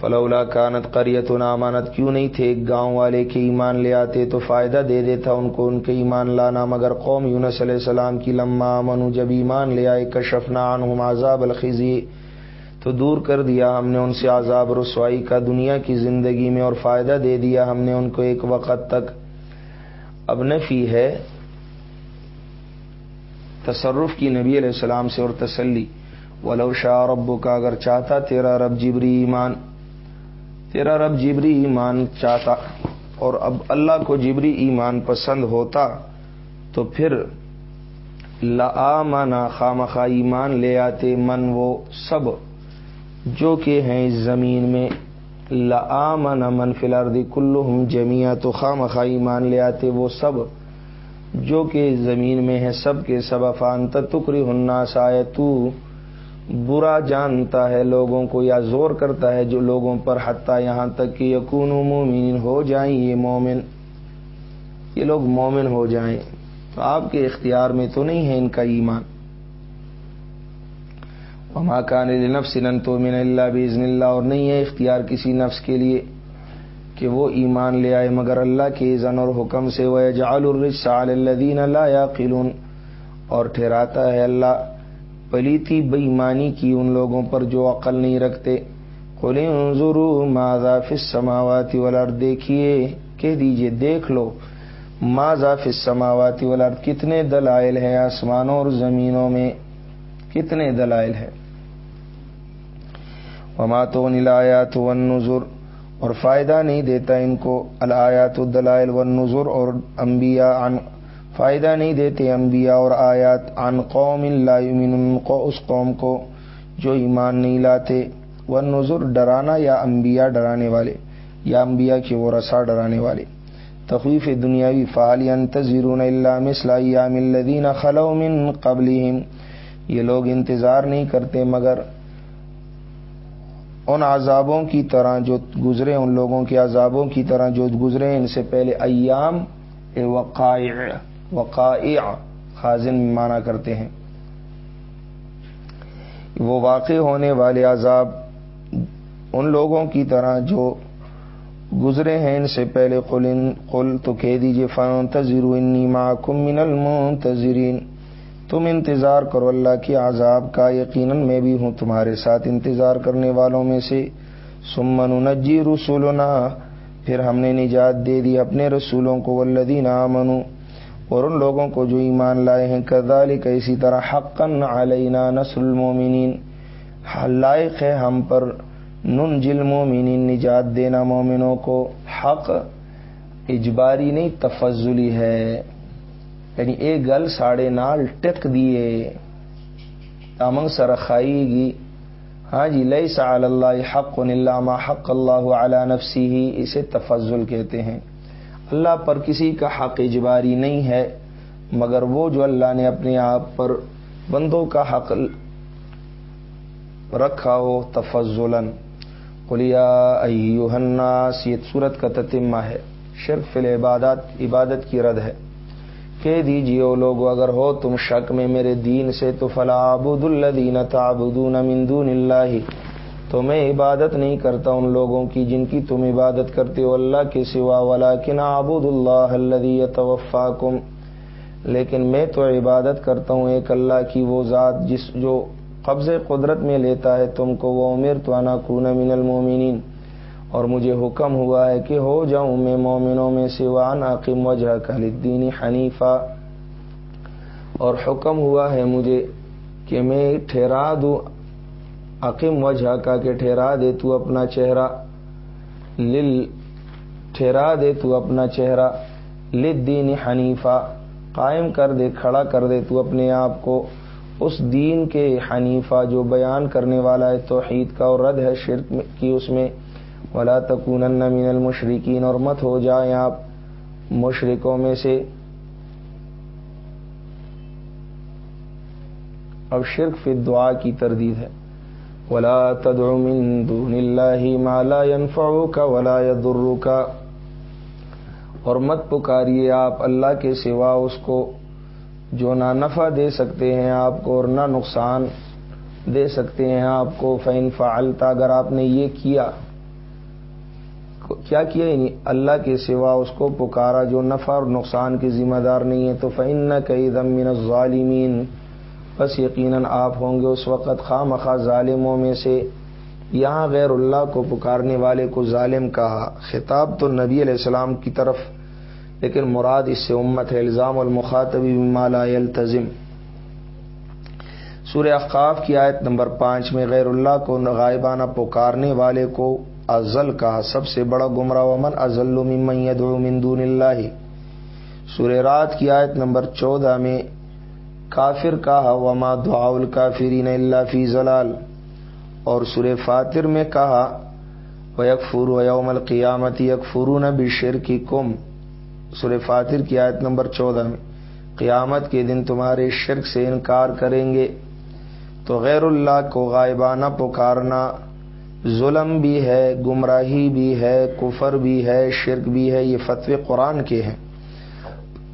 فلولا کانت قریت نامانت کیوں نہیں تھے؟ ایک گاؤں والے کے ایمان لے آتے تو فائدہ دے دیتا ان کو، ان کے ایمان لانا۔ مگر قوم یونس علیہ السلام کی لما امن جب ایمان لے آئے، کشفنا عنہم عذاب الخزی۔ تو دور کر دیا۔ ہم نے ان سے عذاب رسوائی کا دنیا کی زندگی میں اور فائدہ دے دیا۔ ہم نے ان کو ایک وقت تک اب نفی ہے۔ تصرف کی نبی علیہ السلام سے اور تسلی۔ ولو شاہ ربو کا اگر چاہتا تیرا رب جبری ایمان۔ تیرا رب جبری ایمان چاہتا۔ اور اب اللہ کو جبری ایمان پسند ہوتا تو پھر لا خام خا ایمان لے آتے۔ من وہ سب۔ جو کہ ہیں اس زمین میں، لآمن من فی الارض کلہم جمیا تو خام خائی مان لے آتے وہ سب جو کہ زمین میں ہے سب کے سب افان تکری ہننا تو برا جانتا ہے لوگوں کو یا زور کرتا ہے جو لوگوں پر حتیٰ یہاں تک کہ یقون مومن ہو جائیں، یہ مومن، یہ لوگ مومن ہو جائیں۔ تو آپ کے اختیار میں تو نہیں ہے ان کا ایمان۔ وما کان نفس نن تو من اللہ بزن اللہ، اور نہیں ہے اختیار کسی نفس کے لیے کہ وہ ایمان لے آئے، مگر اللہ کے زن اور حکم سے وہ جعل الرسال الدین اللہ یا اور ٹھہراتا ہے اللہ پلیتی بےمانی کی ان لوگوں پر جو عقل نہیں رکھتے۔ قل انظروا ماذا فی السماوات والارض دیکھیے، کہہ دیجیے، دیکھ لو ماذا فی السماوات والارض کتنے دلائل ہیں آسمانوں اور زمینوں میں، کتنے دلائل ہیں۔ وما تو الایات والنذر، اور فائدہ نہیں دیتا ان کو الایات الدلائل والنذر اور انبیاء عن، فائدہ نہیں دیتے انبیاء اور آیات عن قوم اللہ کو اس قوم کو جو ایمان نہیں لاتے وہ نظر ڈرانا یا انبیاء ڈرانے والے، یا انبیاء کی وہ رسا ڈرانے والے۔ تخویف دنیاوی، فعال انتظرون اللہ مثل ایام الذین خلو من قبلہم۔ یہ لوگ انتظار نہیں کرتے مگر ان عذابوں کی طرح جو گزرے، ان لوگوں کے عذابوں کی طرح جو گزرے، ان سے پہلے ایام وقائع وقائع خازن مانا کرتے ہیں۔ وہ واقع ہونے والے عذاب ان لوگوں کی طرح جو گزرے ہیں، ان سے پہلے قل قل تو کہہ دیجیے فن تذر انی معکم من المنتظرین تم انتظار کرو اللہ کے عذاب کا، یقیناً میں بھی ہوں تمہارے ساتھ انتظار کرنے والوں میں سے۔ سمن نجی رسولنا، پھر ہم نے نجات دے دی اپنے رسولوں کو ولدین آمنو اور ان لوگوں کو جو ایمان لائے ہیں کردالک اسی طرح حقن علینا نسل المومنین۔ لائق ہے ہم پر نن جل مومنین نجات دینا مومنوں کو۔ حق اجباری نہیں، تفضلی ہے۔ یعنی ایک گل ساڑے نال ٹک دیے تامنگ سرخائی گی۔ ہاں جی لئی سا اللہ حق ما حق اللہ علی نفسی ہی اسے تفضل کہتے ہیں۔ اللہ پر کسی کا حق اجباری نہیں ہے، مگر وہ جو اللہ نے اپنے آپ پر بندوں کا حق رکھا ہو، تفضلاً۔ قلیا الناس، یہ صورت کا تتمہ ہے۔ شرف فل عبادت کی رد ہے۔ کہہ دیجیے او لوگ، اگر ہو تم شک میں میرے دین سے، تو فلا الدین تعبدون من دون اللہ۔ تو میں عبادت نہیں کرتا ان لوگوں کی جن کی تم عبادت کرتے ہو اللہ کے سوا ولا کن آبود اللہ الدی توفاکم لیکن میں تو عبادت کرتا ہوں ایک اللہ کی وہ ذات جس جو قبض قدرت میں لیتا ہے، تم کو وہ عمر تو انا کون من المومنین اور مجھے حکم ہوا ہے کہ ہو جاؤں میں مومنوں میں سوان عقیم وجہ کلدین حنیفہ۔ اور حکم ہوا ہے مجھے کہ میں ٹھہرا دوں عقیم وجہ کا کہ ٹھہرا دے تو اپنا چہرہ۔ لل، ٹھہرا دے تو اپنا چہرہ۔ لدین حنیفہ، قائم کر دے، کھڑا کر دے تو اپنے آپ کو۔ اس دین کے حنیفہ جو بیان کرنے والا ہے توحید کا اور رد ہے شرک کی، اس میں۔ ولا تکون من المشرقین اور مت ہو جائیں آپ مشرقوں میں سے۔ اب شرک فی دعا کی تردید ہے۔ ولا تدعو من دون اللہ ما لا ينفعك ولا يضرك اور مت پکاریے آپ اللہ کے سوا اس کو جو نہ نفع دے سکتے ہیں آپ کو اور نہ نقصان دے سکتے ہیں آپ کو۔ فین فعلتا اگر آپ نے یہ کیا کیا کیا؟ یعنی اللہ کے سوا اس کو پکارا جو نفع اور نقصان کی ذمہ دار نہیں ہے، تو فین نہ کئی دمین ظالمین بس یقیناً آپ ہوں گے اس وقت خواہ مخواہ ظالموں میں سے۔ یہاں غیر اللہ کو پکارنے والے کو ظالم کہا۔ خطاب تو نبی علیہ السلام کی طرف، لیکن مراد اس سے امت ہے، الزام المخاطبی مالا التظم سور اقاف کی آیت نمبر پانچ میں غیر اللہ کو غائبانہ پکارنے والے کو ازل کہا سب سے بڑا گمراہ ومن ازل من دون اللہ۔ سور رات کی آیت نمبر چودہ میں کافر کہا وما دعا الکافرین اللہ فی زلال اور سور فاتر میں کہا و یکفر و یوم القیامت یکفرون بشر کی کم سر فاتر کی آیت نمبر چودہ میں، قیامت کے دن تمہارے شرک سے انکار کریں گے۔ تو غیر اللہ کو غائبانہ پکارنا ظلم بھی ہے، گمراہی بھی ہے، کفر بھی ہے، شرک بھی ہے، یہ فتو قرآن کے ہیں۔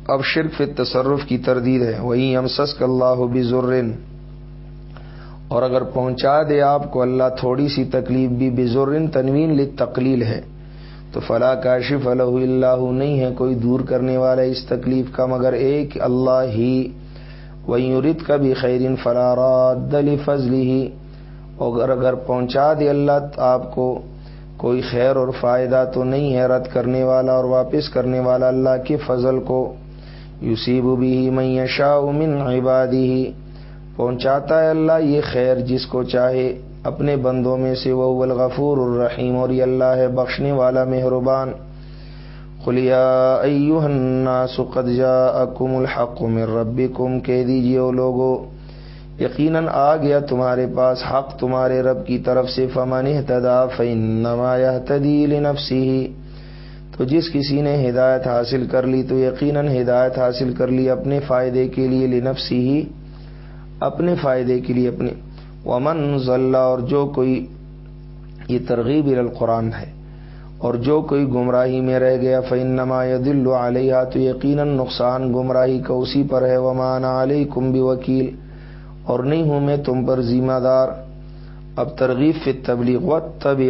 اب شرک فی تصرف کی تردید ہے۔ وہی ہم سسک اللہ بزرن اور اگر پہنچا دے آپ کو، اللہ تھوڑی سی تکلیف بھی بزرن تنوین ل تقلیل ہے۔ تو فلا کاشف الح اللہ نہیں ہے کوئی دور کرنے والا اس تکلیف کا، مگر ایک اللہ ہی۔ وہی کا بھی خیرین فلارات دلی فضلی ہی اور اگر پہنچا دے اللہ آپ کو کوئی خیر اور فائدہ تو نہیں ہے رد کرنے والا اور واپس کرنے والا اللہ کے فضل کو، یوسیب بھی میں شاہ من عبادی ہی پہنچاتا ہے اللہ یہ خیر جس کو چاہے۔ اپنے بندوں میں سے وہ الغفور الرحیم اور یہ اللہ ہے بخشنے والا مہربان۔ خلیا الناس قد جاءکم الحق من ربکم، کہہ دیجیے او لوگو یقیناً آ گیا تمہارے پاس حق تمہارے رب کی طرف سے، فمن اهتدى فانما يهتدي لنفسه۔ تو جس کسی نے ہدایت حاصل کر لی، تو یقیناً ہدایت حاصل کر لی اپنے فائدے کے لیے لنفسی ہی اپنے فائدے کے لیے اپنے۔ ومن ضلع اور جو کوئی، یہ ترغیب القرآن ہے۔ اور جو کوئی گمراہی میں رہ گیا فن نما دل علیہ تو یقیناً نقصان گمراہی کا اسی پر ہے۔ ومان علیہ کمبی وکیل اور نہیں ہوں میں تم پر ذمہ دار۔ اب ترغیب فی تبلیغ و تب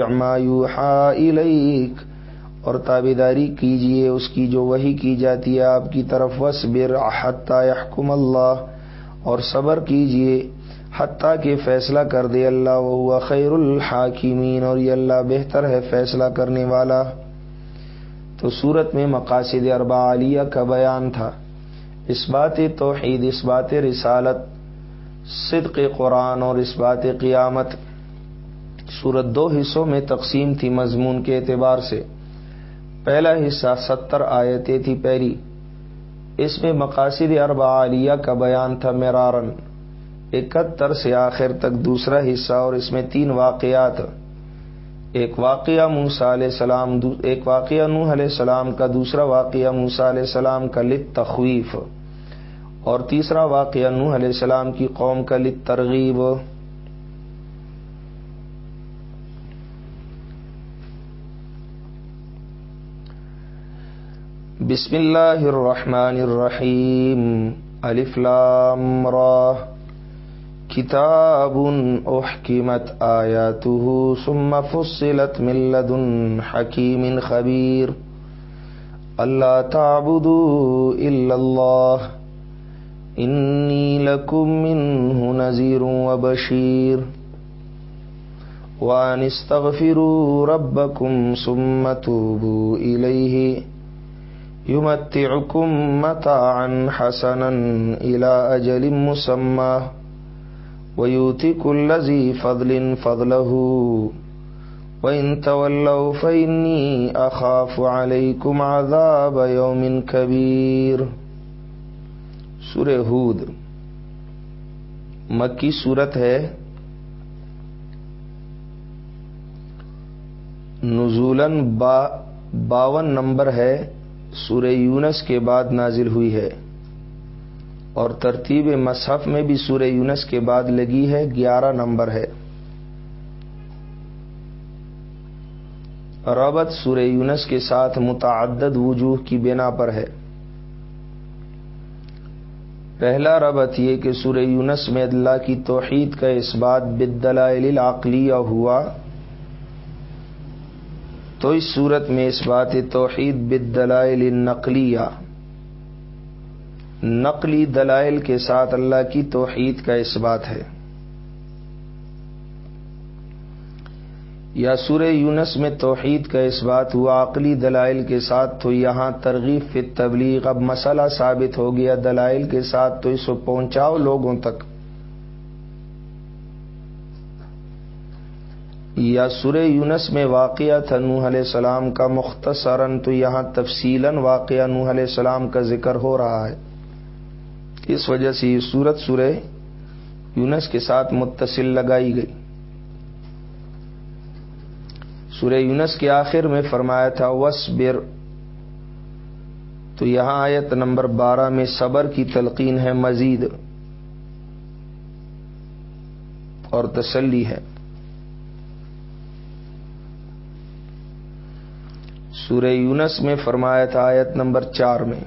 الیک، اور تابے داری کیجیے اس کی جو وہی کی جاتی ہے آپ کی طرف وصبر حتی یحکم اللہ، اور صبر کیجیے حتیٰ کہ فیصلہ کر دے اللہ وہ خیر الحاکمین، اور یہ اللہ بہتر ہے فیصلہ کرنے والا۔ تو صورت میں مقاصد اربا علیہ کا بیان تھا۔ اس بات توحید، اس بات رسالت صدق قرآن اور اس بات قیامت صورت دو حصوں میں تقسیم تھی مضمون کے اعتبار سے۔ پہلا حصہ ستر آیتیں تھی پہلی۔ اس میں مقاصد اربا علیہ کا بیان تھا میرارن اکہتر سے آخر تک دوسرا حصہ اور اس میں تین واقعات۔ ایک واقعہ موسا علیہ السلام ایک واقعہ نوح علیہ السلام کا، دوسرا واقعہ موسا علیہ السلام کا لت تخویف اور تیسرا واقعہ نوح علیہ السلام کی قوم کا لت ترغیب بسم اللہ الرحمن الرحیم۔ الف لام را۔ کتاب احکمت آیاته ثم فصلت من لدن حکیم خبیر۔ اللہ تعبدوا الا اللہ۔ انی لکم منہ نذیر و بشیر وان استغفروا ربکم ثم توبوا الیہ یمتعکم متاعا حسنا الى اجل مسمہ ویوتی کلزی فضل فضله. وإن تولوا فإني أخاف عليكم عذاب يوم كبير. سورہ ہود۔ مکی صورت ہے۔ نزولن با باون نمبر ہے۔ سورہ یونس کے بعد نازل ہوئی ہے۔ اور ترتیب مصحف میں بھی سورہ یونس کے بعد لگی ہے۔ گیارہ نمبر ہے۔ ربط سورہ یونس کے ساتھ متعدد وجوہ کی بنا پر ہے۔ پہلا ربط یہ کہ سورہ یونس میں اللہ کی توحید کا اس بات بدلائل العقلیہ ہوا۔ تو اس صورت میں اس بات توحید بدلائل النقلیہ، نقلی دلائل کے ساتھ اللہ کی توحید کا اس بات ہے۔ یا سورہ یونس میں توحید کا اس بات ہوا، عقلی دلائل کے ساتھ تو یہاں ترغیب فی تبلیغ اب مسئلہ ثابت ہو گیا دلائل کے ساتھ تو اس کو پہنچاؤ لوگوں تک۔ یا سورہ یونس میں واقعہ تھا نوح علیہ السلام کا مختصراً تو یہاں تفصیلاً واقعہ نوح علیہ السلام کا ذکر ہو رہا ہے۔ اس وجہ سے یہ سورت سورہ یونس کے ساتھ متصل لگائی گئی۔ سورہ یونس کے آخر میں فرمایا تھا وسبر تو یہاں آیت نمبر بارہ میں صبر کی تلقین ہے، مزید اور تسلی ہے۔ سورہ یونس میں فرمایا تھا آیت نمبر چار میں،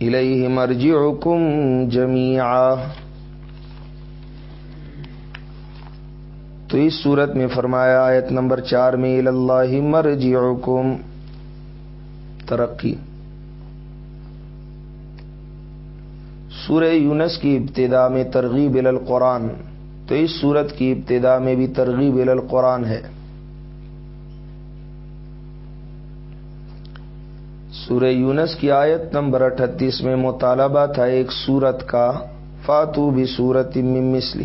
الیہ مرجعکم جمیعا تو اس صورت میں فرمایا، آیت نمبر چار میں اللہ مرجعکم۔ ترقی۔ سورہ یونس کی ابتدا میں ترغیب القرآن۔ تو اس صورت کی ابتدا میں بھی ترغیب القرآن ہے۔ سورہ یونس کی آیت نمبر اٹھتیس میں مطالبہ تھا ایک سورت کا، فاتو بھی سورت مسلی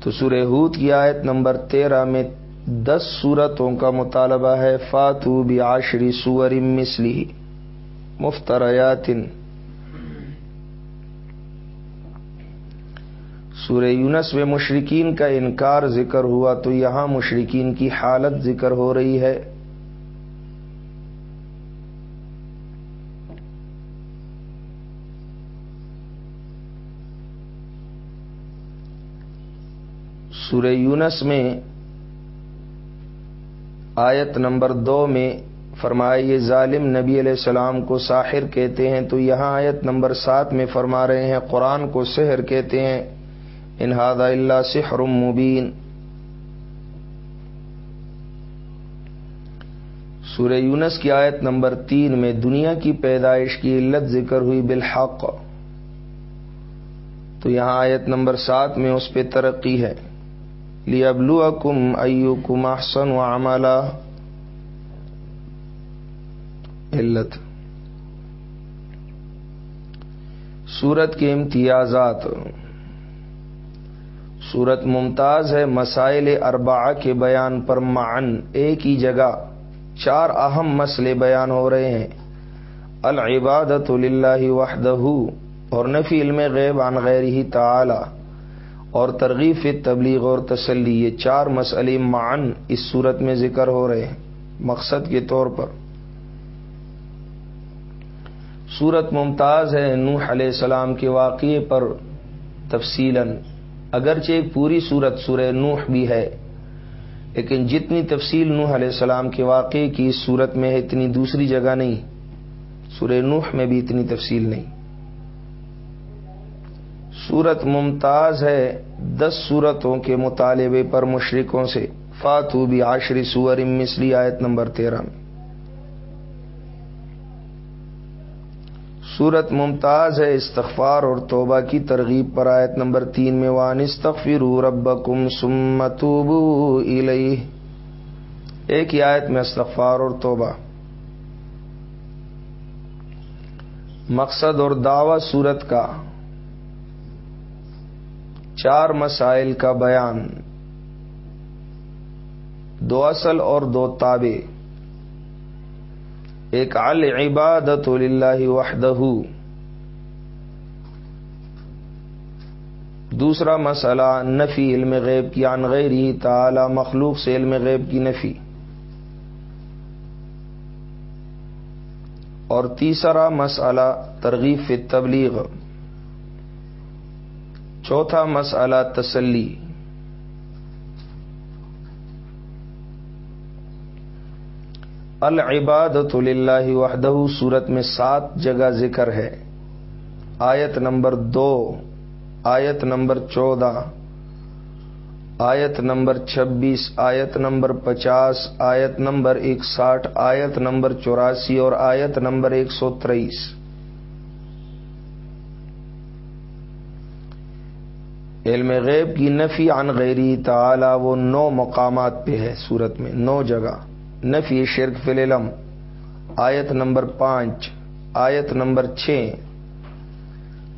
تو سورہ ہود کی آیت نمبر تیرہ میں دس سورتوں کا مطالبہ ہے، فاتو بعشری سور مسلی مفتریاتن۔ سورہ یونس میں مشرقین کا انکار ذکر ہوا تو یہاں مشرقین کی حالت ذکر ہو رہی ہے۔ سورہ یونس میں آیت نمبر دو میں فرمائے یہ ظالم نبی علیہ السلام کو ساحر کہتے ہیں، تو یہاں آیت نمبر سات میں فرما رہے ہیں، قرآن کو سحر کہتے ہیں انہاد اللہ سحر مبین۔ سورہ یونس کی آیت نمبر تین میں دنیا کی پیدائش کی علت ذکر ہوئی بالحق۔ تو یہاں آیت نمبر سات میں اس پہ ترقی ہے۔ لیبلوکم ایوکم احسن عملا. علت. سورت کے امتیازات. سورت ممتاز ہے مسائل اربعہ کے بیان پر معن. ایک ہی جگہ چار اہم مسئلے بیان ہو رہے ہیں. العبادت للہ وحدہ اور نفی علم غیب عن غیر ہی تعالی. اور ترغیف تبلیغ اور تسلی، یہ چار مسئلے معن اس صورت میں ذکر ہو رہے ہیں، مقصد کے طور پر۔ صورت ممتاز ہے، نوح علیہ السلام کے واقعے پر تفصیل اگرچہ ایک پوری صورت سورہ نوح بھی ہے، لیکن جتنی تفصیل نوح علیہ السلام کے واقعے کی اس صورت میں ہے، اتنی دوسری جگہ نہیں۔ سورہ نوح میں بھی اتنی تفصیل نہیں۔ صورت ممتاز ہے دس صورتوں کے مطالبے پر مشرقوں سے۔ فاتو بھی آشری سور مسلی آیت نمبر تیرہ۔ میں صورت ممتاز ہے استغفار اور توبہ کی ترغیب پر آیت نمبر تین میں، وان استغفر ربکم سمتوبو الیہ۔ ایک ہی آیت میں استغفار اور توبہ۔ مقصد اور دعوی صورت کا۔ چار مسائل کا بیان۔ دو اصل اور دو تابع۔ ایک العبادت للہ وحدہ۔ دوسرا مسئلہ نفی علم غیب کی، عن غیری تعالی مخلوق سے علم غیب کی نفی۔ اور تیسرا مسئلہ ترغیب تبلیغ چوتھا مسئلہ تسلی۔ العبادت للہ وحدہ صورت میں سات جگہ ذکر ہے۔ آیت نمبر دو، آیت نمبر چودہ، آیت نمبر چھبیس، آیت نمبر پچاس، آیت نمبر اکساٹھ آیت نمبر چوراسی اور آیت نمبر ایک سو تریس۔ علم غیب کی نفی عن غیری تعالی وہ نو مقامات پہ ہے صورت میں، نو جگہ۔ نفی شرک فی العلم۔ آیت نمبر پانچ، آیت نمبر چھ،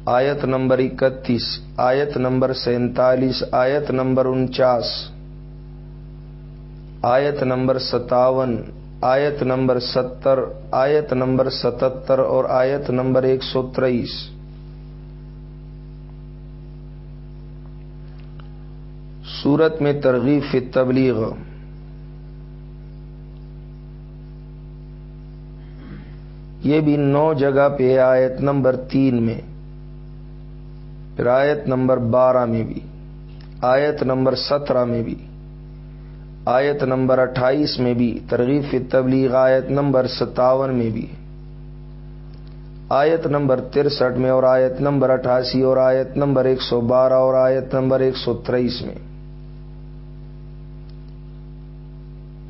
آیت نمبر اکتیس، آیت نمبر سینتالیس، آیت نمبر انچاس، آیت نمبر ستاون، آیت نمبر ستر، آیت نمبر ستتر اور آیت نمبر ایک سو تریس۔ صورت میں ترغیب فی تبلیغ یہ بھی نو جگہ پہ آیت نمبر تین میں۔ پھر آیت نمبر بارہ میں بھی۔ آیت نمبر سترہ میں بھی۔ آیت نمبر اٹھائیس میں بھی۔ ترغیب فی تبلیغ آیت نمبر ستاون میں بھی۔ آیت نمبر ترسٹھ میں اور آیت نمبر اٹھاسی اور آیت نمبر ایک سو بارہ اور آیت نمبر ایک سو تریس میں۔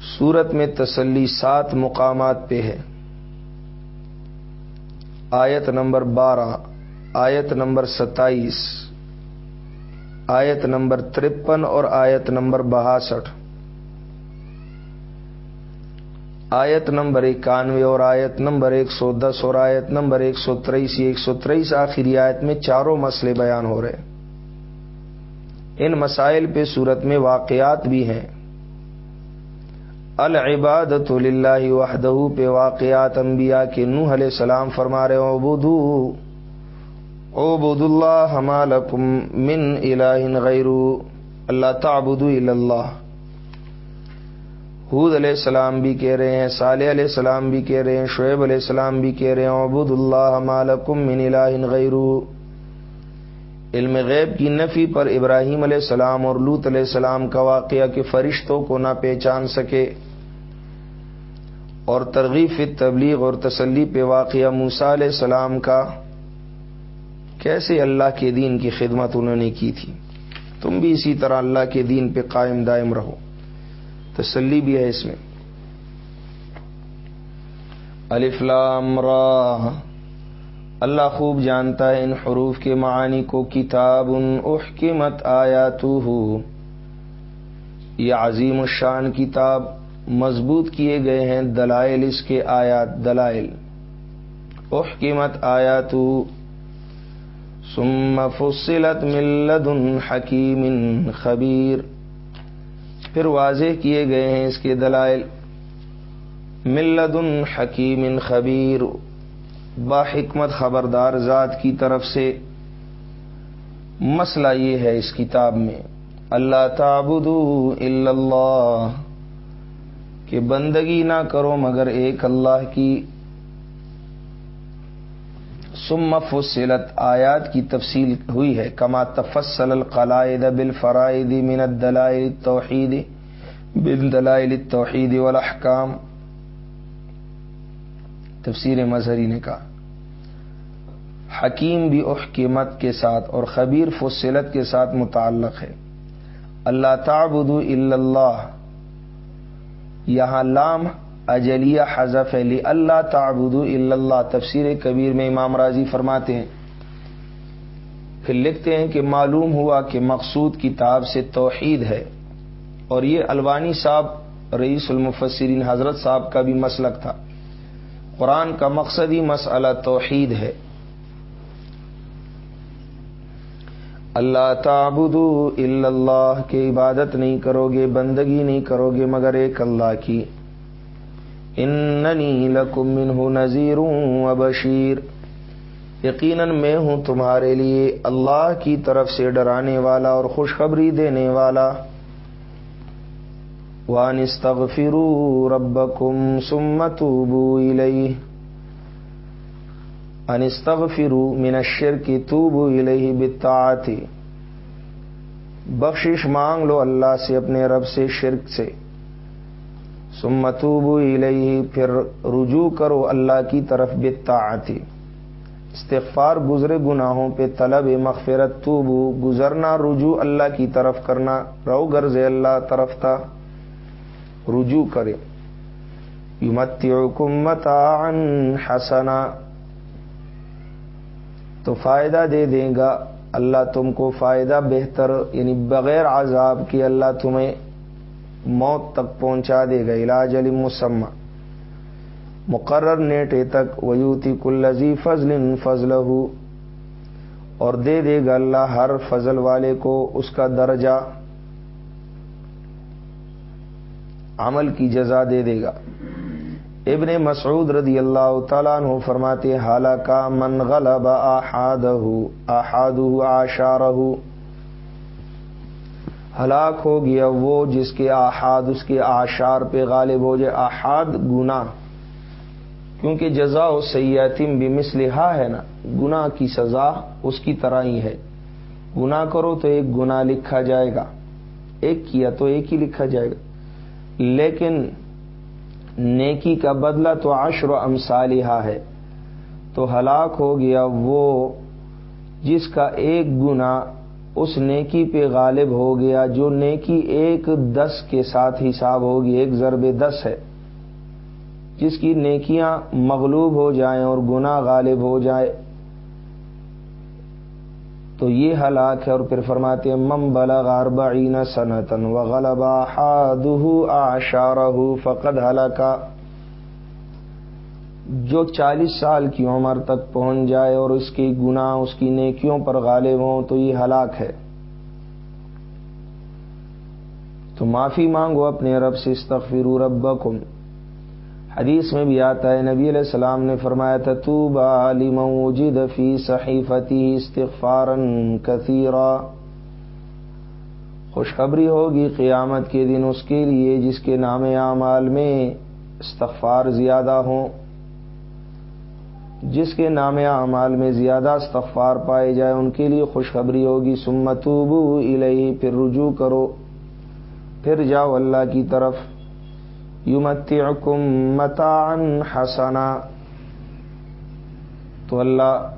سورت میں تسلی سات مقامات پہ ہے۔ آیت نمبر بارہ، آیت نمبر ستائیس، آیت نمبر ترپن اور آیت نمبر بہاسٹھ۔ آیت نمبر اکانوے اور آیت نمبر ایک سو دس اور آیت نمبر ایک سو تریس ایک سو تریس آخری آیت میں چاروں مسئلے بیان ہو رہے۔ ان مسائل پہ صورت میں واقعات بھی ہیں۔ العبادت اللہ وحدہ پہ واقعات انبیاء کے نوح علیہ السلام فرما رہے عبدو عبد اللہ ہمالکم من الہ غیر اللہ تعبدو اللہ. حود علیہ السلام بھی کہہ رہے ہیں، صالح علیہ السلام بھی کہہ رہے ہیں، شعیب علیہ السلام بھی کہہ رہے ہیں عبد اللہ مالکم من الہ غیر. علم غیب کی نفی پر ابراہیم علیہ السلام اور لوت علیہ السلام کا واقعہ کہ فرشتوں کو نہ پہچان سکے۔ اور ترغیب تبلیغ اور تسلی پہ واقعہ موسا علیہ السلام کا، کیسے اللہ کے دین کی خدمت انہوں نے کی تھی؟ تم بھی اسی طرح اللہ کے دین پہ قائم دائم رہو۔ تسلی بھی ہے اس میں۔ الفلام راہ اللہ خوب جانتا ہے ان حروف کے معانی کو۔ کتاب ان احکمت آیا تو یہ عظیم الشان کتاب۔ مضبوط کیے گئے ہیں دلائل اس کے آیات، دلائل۔ احکمت آیا تو سم فصلت ملد حکیم خبیر۔ پھر واضح کیے گئے ہیں اس کے دلائل۔ ملد حکیم خبیر با حکمت خبردار ذات کی طرف سے۔ مسئلہ یہ ہے اس کتاب میں۔ اللہ تعبدو اللہ۔ کہ بندگی نہ کرو مگر ایک اللہ کی۔ سم فصلت، آیات کی تفصیل ہوئی ہے۔ کما تفصل القلائد بالفرائد من الدلائل التوحید بن دلائل التوحید والاحکام۔ تفسیر مظہری نے کہا، حکیم بھی احکمت کے ساتھ اور خبیر فصلت کے ساتھ متعلق ہے۔ اللہ تعبد اللہ یہاں لام اجلیہ حذف علی اللہ تعبد اللہ، تفسیر کبیر میں امام راضی فرماتے ہیں۔ پھر لکھتے ہیں کہ معلوم ہوا کہ مقصود کتاب سے توحید ہے۔ اور یہ الوانی صاحب، رئیس المفسرین حضرت صاحب کا بھی مسلک تھا۔ قرآن کا مقصدی مسئلہ توحید ہے۔ اللہ تعبدو الا اللہ کی عبادت نہیں کرو گے بندگی نہیں کرو گے مگر ایک اللہ کی۔ اننی لکم منہ نذیر و بشیر۔ یقیناً میں ہوں تمہارے لیے اللہ کی طرف سے ڈرانے والا اور خوشخبری دینے والا۔ وان استغفروا ربکم ثم توبوا الیہ۔ ان استغفروا من الشرک توبوا الیہ بالطاعت بخشش مانگ لو اللہ سے اپنے رب سے شرک سے. ثم توبوا الیہ پھر رجوع کرو اللہ کی طرف بالطاعت استغفار گزرے گناہوں پہ طلب مغفرت توبو گزرنا، رجوع اللہ کی طرف کرنا رو گرز اللہ طرف تھا، رجوع کرے یمتعکم متاعا حسنا. تو فائدہ دے دے گا۔ اللہ تم کو فائدہ بہتر یعنی بغیر عذاب کی اللہ تمہیں موت تک پہنچا دے گا۔ علاج علی مسمہ۔ مقرر نیٹے تک ویوتی کلزی فضل فضل اور دے دے گا اللہ ہر فضل والے کو اس کا درجہ۔ عمل کی جزا دے دے گا۔ ابن مسعود رضی اللہ تعالیٰ عنہ فرماتے حالا کا من غلب آحاد آشار ہلاک ہو گیا وہ جس کے آحاد، اس کے آشار پہ غالب ہو جائے، آحاد گنا کیونکہ جزا و سیاتم بھی مسلحا ہے نا گنا کی سزا اس کی طرح ہی ہے۔ گنا کرو تو ایک گنا لکھا جائے گا۔ ایک کیا تو ایک ہی لکھا جائے گا۔ لیکن نیکی کا بدلہ تو عشر و امثالہ ہے۔ تو ہلاک ہو گیا وہ جس کا ایک گنا اس نیکی پہ غالب ہو گیا، جو نیکی ایک دس کے ساتھ حساب ہوگی، ایک ضرب دس ہے۔ جس کی نیکیاں مغلوب ہو جائیں اور گنا غالب ہو جائے تو یہ ہلاک ہے اور پھر فرماتے مم بلغ اربعین سنتن وغلب احادہ اعشارہ فقد ہلاکا جو چالیس سال کی عمر تک پہنچ جائے اور اس کی گناہ، اس کی نیکیوں پر غالب ہوں، تو یہ ہلاک ہے۔ تو معافی مانگو اپنے رب سے، استغفروا ربکم۔ حدیث میں بھی آتا ہے، نبی علیہ السلام نے فرمایا تھا تو بالم فی صحیفتی استغفارا کثیرا۔ خوشخبری ہوگی قیامت کے دن اس کے لیے جس کے نام اعمال میں استغفار زیادہ ہوں۔ جس کے نام اعمال میں زیادہ استغفار پائے جائے، ان کے لیے خوشخبری ہوگی سمتوبو الہی پھر رجوع کرو۔ پھر جاؤ اللہ کی طرف۔ یمتعکم متاعا حسنا۔ تو اللہ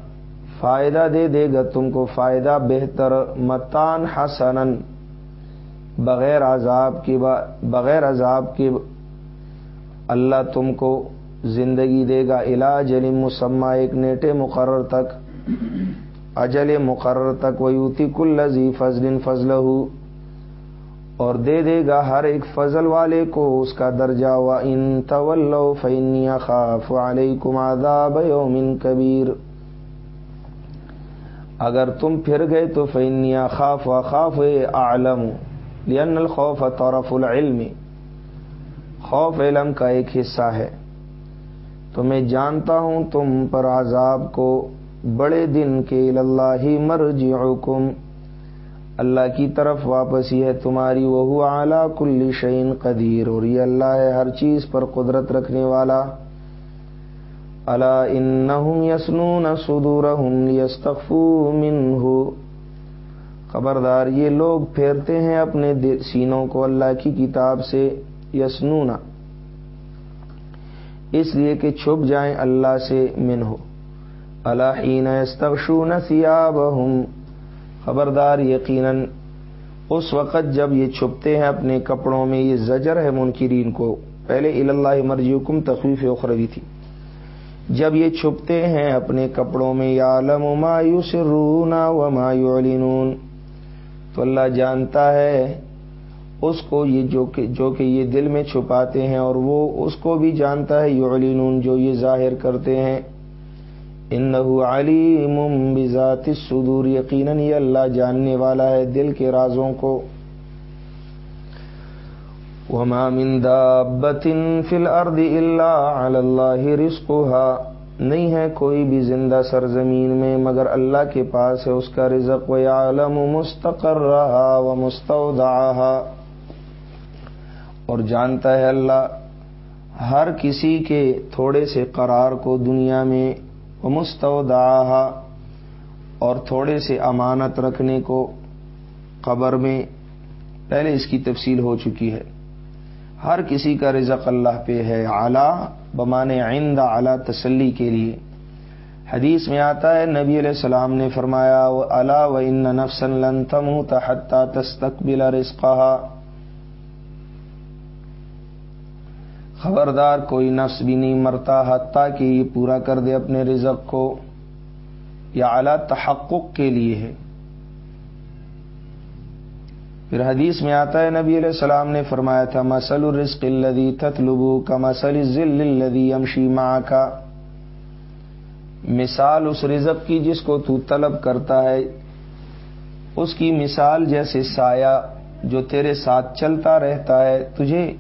فائدہ دے دے گا تم کو فائدہ بہتر متان حسن بغیر عذاب کے بغیر عذاب کے اللہ تم کو زندگی دے گا۔ علاج مسمہ، ایک نیٹے مقرر تک۔ اجل مقرر تک۔ وہ یوتی کل لذی فضل فضل اور دے دے گا ہر ایک فضل والے کو اس کا درجہ و ان طول فنی خاف علیکم عذاب یوم کبیر اگر تم پھر گئے تو فنی خاف و خاف عالم لن الخوف طرف العلم۔ خوف علم کا ایک حصہ ہے۔ تو میں جانتا ہوں تم پر عذاب کو، بڑے دن کے اللہ مرجعکم۔ اللہ کی طرف واپس یہ ہے، تمہاری وہ اعلیٰ کل شعین قدیر، اور یہ اللہ ہے ہر چیز پر قدرت رکھنے والا۔ اللہ ان یسنون سدور خبردار، یہ لوگ پھیرتے ہیں اپنے سینوں کو اللہ کی کتاب سے یسنون۔ اس لیے کہ چھپ جائیں اللہ سے من ہو اللہ یستغشون ثیابہم۔ خبردار یقیناً اس وقت جب یہ چھپتے ہیں اپنے کپڑوں میں، یہ زجر ہے منکرین کو۔ پہلے اللہ مرجی حکم تخویف اخروی تھی۔ جب یہ چھپتے ہیں اپنے کپڑوں میں یا علم مایوس رونا و مایو تو اللہ جانتا ہے اس کو یہ جو کہ جو کہ یہ دل میں چھپاتے ہیں اور وہ اس کو بھی جانتا ہے، یعلنون، جو یہ ظاہر کرتے ہیں۔ علیم بذات الصدور، یقیناً یہ اللہ جاننے والا ہے دل کے رازوں کو۔ وما من فی الارض الا علی اللہ رزقها۔ نہیں ہے کوئی بھی زندہ سرزمین میں، مگر اللہ کے پاس ہے اس کا رزق۔ و عالم مستقر رہا و اور جانتا ہے اللہ، ہر کسی کے تھوڑے سے قرار کو دنیا میں مستعودہ اور تھوڑے سے امانت رکھنے کو قبر میں پہلے اس کی تفصیل ہو چکی ہے۔ ہر کسی کا رزق اللہ پہ ہے، اعلی بمانے آئندہ اعلی تسلی کے لیے۔ حدیث میں آتا ہے، نبی علیہ السلام نے فرمایا وہ اللہ و ان نفسن لن تم تحتا تستقبل رزقہ خبردار کوئی نفس بھی نہیں مرتا، حتیٰ کہ یہ پورا کر دے اپنے رزق کو۔ یا اعلی تحقق کے لیے ہے۔ پھر حدیث میں آتا ہے، نبی علیہ السلام نے فرمایا تھا مسل الرزق الدی تتلبو کا مسل ذل الدی امشی ماں کا مثال اس رزق کی جس کو تو طلب کرتا ہے۔ اس کی مثال جیسے سایہ جو تیرے ساتھ چلتا رہتا ہے، تجھے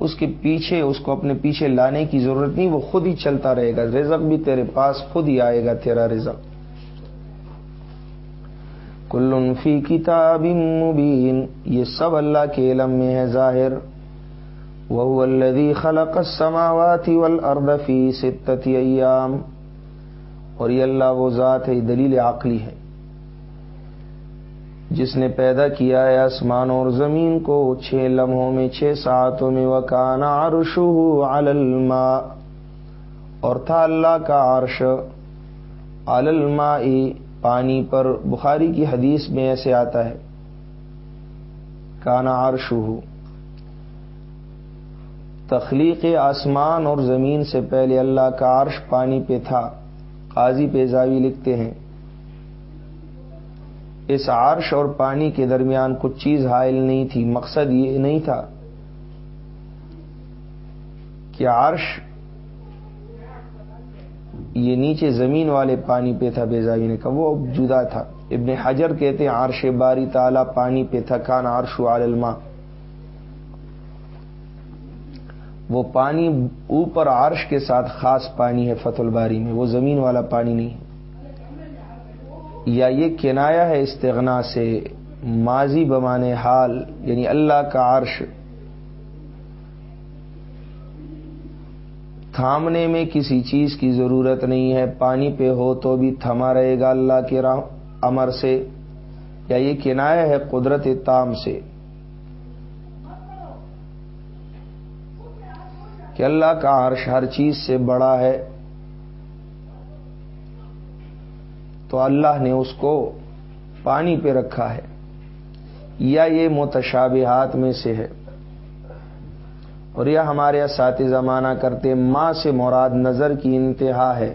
اس کے پیچھے، اس کو اپنے پیچھے لانے کی ضرورت نہیں، وہ خود ہی چلتا رہے گا۔ رزق بھی تیرے پاس خود ہی آئے گا، تیرا رزق۔ کل فی کتاب مبین، یہ سب اللہ کے علم میں ہے ظاہر۔ وہ الذي خلق السماوات والارض فی ستت ایام۔ اور یہ اللہ وہ ذات ہے دلیل عقلی ہے۔ جس نے پیدا کیا ہے آسمان اور زمین کو، چھ لمحوں میں، چھ ساتوں میں وکانا عرش الماء۔ اور تھا اللہ کا عرش الماء۔ پانی پر بخاری کی حدیث میں ایسے آتا ہے کانا عرش تخلیق آسمان اور زمین سے پہلے اللہ کا عرش پانی پہ تھا، قاضی پیزاوی لکھتے ہیں۔ اس عرش اور پانی کے درمیان کچھ چیز حائل نہیں تھی، مقصد یہ نہیں تھا کہ عرش یہ نیچے زمین والے پانی پہ تھا بیزاوی نے کہا وہ جدا تھا۔ ابن حجر کہتے ہیں عرش باری تعالی پانی پہ تھا، کان عرش الماء۔ وہ پانی اوپر عرش کے ساتھ خاص پانی ہے، فتح الباری میں، وہ زمین والا پانی نہیں ہے۔ یا یہ کنایا ہے استغنا سے، ماضی بمانے حال یعنی اللہ کا عرش۔ تھامنے میں کسی چیز کی ضرورت نہیں ہے، پانی پہ ہو تو بھی تھما رہے گا اللہ کے امر سے۔ یا یہ کنایا ہے قدرت تام سے۔ کہ اللہ کا عرش ہر چیز سے بڑا ہے۔ تو اللہ نے اس کو پانی پہ رکھا ہے یا یہ متشابہات میں سے ہے اور یہ ہمارے اساتذہ مانا کرتے ماں سے مراد نظر کی انتہا ہے۔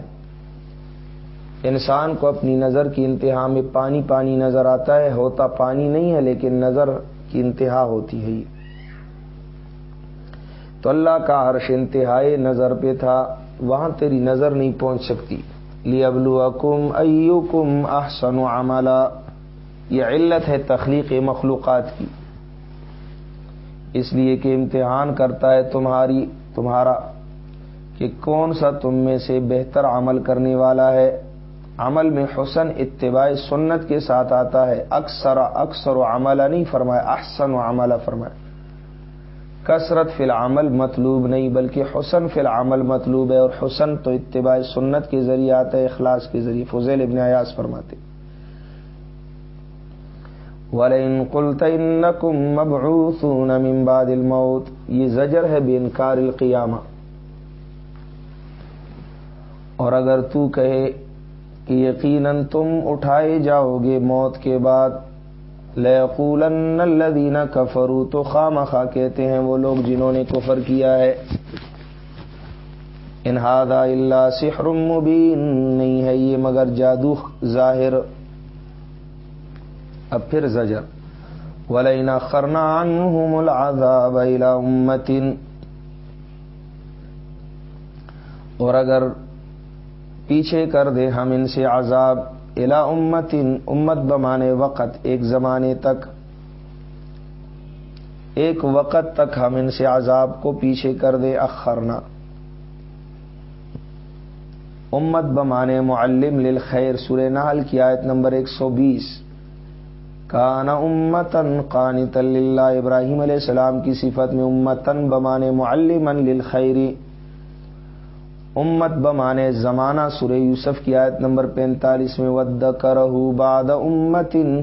انسان کو اپنی نظر کی انتہا میں پانی پانی نظر آتا ہے، ہوتا پانی نہیں ہے، لیکن نظر کی انتہا ہوتی ہے۔ تو اللہ کا عرش انتہائی نظر پہ تھا، وہاں تیری نظر نہیں پہنچ سکتی۔ لی ابلو اکم ایو کم احسن یہ علت ہے تخلیق مخلوقات کی۔ اس لیے کہ امتحان کرتا ہے تمہاری تمہارا کہ کون سا تم میں سے بہتر عمل کرنے والا ہے۔ عمل میں حسن اتباع سنت کے ساتھ آتا ہے۔ اکثر اکثر و عملہ نہیں فرمائے احسن و عملہ فرمائے کثرت فی العمل مطلوب نہیں، بلکہ حسن فی العمل مطلوب ہے اور حسن تو اتباع سنت کے ذریعے آتا ہے، اخلاص کے ذریعے۔ فضیل ابن ایاز فرماتے وَلَئِن قُلْتَ إِنَّكُمْ مَبْعُوثُونَ مِن بَعْدِ الْمَوْتِ، یہ زجر ہے بے انکار القیامہ اور اگر تو کہے کہ یقیناً تم اٹھائے جاؤ گے موت کے بعد لَيَقُولَنَّ الَّذِينَ كَفَرُوا تو خام کہتے ہیں وہ لوگ جنہوں نے کفر کیا ہے۔ ان هذا الا سحر مبین نہیں ہے یہ مگر جادو ظاہر۔ اب پھر زجر۔ ولینا خرنا العذاب الى امتن اور اگر پیچھے کر دے ہم ان سے عذاب الا امتن امت بمانے وقت، ایک زمانے تک، ایک وقت تک ہم ان سے عذاب کو پیچھے کر دے، اخرنا۔ امت بمانے معلم للخیر، سورہ نحل کی آیت نمبر ایک سو بیس۔ کانا امتن قانت اللہ ابراہیم علیہ السلام کی صفت میں امتن بمانے معلم للخیری امت بمانے زمانہ سورہ یوسف کی آیت نمبر پینتالیس میں ود کرہ باد امتن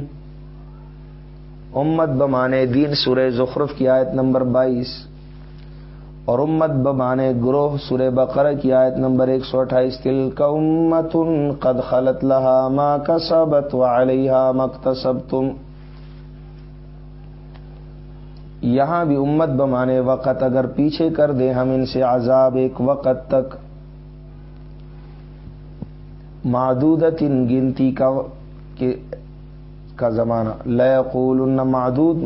امت بمانے دین سورہ زخرف کی آیت نمبر بائیس۔ اور امت بمانے گروہ سورہ بقرہ کی آیت نمبر ایک سو اٹھائیس۔ تل کا امتن قد خلط لہا ما کا سبت و علیہ تم یہاں بھی امت بمانے وقت اگر پیچھے کر دیں ہم ان سے عذاب ایک وقت تک۔ معدودت ان گنتی کا کا زمانہ۔ لقول معدود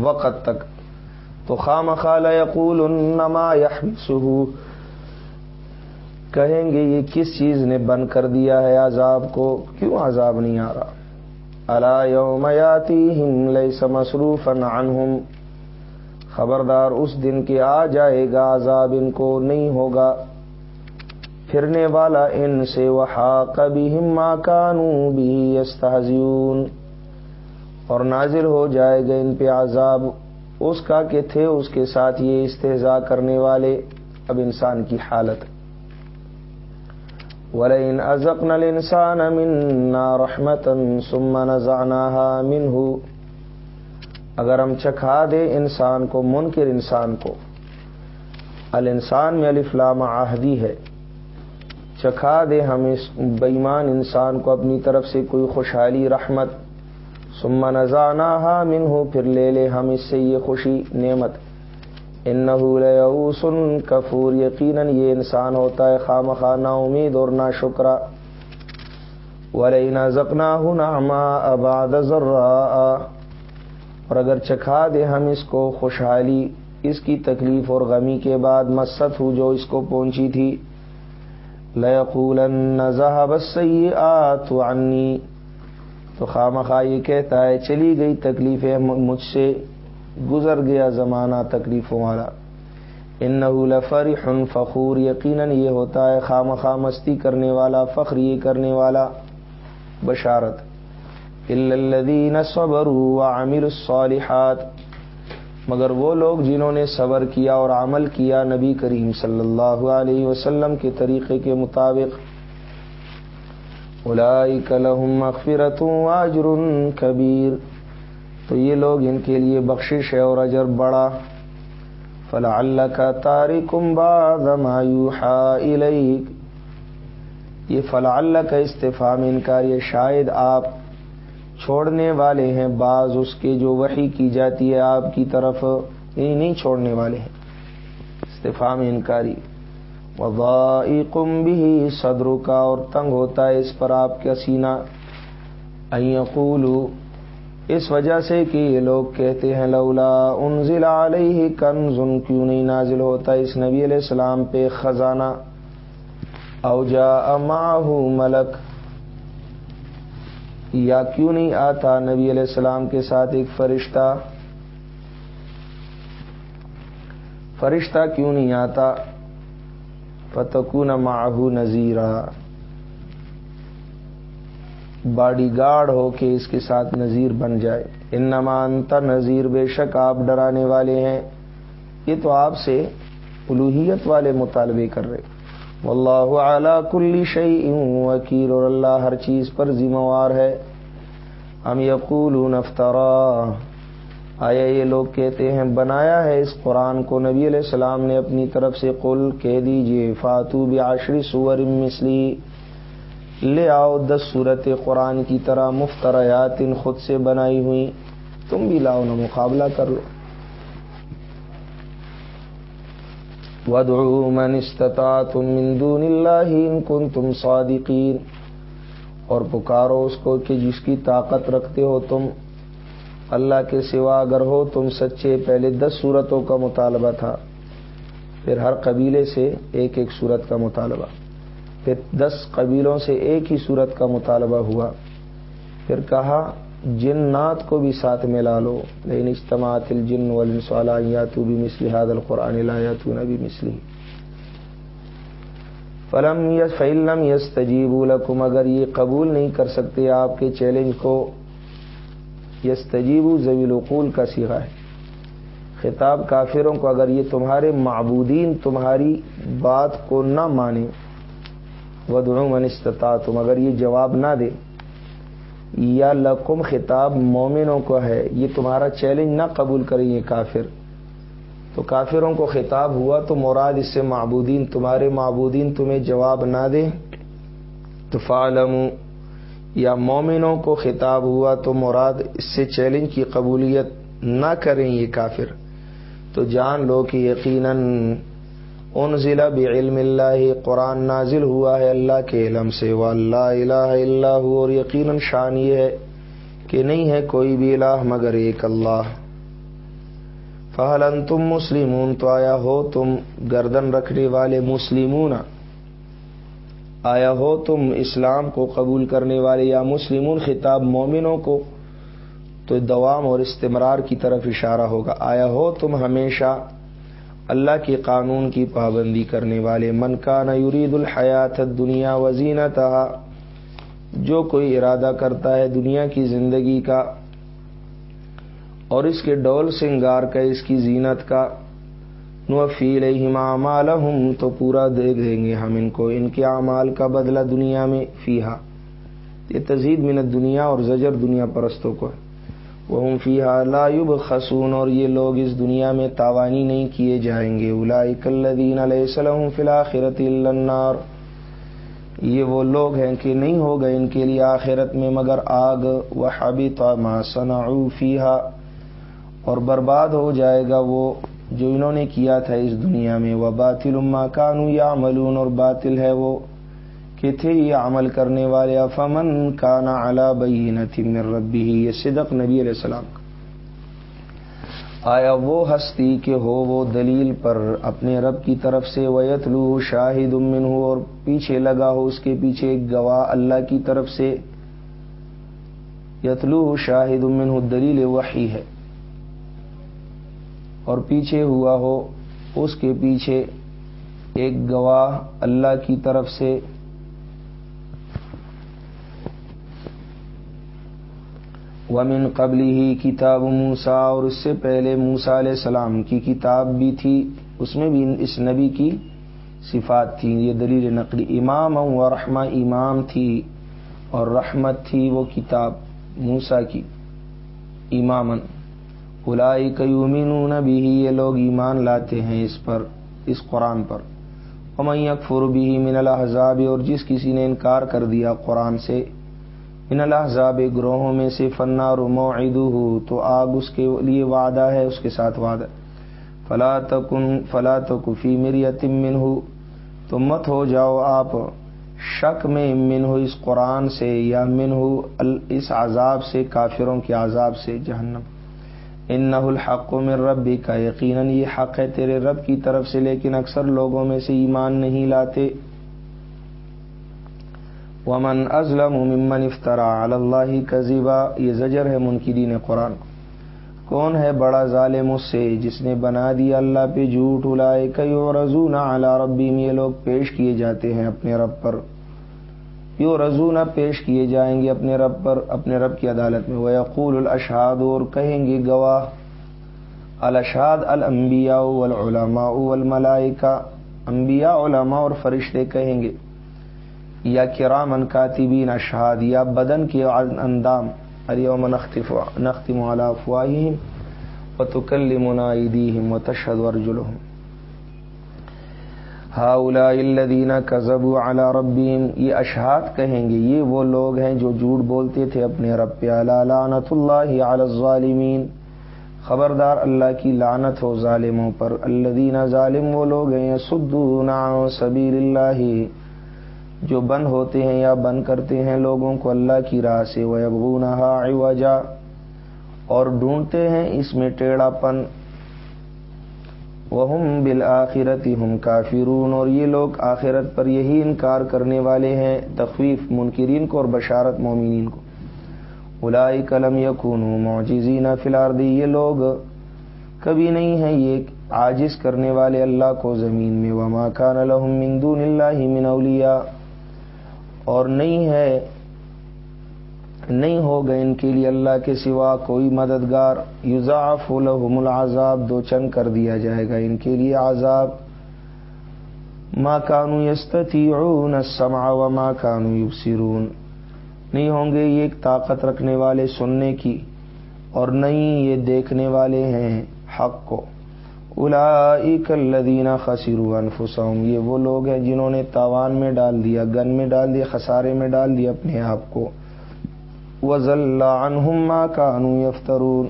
وقت تک۔ تو خام خال یقول انما کہیں گے یہ کس چیز نے بند کر دیا ہے عذاب کو؟ کیوں عذاب نہیں آ رہا؟ اللہ یوم یاتیہم لیس مصروفا عنہم۔ خبردار اس دن کے آ جائے گا عذاب ان کو، نہیں ہوگا۔ پھرنے والا ان سے وحاق بہم ما کانوا بھی اور نازل ہو جائے گا ان پہ عذاب اس کا کہ تھے اس کے ساتھ یہ استحضاء کرنے والے۔ اب انسان کی حالت۔ ولئن ازقنا الانسان منا رحمتا ثم نزعناها منه۔ اگر ہم چکھا دے انسان کو، منکر انسان کو۔ الانسان میں الف لام عہدی ہے۔ چکھا دے ہم اس بےمان انسان کو اپنی طرف سے کوئی خوشحالی، رحمت۔ ثم نزعناها منه، پھر لے لے ہم اس سے یہ خوشی، نعمت۔ لیوس کفور، یقیناً یہ انسان ہوتا ہے خام خانہ امید اور نہ شکرا ولینا زکنا نعما اباد ذرا اور اگر چکھا دے ہم اس کو خوشحالی، اس کی تکلیف اور غمی کے بعد مست ہو جو اس کو پہنچی تھی۔ لقولن ذهب السيئات عني۔ تو خام خواہ یہ کہتا ہے، چلی گئی تکلیفیں مجھ سے، گزر گیا زمانہ تکلیفوں والا۔ ان مگر وہ لوگ جنہوں نے صبر کیا اور عمل کیا نبی کریم صلی اللہ علیہ وسلم کے طریقے کے مطابق لهم مغفرت واجر کبیر۔ تو یہ لوگ ان کے لیے بخشش ہے اور اجر بڑا۔ فلا اللہ کا تارکم بادمایو یہ فلا اللہ کا استفام انکار یہ شاید آپ چھوڑنے والے ہیں، بعض اس کے جو وحی کی جاتی ہے آپ کی طرف یعنی نہیں چھوڑنے والے ہیں۔ استفام انکاری۔ وضائقم بھی صدر کا اور تنگ ہوتا ہے اس پر آپ کا سینہ۔ ایقولو اس وجہ سے کہ یہ لوگ کہتے ہیں، لولا انزل علیہ کنز کیوں نہیں نازل ہوتا اس نبی علیہ السلام پہ خزانہ؟ او جا معه ملک یا کیوں نہیں آتا نبی علیہ السلام کے ساتھ ایک فرشتہ؟ فرشتہ کیوں نہیں آتا؟ فتکون معه نذیرہ باڈی گارڈ ہو کے اس کے ساتھ نذیر بن جائے۔ ان نمانتا نذیر، بے شک آپ ڈرانے والے ہیں۔ یہ تو آپ سے الوحیت والے مطالبے کر رہے۔ واللہ اعلی کل شعی وکیل اور اللہ ہر چیز پر ذمہ وار ہے۔ ہم یقول افطرا آیا یہ لوگ کہتے ہیں، بنایا ہے اس قرآن کو۔ نبی علیہ السلام نے اپنی طرف سے قل، کہہ دیجیے، فاتو بعشر سور مثلی۔ لے آؤ دس صورت قرآن کی طرح مفتریات ان خود سے بنائی ہوئی۔ تم بھی لاؤ، نہ مقابلہ کر لو۔ ودعو من استطاعتم من دون اللہ ان کن تم صادقین۔ اور پکارو اس کو کہ جس کی طاقت رکھتے ہو تم، اللہ کے سوا اگر ہو تم سچے، پہلے دس صورتوں کا مطالبہ تھا، پھر ہر قبیلے سے ایک ایک صورت کا مطالبہ، پھر دس قبیلوں سے ایک ہی صورت کا مطالبہ ہوا، پھر کہا جن کو بھی ساتھ میں لا لو لیکن اجتماعت الجن والا یا تو بھی مسلی حاد القرآن لا تو نہ بھی مسلی فلم یس فلم یس تجیب الکم اگر یہ قبول نہیں کر سکتے آپ کے چیلنج کو یس تجیب زویل القول کا سیکھا ہے۔ خطاب کافروں کو، اگر یہ تمہارے معبودین تمہاری بات کو نہ مانے ودعو من استطاع تم اگر یہ جواب نہ دے یا لقم خطاب مومنوں کو ہے، یہ تمہارا چیلنج نہ قبول کریں یہ کافر۔ تو کافروں کو خطاب ہوا تو مراد اس سے معبودین، تمہارے معبودین تمہیں جواب نہ دیں۔ تو فعلم یا مومنوں کو خطاب ہوا تو مراد اس سے چیلنج کی قبولیت نہ کریں یہ کافر۔ تو جان لو کہ یقیناً ان ضلع علم اللہ، قرآن نازل ہوا ہے اللہ کے علم سے وہ اللہ الہ اللہ اور یقیناً شان یہ ہے کہ نہیں ہے کوئی بھی الہ مگر ایک اللہ۔ فہلن تم مسلمون؟ تو آیا ہو تم گردن رکھنے والے مسلمون آیا ہو تم اسلام کو قبول کرنے والے یا مسلمون خطاب مومنوں کو؟ تو دوام اور استمرار کی طرف اشارہ ہوگا۔ آیا ہو تم ہمیشہ اللہ کے قانون کی پابندی کرنے والے، من کا یرید الحیات دنیا وزینت جو کوئی ارادہ کرتا ہے دنیا کی زندگی کا اور اس کے ڈول سنگار کا، اس کی زینت کا نوفیل مال تو پورا دے دیں گے ہم ان کو، ان کے اعمال کا بدلہ دنیا میں فیحا یہ تزید منت دنیا اور زجر دنیا پرستوں کو ہے۔ وہ فی لایب خسون اور یہ لوگ اس دنیا میں تاوانی نہیں کیے جائیں گے۔ الدین علیہ السلام فلاخرت النار۔ یہ وہ لوگ ہیں کہ نہیں ہو گئے ان کے لیے آخرت میں، مگر آگ۔ و حبی تو فیحا اور برباد ہو جائے گا وہ جو انہوں نے کیا تھا اس دنیا میں۔ وہ باطل اما کانو یا ملون اور باطل ہے وہ۔ کہ تھے یہ عمل کرنے والے افمن کا نا اعلیٰ بئی من ربی یہ صدق نبی علیہ السلام۔ آیا وہ ہستی کہ ہو وہ دلیل پر اپنے رب کی طرف سے ویت لو شاہد امن ہو اور پیچھے لگا ہو اس کے پیچھے ایک گواہ اللہ کی طرف سے۔ یتلو شاہد امن ہو دلیل وحی ہے۔ اور پیچھے ہوا ہو اس کے پیچھے ایک گواہ اللہ کی طرف سے۔ ومن قبل ہی کتاب موسا اور اس سے پہلے موسا علیہ السلام کی کتاب بھی تھی۔ اس میں بھی اس نبی کی صفات تھی۔ یہ دلیل نقلی امام و رحمہ امام تھی، اور رحمت تھی وہ کتاب موسا کی۔ امامن الائی کیومین بھی یہ لوگ ایمان لاتے ہیں اس پر، اس قرآن پر۔ امین اکفر بھی من الحضاب اور جس کسی نے انکار کر دیا قرآن سے من الحضاب گروہوں میں سے فنار ہو تو آگ اس کے لیے وعدہ ہے، اس کے ساتھ وعدہ۔ فلا تکن، فلا تکفی میری من ہو تو مت ہو جاؤ آپ شک میں من ہو اس قرآن سے، یا من ہو اس عذاب سے، کافروں کے عذاب سے جہنم۔ ان نہ الحق میں ربی کا یقیناً یہ حق ہے تیرے رب کی طرف سے، لیکن اکثر لوگوں میں سے ایمان نہیں لاتے۔ ومن ازلم ممن افطرا اللہ کذیبا یہ زجر ہے منکرین قرآن کون ہے بڑا ظالم اس سے جس نے بنا دیا اللہ پہ جھوٹ؟ الائے کئی اور رضو نہ اعلیٰ ربی یہ لوگ پیش کیے جاتے ہیں اپنے رب پر۔ یو رضونا پیش کیے جائیں گے اپنے رب پر، اپنے رب کی عدالت میں۔ وہ یقول الاشاد اور کہیں گے گواہ۔ الاشاد الانبیاء والعلماء والملائکہ۔ انبیاء، علماء اور فرشتے کہیں گے۔ یا کرامن کاتبین اشہاد، یا بدن کے اندام اریوم نختم على افواہہم وتکلمنا ایدیہم وتشہد ارجلہم. ہاؤلا الذین کذبوا علی ربہم، یہ اشہاد کہیں گے، یہ وہ لوگ ہیں جو جھوٹ بولتے تھے اپنے رب پہ علی لعنت اللہ علی الظالمین. خبردار اللہ کی لعنت ہو ظالموں پر، الذین ظالم وہ لوگ ہیں سدون عن سبیل اللہ. جو بند ہوتے ہیں یا بند کرتے ہیں لوگوں کو اللہ کی راہ سے وہ عوجا اور ڈھونڈتے ہیں اس میں ٹیڑھا پن۔ وہ بالآخرتی ہم کافرون۔ اور یہ لوگ آخرت پر یہی انکار کرنے والے ہیں، تخویف منکرین کو اور بشارت مومنین کو۔ الائی قلم یقون معجزین فلاردی یہ لوگ کبھی نہیں ہیں، یہ عاجز کرنے والے اللہ کو زمین میں۔ وما کان لهم من دون اللہ من اولیاء۔ اور نہیں ہے، نہیں ہوگا ان کے لیے اللہ کے سوا کوئی مددگار. یوزاف لهم العذاب، دو چنگ کر دیا جائے گا ان کے لیے عذاب. ما کانو یستطیعون السمع وما کانو یبصرون. نہیں ہوں گے یہ ایک طاقت رکھنے والے سننے کی اور نہیں یہ دیکھنے والے ہیں حق کو. الذین خسروا انفسهم یہ وہ لوگ ہیں جنہوں نے تاوان میں ڈال دیا، گن میں ڈال دیا، خسارے میں ڈال دیا اپنے آپ کو۔ وزل عنہم ما كانوا یفترون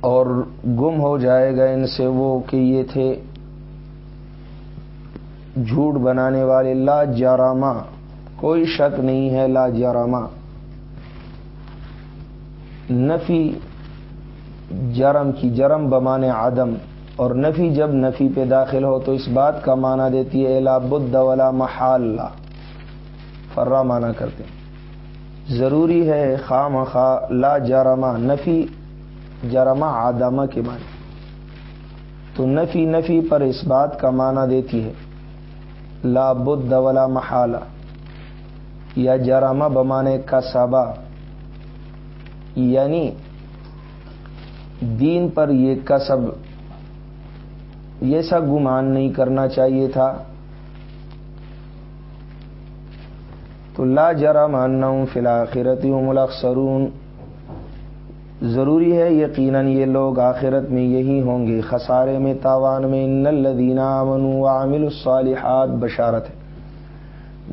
اور گم ہو جائے گا ان سے وہ کہ یہ تھے جھوٹ بنانے والے، لا جاراما کوئی شک نہیں ہے لا جاراما نفی جرم کی جرم بمان عدم اور نفی جب نفی پہ داخل ہو تو اس بات کا معنی دیتی ہے لا بد ولا محال. فرا مانا کرتے ضروری ہے خام خواہ لا جرما نفی جرما آدما کے معنی. تو نفی نفی پر اس بات کا معنی دیتی ہے لا بد ولا محالہ یا جرما بمانے کا سبا یعنی دین پر یہ کسب، یہ سب گمان نہیں کرنا چاہیے تھا۔ تو لا جرا ماننا ہوں فلاخرتی ہوں ملاقسرون ضروری ہے یقیناً یہ لوگ آخرت میں یہی ہوں گے۔ خسارے میں، تاوان میں، ان الدینہ امن عامل الصالحات، بشارت ہے۔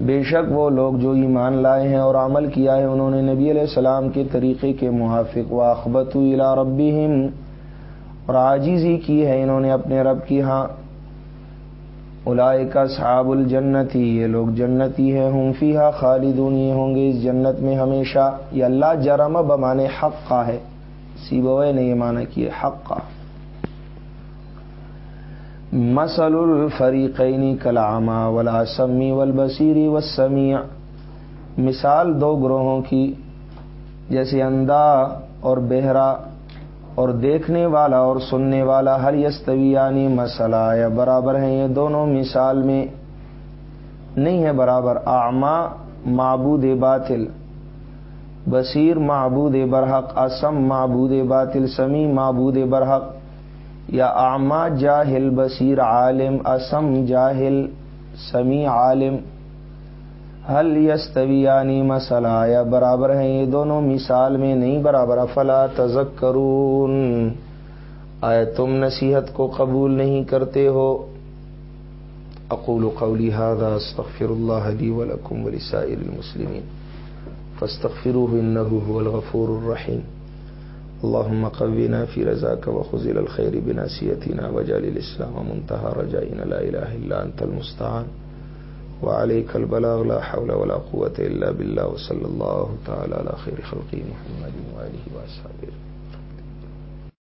بے شک وہ لوگ جو ایمان لائے ہیں اور عمل کیا ہے، انہوں نے نبی علیہ السلام کے طریقے کے موافق و اخبت الا ربی اور آجیزی کی ہے انہوں نے اپنے رب کی ہاں۔ الائے کا صحاب الجنتی یہ لوگ جنتی ہیں ہوں فی ہا خالدون، یہ ہوں گے اس جنت میں ہمیشہ۔ یہ اللہ جرم بمانے حق کا ہے۔ سیبوئے نے یہ مانا کیے حق کا مسل الفریقینی کلامہ ولا سمی والبصیری والسمیع۔ مثال دو گروہوں کی، جیسے اندھا اور بہرا، اور دیکھنے والا اور سننے والا۔ ہر یستویانی مسئلہ یا برابر ہیں یہ دونوں مثال میں۔ نہیں ہے برابر آما معبود باطل، بصیر معبود برحق، اسم معبود باطل سمی معبود برحق۔ یا آما جاہل بصیر عالم، اسم جاہل سمی عالم حل یستویانی مسئلہ یا برابر ہیں یہ دونوں مثال میں نہیں برابر، افلا تذکرون؟ آیا تم نصیحت کو قبول نہیں کرتے ہو؟ اقول قولی هذا استغفر الله لي ولكم ولسائر المسلمين فاستغفروه انه هو الغفور الرحيم اللهم قونا في رزاك وخذل الخير بناسيتنا وجعل الإسلام منتهى رجائنا. لا إله إلا أنت المستعان. وعليك البلاغ. لا حول ولا قوة إلا بالله. وصلى الله تعالى على خير خلقه محمد وآله وأصحابه.